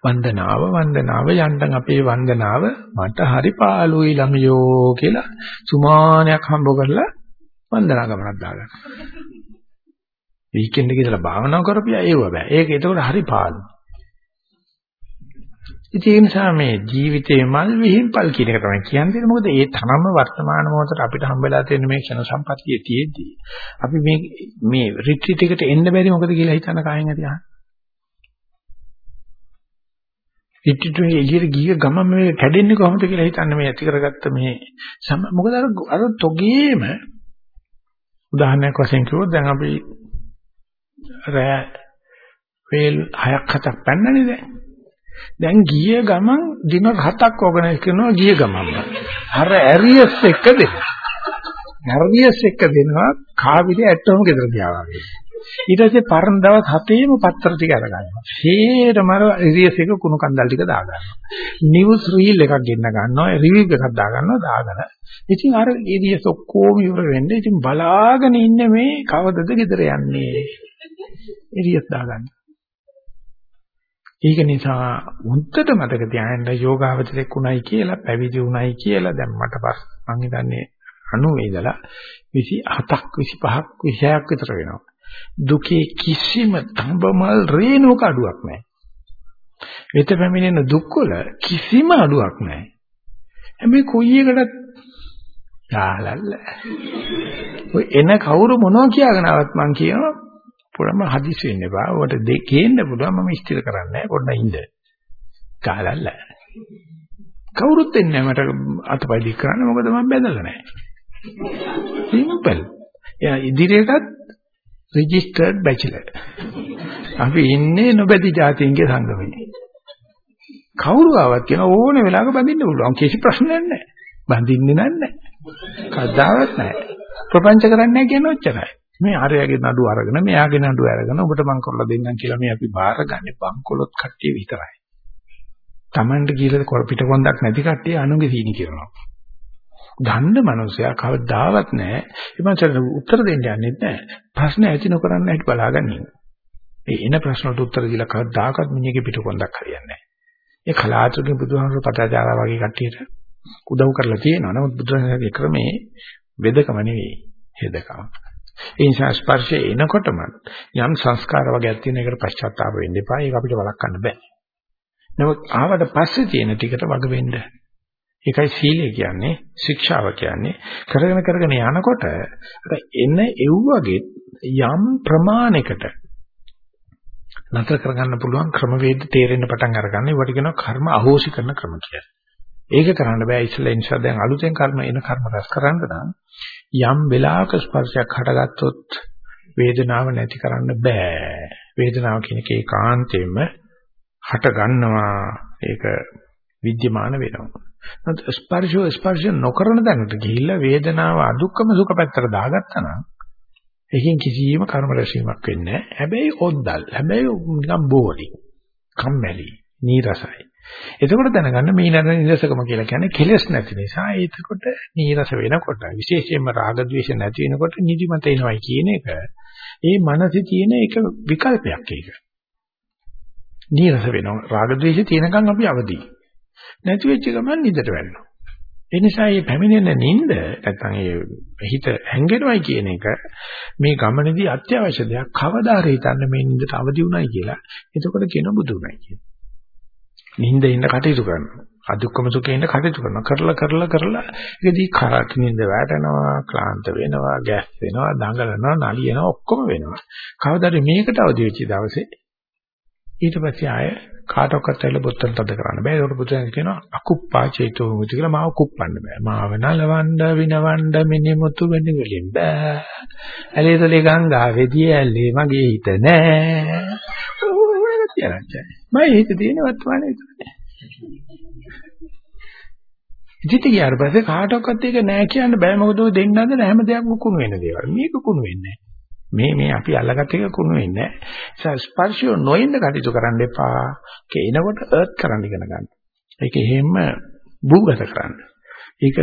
වන්දනාව වන්දනාව යන්තම් අපේ වන්දනාව මට හරි පාළුයි ළමියෝ කියලා සුමානයක් හම්බ කරලා වන්දනා ගමනක් දාගන්න. වීකෙන්ඩ් එකේ ඉඳලා භාවනා කරපියා ඒව බෑ. ඒක එතකොට හරි පාළුයි. ඉතින් ඒ නිසා මේ ජීවිතේ මල් විහිම්පල් කියන එක තමයි කියන්නේ. මොකද ඒ තරම්ම වර්තමාන මොහොතට අපිට හම්බෙලා තියෙන මේ ක්ෂණ සම්පත්තිය තියෙද්දී අපි මේ මේ රිට්‍රීට් එකට එන්න බැරි මොකද කියලා හිතන කායෙන් ඇති අහන්න. රිට්‍රීට් එකේ එළියට ගිය ගමන් මේ කැඩෙන්නේ කොහොමද කියලා හිතන්න මේ ඇති කරගත්ත මේ මොකද අර අර තොගේම උදාහරණයක් වශයෙන් කිව්වොත් දැන් අපි රෑ වේල් 6ක් 7ක් පන්නනේ දැන් දැන් ගිය ගමන් දින හතක් ඕගනයිස් කරනවා ගිය ගමන්ම. අර ඇරියස් එක දෙන්න. ඇරියස් එක දෙනවා කාවිලේ ඇත්තම ගෙදර ගියා වගේ. ඊට පස්සේ පරණ දවස් හතේම පත්තර ටික අරගන්නවා. හේරම අර රියස් එක කුණු කන්දල් ටික දාගන්නවා. නිවුස් රීල් එකක් ගෙන්න ගන්නවා, රිවිව් එකක් දාගන්නවා, දාගෙන. ඉතින් අර රියස් ඔක්කොම ඉවර වෙන්නේ. ඉතින් බලාගෙන ඉන්නේ මේ කවදද ගෙදර යන්නේ. රියස් දාගන්න. ඒක නිසා උන්ටට මතක තියාගන්න යෝගාවචරයක් උණයි කියලා පැවිදි උණයි කියලා දැන් මට පස් මං හිතන්නේ 90 ඉඳලා 27ක් 25ක් 26ක් විතර වෙනවා. දුකේ කිසිම තඹමල් රේණුවක අඩුවක් නැහැ. වෙත පැමිණෙන දුක්වල කිසිම අඩුවක් නැහැ. හැබැයි කොයි එකටත් යාලල්ල. ඔය එන කවුරු මොනවා කියාගෙන ආවත් මං කියනවා පොරම හදිසි වෙන්න එපා. ඔකට දෙකේන්න පුළුවන් මම ස්ථිර කරන්නේ නැහැ. පොඩ්ඩක් ඉඳ. කාලල්ල. කවුරුත් එන්නේ මට අතපය දික් කරන්න මොකද මම බැඳලා නැහැ. සිම්පල්. එයා ඉදිරියටත් registered bachelor. අපි ඉන්නේ නොබැදි જાතියින්ගේ සංගමේ. කවුරු ආවත් කියන ඕනේ වෙලාවක බඳින්න පුළුවන්. කිසි ප්‍රශ්නයක් නැහැ. බඳින්නේ නැහැ. කවදාවත් නැහැ. ප්‍රපංච කරන්නේ නැහැ කියන ඔච්චරයි. මේ ආරයාගේ නඩු අරගෙන මෙයාගේ නඩු අරගෙන ඔබට මං කරලා දෙන්නම් කියලා මේ අපි බාරගන්නේ බංකොලොත් කට්ටිය විතරයි. Tamanට කියලා පිටකොන්දක් නැති කට්ටිය අනුගේ සීනි කරනවා. දන්න මනුස්සයා කවදාවත් නැහැ. ඒ මනුස්සයාට උත්තර දෙන්න යන්නේ නැහැ. ප්‍රශ්න ඇති නොකරන්න හැටි බලාගන්නේ. ඒ එන ප්‍රශ්නට උත්තර දීලා කවදාකවත් මිනිහගේ පිටකොන්දක් හරියන්නේ නැහැ. ඒ කලාතුරකින් බුදුහාමුදුරු පටාචාරා වගේ කට්ටියට උදව් කරලා තියෙනවා. නමුත් බුදුරජාණන්ගේ ක්‍රමේ වෙදකම නෙවෙයි හෙදකම. ඒ නිසා ස්පර්ශය එනකොටම යම් සංස්කාර වගේක් තියෙන එකට පශ්චාත්තාප වෙන්න එපා. ඒක අපිට වළක්වන්න බෑ. නමුත් ආවට පස්සේ තියෙන ටිකට වග වෙන්න. ඒකයි සීලය කියන්නේ, ශික්ෂාව කියන්නේ. කරගෙන කරගෙන යනකොට අර එන එව්වගේ යම් ප්‍රමාණයකට නතර කරගන්න පුළුවන් ක්‍රමවේද තේරෙන්න පටන් අරගන්න. ඒවට කියනවා කර්ම අහෝසි කරන ක්‍රම කියලා. ඒක කරන්න බෑ ඉස්සෙල්ලා නිසා දැන් අලුතෙන් කර්ම එන කර්ම රැස් කරන්න නම් යම් වෙලාවක ස්පර්ශයක් හටගත්තොත් වේදනාව නැති කරන්න බෑ. වේදනාව කියන එක ඒකාන්තයෙන්ම හට ගන්නවා. ඒක විද්‍යමාන වෙනවා. නමුත් ස්පර්ශෝ ස්පර්ශ නොකරන දැනට ගිහිල්ලා වේදනාව අදුක්කම සුඛ පැත්තට දාගත්තා නම් ඒකෙන් කිසියම් කර්ම රැසීමක් වෙන්නේ නැහැ. හැබැයි ඔද්දල්. හැබැයි නිකන් බෝරි. කම්මැලි. නීරසයි. එතකොට දැනගන්න මේ නර නිරසකම කියලා කියන්නේ කෙලස් නැති නිසා ඒකට නිරස වෙනකොට විශේෂයෙන්ම රාග ద్వේෂ නැති වෙනකොට නිදිමත එනවයි කියන එක. ඒ මනසේ තියෙන එක විකල්පයක් ඒක. නිරස වෙනවා. රාග ద్వේෂ තියෙනකන් අපි අවදි. නැති වෙච්ච ගමන් නිදට වැටෙනවා. ඒ නිසා මේ පැමිණෙන නිින්ද නැත්තම් ඒ හිත හැංගෙනවයි කියන එක මේ ගමනේදී අත්‍යවශ්‍ය දෙයක්. කවදා හරි හිතන්න මේ නිින්දට අවදි උනායි කියලා. එතකොට කියන බුදුුණයි කියලා නිින්ද ඉන්න කටයුතු කරනවා. අදුක්කම සුඛේ ඉන්න කටයුතු කරනවා. කරලා කරලා කරලා ඒකදී කරක් නිින්ද වැටෙනවා, ක්ලාන්ත වෙනවා, ගැස් වෙනවා, දඟලනවා, නලියනවා ඔක්කොම වෙනවා. කවදාද මේකට අවදි වෙච්ච දවසේ ඊට පස්සේ ආය කාටවත් ඇවිල්ලා බොත්තම් තද කරන්න බෑ. ඒකට බුදුන් කියනවා අකුප්පා චේතෝ මුති කියලා මාව කුප්පන්න බෑ. මාව නලවන්න විනවන්න මිනිමුතු වෙන්න වලින් බෑ. ඇලේතලේ ගංගාවේදී ඇල්ලේ මගේ හිත නෑ. කියනච්චයි. මම හිත තියෙන වර්තමානයේ විතරයි. ඉතින් ඊට පස්සේ කාටවත් ඒක නෑ කියන්න බෑ මොකද ඔය දෙන්න හදන හැම දෙයක්ම කුණු වෙන දේවල්. මේක කුණු වෙන්නේ මේ මේ අපි අල්ලගත්ත එක කුණු වෙන්නේ නැහැ. ස්පර්ශය නොඉන්න කටයුතු කරන්න එපා. ඒක එනකොට අර්ත් කරන්න ඉගෙන ගන්න. ඒක එහෙම භූගත කරන්න. ඒක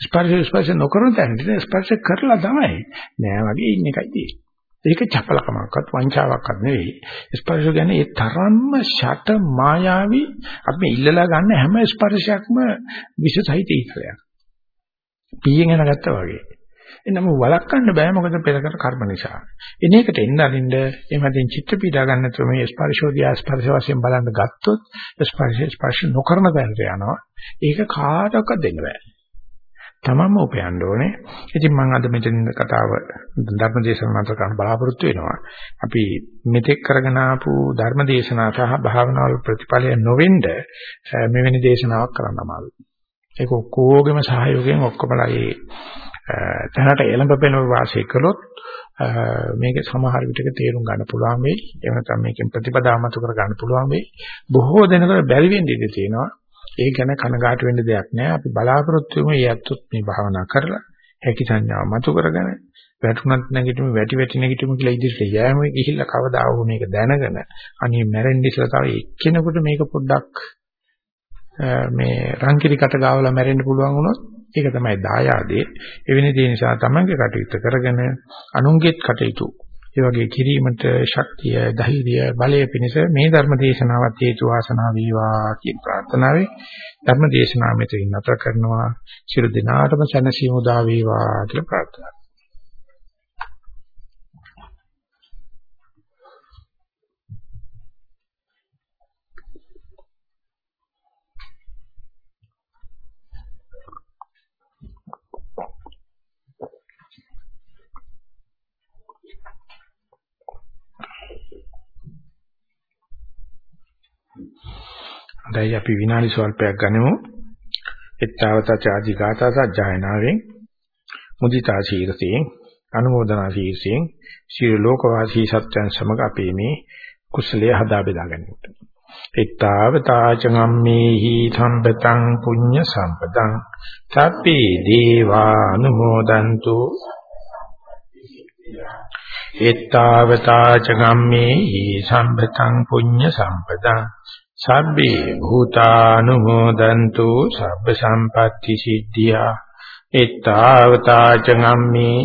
ස්පර්ශ ස්පර්ශ නොකරන තැනදී ස්පර්ශ කරලා තමයි නෑ වගේ ඉන්න එකයි තියෙන්නේ. ඒක චපලකමක්වත් වංචාවක්වත් නෙවෙයි. ස්පර්ශ කියන්නේ ඒ තරම්ම ෂට මායාවි අපි ඉල්ලලා ගන්න හැම ස්පර්ශයක්ම විශේෂයිත ඉස්සරයක්. පීයෙන් එනගත්තා වගේ. එනම වළක්වන්න බෑ මොකද පෙරකර කර්ම නිසා. එන එකට එන්න අරින්න එමෙතෙන් චිත්ත පීඩා ගන්න තුම මේ ස්පර්ශෝදියා ස්පර්ශ වශයෙන් බලන්න ගත්තොත් ස්පර්ශ ස්පර්ශ නොකරන බැලට යනවා. ඒක කාටවත් දෙන්න බෑ. තමන්ම උපයන්න ඕනේ. ඉතින් මම අද මෙතන කතාව ධර්මදේශන මත කරන්න බලාපොරොත්තු වෙනවා. අපි මෙතෙක් කරගෙන ආපු ධර්මදේශනා සහ භාවනාවල ප්‍රතිඵලය නොවෙන්න මෙවැනි දේශනාවක් කරන්න අමාරුයි. ඒක ඔක්කොගෙම සහයෝගයෙන් ඔක්කොමලා ඒ තැනට එළඹ වාසය කළොත් මේක සමහර විටක තේරුම් ගන්න පුළුවන් වෙයි. එහෙම නැත්නම් මේකෙන් ප්‍රතිපදාමතු කර ගන්න පුළුවන් වෙයි. බොහෝ දෙනෙකුට බැරි වෙන්න ඉඩ තියෙනවා. ඒ ගැන කනගාටු වෙන්න දෙයක් නෑ. අපි බලාපොරොත්තු වෙමු මේ යැත්තොත් මේ භාවනා කරලා හැකි සංඥාව මතු කරගෙන වැටුණත් නැගිටිමු වැටි වැටි නැගිටිමු කියලා ඉදිරියට යෑම ගිහිල්ලා කවදා වුණ මේක දැනගෙන අනේ මැරෙන්න ඉස්සලා තව එක්කෙනෙකුට මේක පොඩ්ඩක් මේ රංකිරි කට ගාවලා මැරෙන්න පුළුවන් වුණොත් ඒක තමයි දායාදේ එවැනි දේ නිසා තමන්ගේ කටයුත්ත කරගෙන අනුන්ගේත් කටයුතු ඒ වගේ කිරීමට ශක්තිය ධෛර්යය බලය පිණිස මේ ධර්ම දේශනාවත් හේතු වාසනා වේවා කියන ප්‍රාර්ථනාවෙන් ධර්ම දේශනාව මෙතනින් නැතර කරනවා. සියලු දෙනාටම සැනසීම උදා වේවා කියලා ප්‍රාර්ථනා හොඳයි අපි විනාඩි ස්වල්පයක් ගනිමු. එත්තාවත චාදි ගාථා සජ්ජායනාවෙන් මුදිතා ශීර්ෂයෙන් අනුමೋದනා ශීර්ෂයෙන් සියලු ලෝකවාසී සත්‍යයන් සමග අපේ මේ කුසලයේ හදා බෙදා ගැනීමට. එත්තාවතාචගම්මේහි සම්පතං පුඤ්ඤ සම්පතං සප්පේ දේවානුමෝදන්තු එත්තාවතාචගම්මේහි සම්පතං පුඤ්ඤ සම්පතං සබ්බේ භූතානුමෝදන්තු සබ්බ සම්පatti සිද්ධියා. එත්තාවතා චම්මේ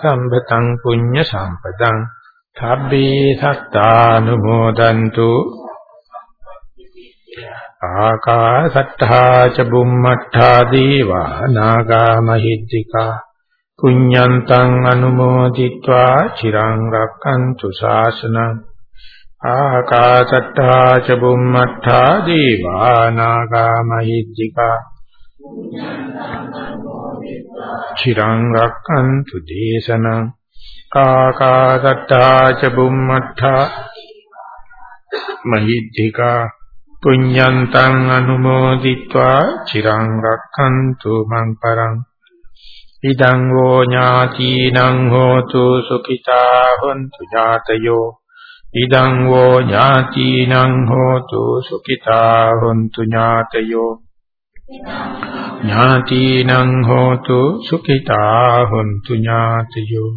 සම්බතං පුඤ්ඤ සම්පතං සබ්බේ සත්තානුමෝදන්තු. ආකාසත්තා ච බුම්මත්තා දේවා නාගා මහිද්దికා. පුඤ්ඤන්තං අනුමෝදිत्वा චිරං රක්칸තු ශාසනං. ආකාශට්ටා ච බුම්මට්ටා දේවානාගා මහිද්దికා චිරං රක්칸තු දේශනං කාකාශට්ටා ච බුම්මට්ටා මහිද්దికා පුඤ්ඤන්තං අනුමෝදිත්වා චිරං රක්칸තු මං පරං ඉදං වෝ ඥාතිනං හෝතු සුඛිතා හොන්තු ඥාතයෝ ඉදං වෝ ඥාතිනං හෝතු සුඛිතා හොන්තු ඥාතයෝ ඥාතිනං හෝතු සුඛිතා හොන්තු ඥාතයෝ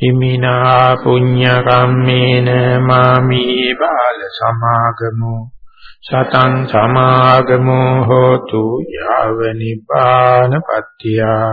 හිමිනා පුඤ්ඤ කම්මේන මාමි බාල සමාගමෝ සතං සමාගමෝ හෝතු යාව නිපාන පත්‍තියා